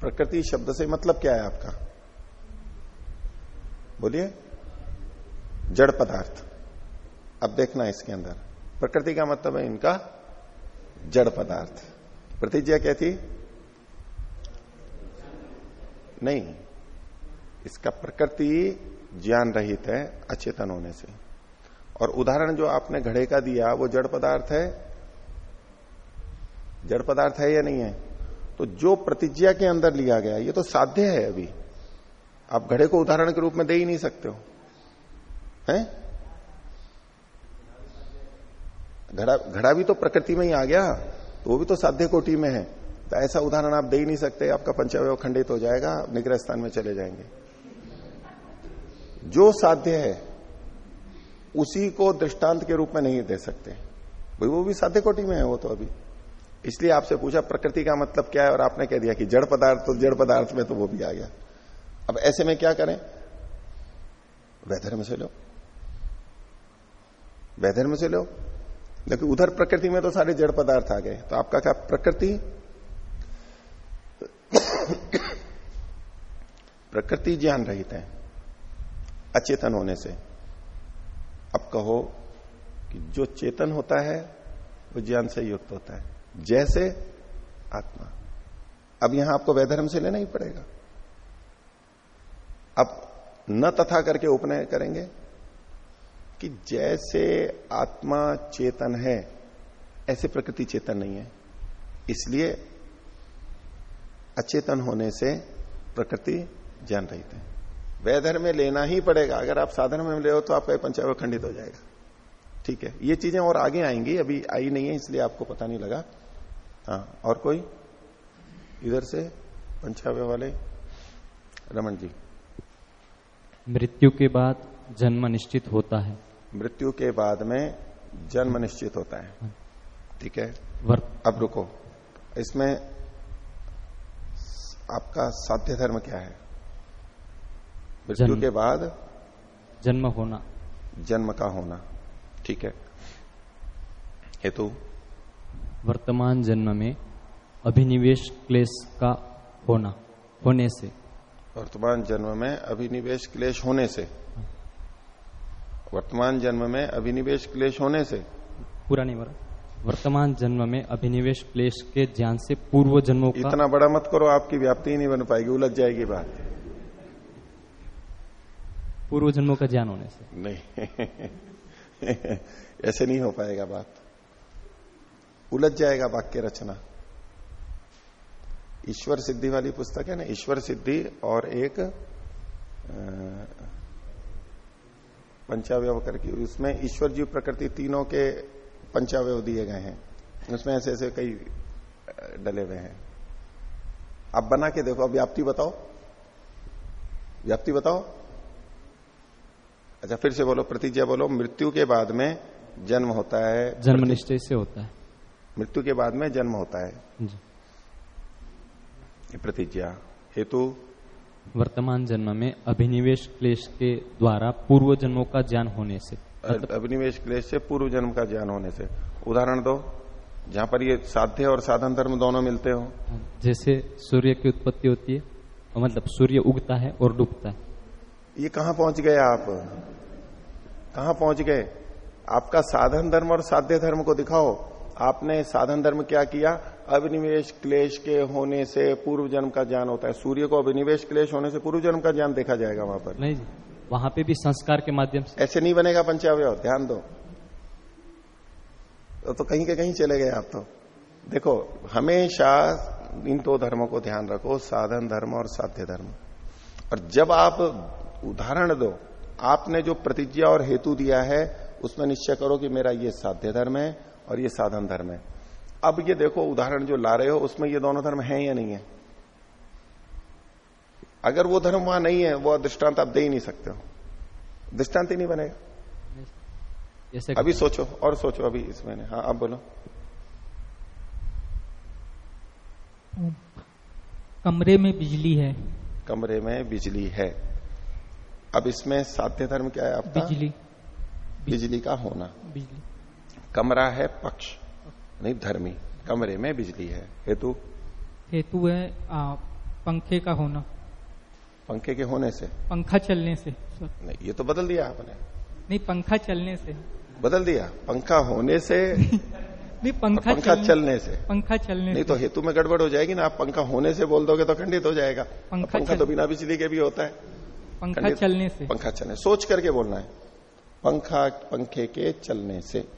प्रकृति शब्द से मतलब क्या है आपका? बोलिए। जड़ पदार्थ। अब देखना इसके अंदर। प्रकृति का मतलब है इनका जड़ पदार्थ। प्रतिज्ञा क्या थी? नहीं। इसका प्रकृति ज्ञान रहित है, अचेतन होने से। और उदाहरण जो आपने घड़े का दिया, वो जड़ पदार्थ है? जड़ पदार्थ है या नहीं है? तो जो प्रतिज्ञा के अंदर लिया गया, ये तो साध्य है अभी। आप घड़े को उदाहरण के रूप में दे ही नहीं सकते हो। हैं? घड़ा घड़ा भी तो प्रकृति में ही आ गया तो वो भी तो साध्य कोटि में है। तो ऐसा उदाहरण आप दे ही नहीं सकते, आपका पंचावय खंडित हो जाएगा, निग्रह स्थान में चले जाएँगे। जो साध्य है उसी को दृष्टांत के रूप में नहीं दे सकते। भाई, वो भी साध्य कोटि में है, वो तो अभी। इसलिए आपसे पूछा, प्रकृति का मतलब क्या है? और आपने कह दिया कि जड़ पदार्थ तो जड़ पदार्थ में तो वो भी आ गया। अब ऐसे में क्या करें? वैधर्म से लो। वैधर्म से लो। लेकिन उधर प्रकृति में तो सारे जड़ पदार्थ आ गए। तो आपका क्या प्रकृति? (coughs) प्रकृति ज्ञान रहित है, अचेतन होने से। अब कहो कि जो चेतन होता है, वो ज्ञान से युक्त होता है। जैसे आत्मा। अब यहाँ आपको वैधर्म से लेना ही पड़ेगा। अब न तथा करके उपनय करेंगे कि जैसे आत्मा चेतन है, ऐसे प्रकृति चेतन नहीं है। इसलिए अचेतन होने से प्रकृति ज्ञान रहित है। वैधर्म में लेना ही पड़ेगा। अगर आप साधन में ले हो तो आपका पंचावय खंडित हो जाएगा। ठीक है? ये चीज़ें और आगे आएँगी। अभी आई नहीं है इसलिए आपको पता नहीं लगा। हाँ और कोई? इधर से पंचावय वाले। रमन जी। मृत्यु के बाद जन्म निश्चित होता है। मृत्यु के बाद में जन्म निश्चित होता है। ठीक है? वर्त अब रुको। इसमें आपका साध्य धर्म क्या है? मृत्यु जन्म। के बाद? जन्म होना। जन्म का होना। ठीक है। हेतु? वर्तमान जन्म में अभिनिवेश क्लेश का होना होने से। वर्तमान जन्म में अभिनिवेश क्लेश होने से। वर्तमान जन्म में अभिनिवेश क्लेश होने से। पूरा नहीं बरा वर्तमान जन्म में अभिनिवेश क्लेश के ज्ञान से पूर्व जन्मों का इतना बड़ा मत करो आपकी व्याप्ति ही नहीं बन पाएगी उलझ जाएगी बात। पूर्व जन्मों का ज्ञान होने से। नहीं। (laughs) ऐसे नहीं हो पाएगा बात। उलझ जाएगा वाक्य रचना। ईश्वर सिद्धि वाली पुस्तक है ना? ईश्वर सिद्धि और एक पंचावय करके। उसमें ईश्वर जीव प्रकृति तीनों के पंचावय दिए गए हैं। उसमें ऐसे ऐसे कई डले हुए हैं। आप बना के देखो। अब व्याप्ति बताओ। व्याप्ति बताओ। अच्छा फिर से बोलो प्रतिज्ञा बोलो मृत्यु के बाद में जन्म होता है। जन्म निश्चय से होता है। मृत्यु के बाद में जन्म होता है। प्रतिज्ञा। हेतु? वर्तमान जन्म में अभिनिवेश क्लेश के द्वारा पूर्व जन्मों का ज्ञान होने से। अभिनिवेश क्लेश से पूर्व जन्म का ज्ञान होने से। उदाहरण दो। जहाँ पर ये साध्य और साधन धर्म दोनों मिलते हो। जैसे सूर्य की उत्पत्ति होती है और मतलब सूर्य उगता है और डूबता है। ये कहाँ पहुँच गए आप? कहाँ पहुँच गए? आपका साधन धर्म और साध्य धर्म को दिखाओ। आपने साधन धर्म क्या किया? अभिनिवेश क्लेश के होने से पूर्व जन्म का ज्ञान होता है। सूर्य को अभिनिवेश क्लेश होने से पूर्व जन्म का ज्ञान देखा जाएगा वहाँ पर। नहीं जी वहाँ पे भी संस्कार के माध्यम से। ऐसे नहीं बनेगा पंचावय ध्यान दो। तो, तो कहीं के कहीं चले गए आप तो। देखो हमेशा इन दो धर्मों को ध्यान रखो साधन धर्म और साध्य धर्म। और जब आप उदाहरण दो। आपने जो प्रतिज्ञा और हेतु दिया है उसमें निश्चय करो कि मेरा ये साध्य धर्म है और ये साधन धर्म है। अब ये देखो उदाहरण जो ला रहे हो उसमें ये दोनों धर्म है या नहीं है? अगर वो धर्म वहाँ नहीं है वो दृष्टांत आप दे ही नहीं सकते हो। दृष्टांत ही नहीं बनेगा। अभी सोचो और सोचो अभी इसमें हाँ अब बोलो। कमरे में बिजली है। कमरे में बिजली है। अब इसमें साध्य धर्म क्या है आपका? बिजली। बिजली का होना। बिजली। कमरा है पक्ष नहीं धर्मी। कमरे में बिजली है। हेतु? हेतु है आ, पंखे का होना। पंखे के होने से। पंखा चलने से नहीं ये तो बदल दिया आपने। नहीं पंखा चलने से। बदल दिया। पंखा होने से (laughs) नहीं पंखा, पंखा चलने से। पंखा चलने नहीं तो हेतु में गड़बड़ हो जाएगी ना? आप पंखा होने से बोल दोगे तो खंडित हो जाएगा। पंखा पंखा तो बिना बिजली के भी होता है। पंखा चलने से। पंखा चलने सोच करके बोलना है। पंखा पंखे के चलने से।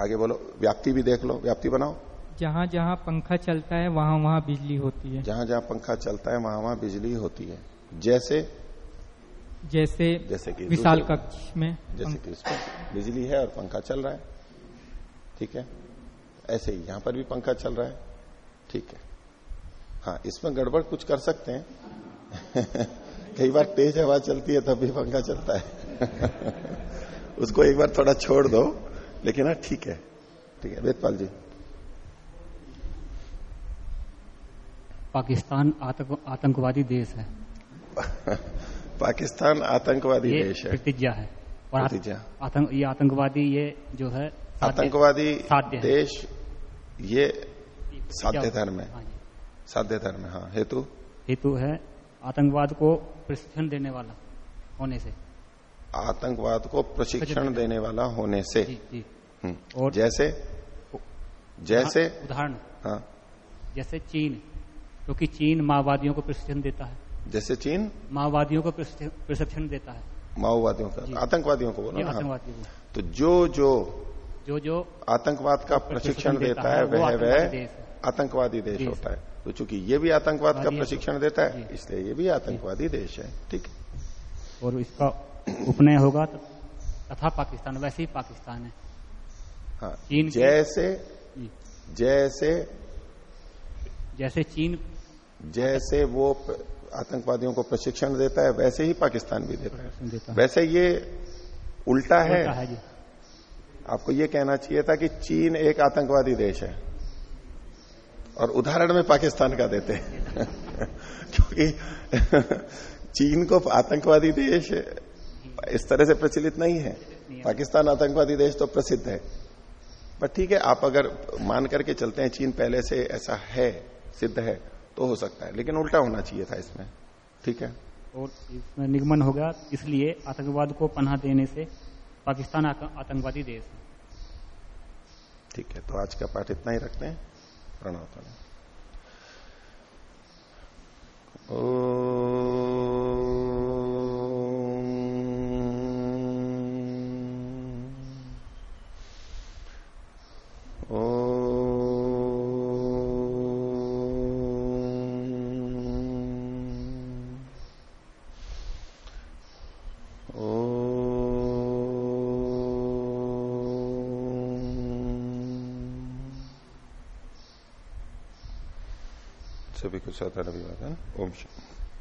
आगे बोलो व्याप्ति भी देख लो व्याप्ति बनाओ। जहाँ जहाँ पंखा चलता है वहाँ वहाँ बिजली होती है। जहाँ जहाँ पंखा चलता है वहाँ वहाँ बिजली होती है। जैसे जैसे जैसे कि विशाल कक्ष में जैसे कि इसमें बिजली है और पंखा चल रहा है। ठीक है? ऐसे ही यहाँ पर भी पंखा चल रहा है। ठीक है? हाँ इसमें गड़बड़ कुछ कर सकते हैं। कई बार तेज हवा चलती है तब भी पंखा चलता है। उसको एक बार थोड़ा छोड़ दो लेकिन हाँ ठीक है। ठीक है वेदपाल जी। पाकिस्तान आतंक, आतंकवादी देश है। (laughs) पाकिस्तान आतंकवादी देश है। प्रतिज्ञा है। और प्रतिज्ञा। आतंक ये आतंकवादी ये जो है आतंकवादी देश ये साध्य धर्म है? हाँ। साध्य धर्म है हाँ। हेतु? हेतु है आतंकवाद को प्रशिक्षण देने वाला होने से। आतंकवाद को प्रशिक्षण देने वाला होने से। जी जी। हम्म, और- जैसे जैसे उदाहरण। हाँ। जैसे चीन क्योंकि चीन माओवादियों को प्रशिक्षण देता है। जैसे चीन? माओवादियों को प्रशिक्षण देता है। माओवादियों का आतंकवादियों को बोलो ना हाँ। आतंकवादियों को। तो जो जो जो जो आतंकवाद का प्रशिक्षण देता है वह वह आतंकवादी देश होता है। तो चूँकि ये भी आतंकवाद का प्रशिक्षण देता है इसलिए ये भी आतंकवादी देश है ठीक। है और इसका उपनय होगा तो तथा पाकिस्तान वैसे ही पाकिस्तान है। हाँ चीन जैसे जैसे जैसे चीन जैसे वो आतंकवादियों को प्रशिक्षण देता है वैसे ही पाकिस्तान भी देता है। देता वैसे ये उल्टा है। है आपको ये कहना चाहिए था कि चीन एक आतंकवादी देश है। और उदाहरण में पाकिस्तान का देते हैं। (laughs) क्योंकि चीन को आतंकवादी देश इस तरह से प्रचलित नहीं है। पाकिस्तान आतंकवादी देश तो प्रसिद्ध है। पर ठीक है आप अगर मान करके चलते हैं चीन पहले से ऐसा है सिद्ध है तो हो सकता है। लेकिन उल्टा होना चाहिए था इसमें। ठीक है? और इसमें निगमन होगा इसलिए आतंकवाद को पनाह देने से पाकिस्तान आतंकवादी देश ठीक है तो आज का पाठ इतना ही रखते हैं। प्रणव ओ सभी को साधारण अभिवादन ओम शांति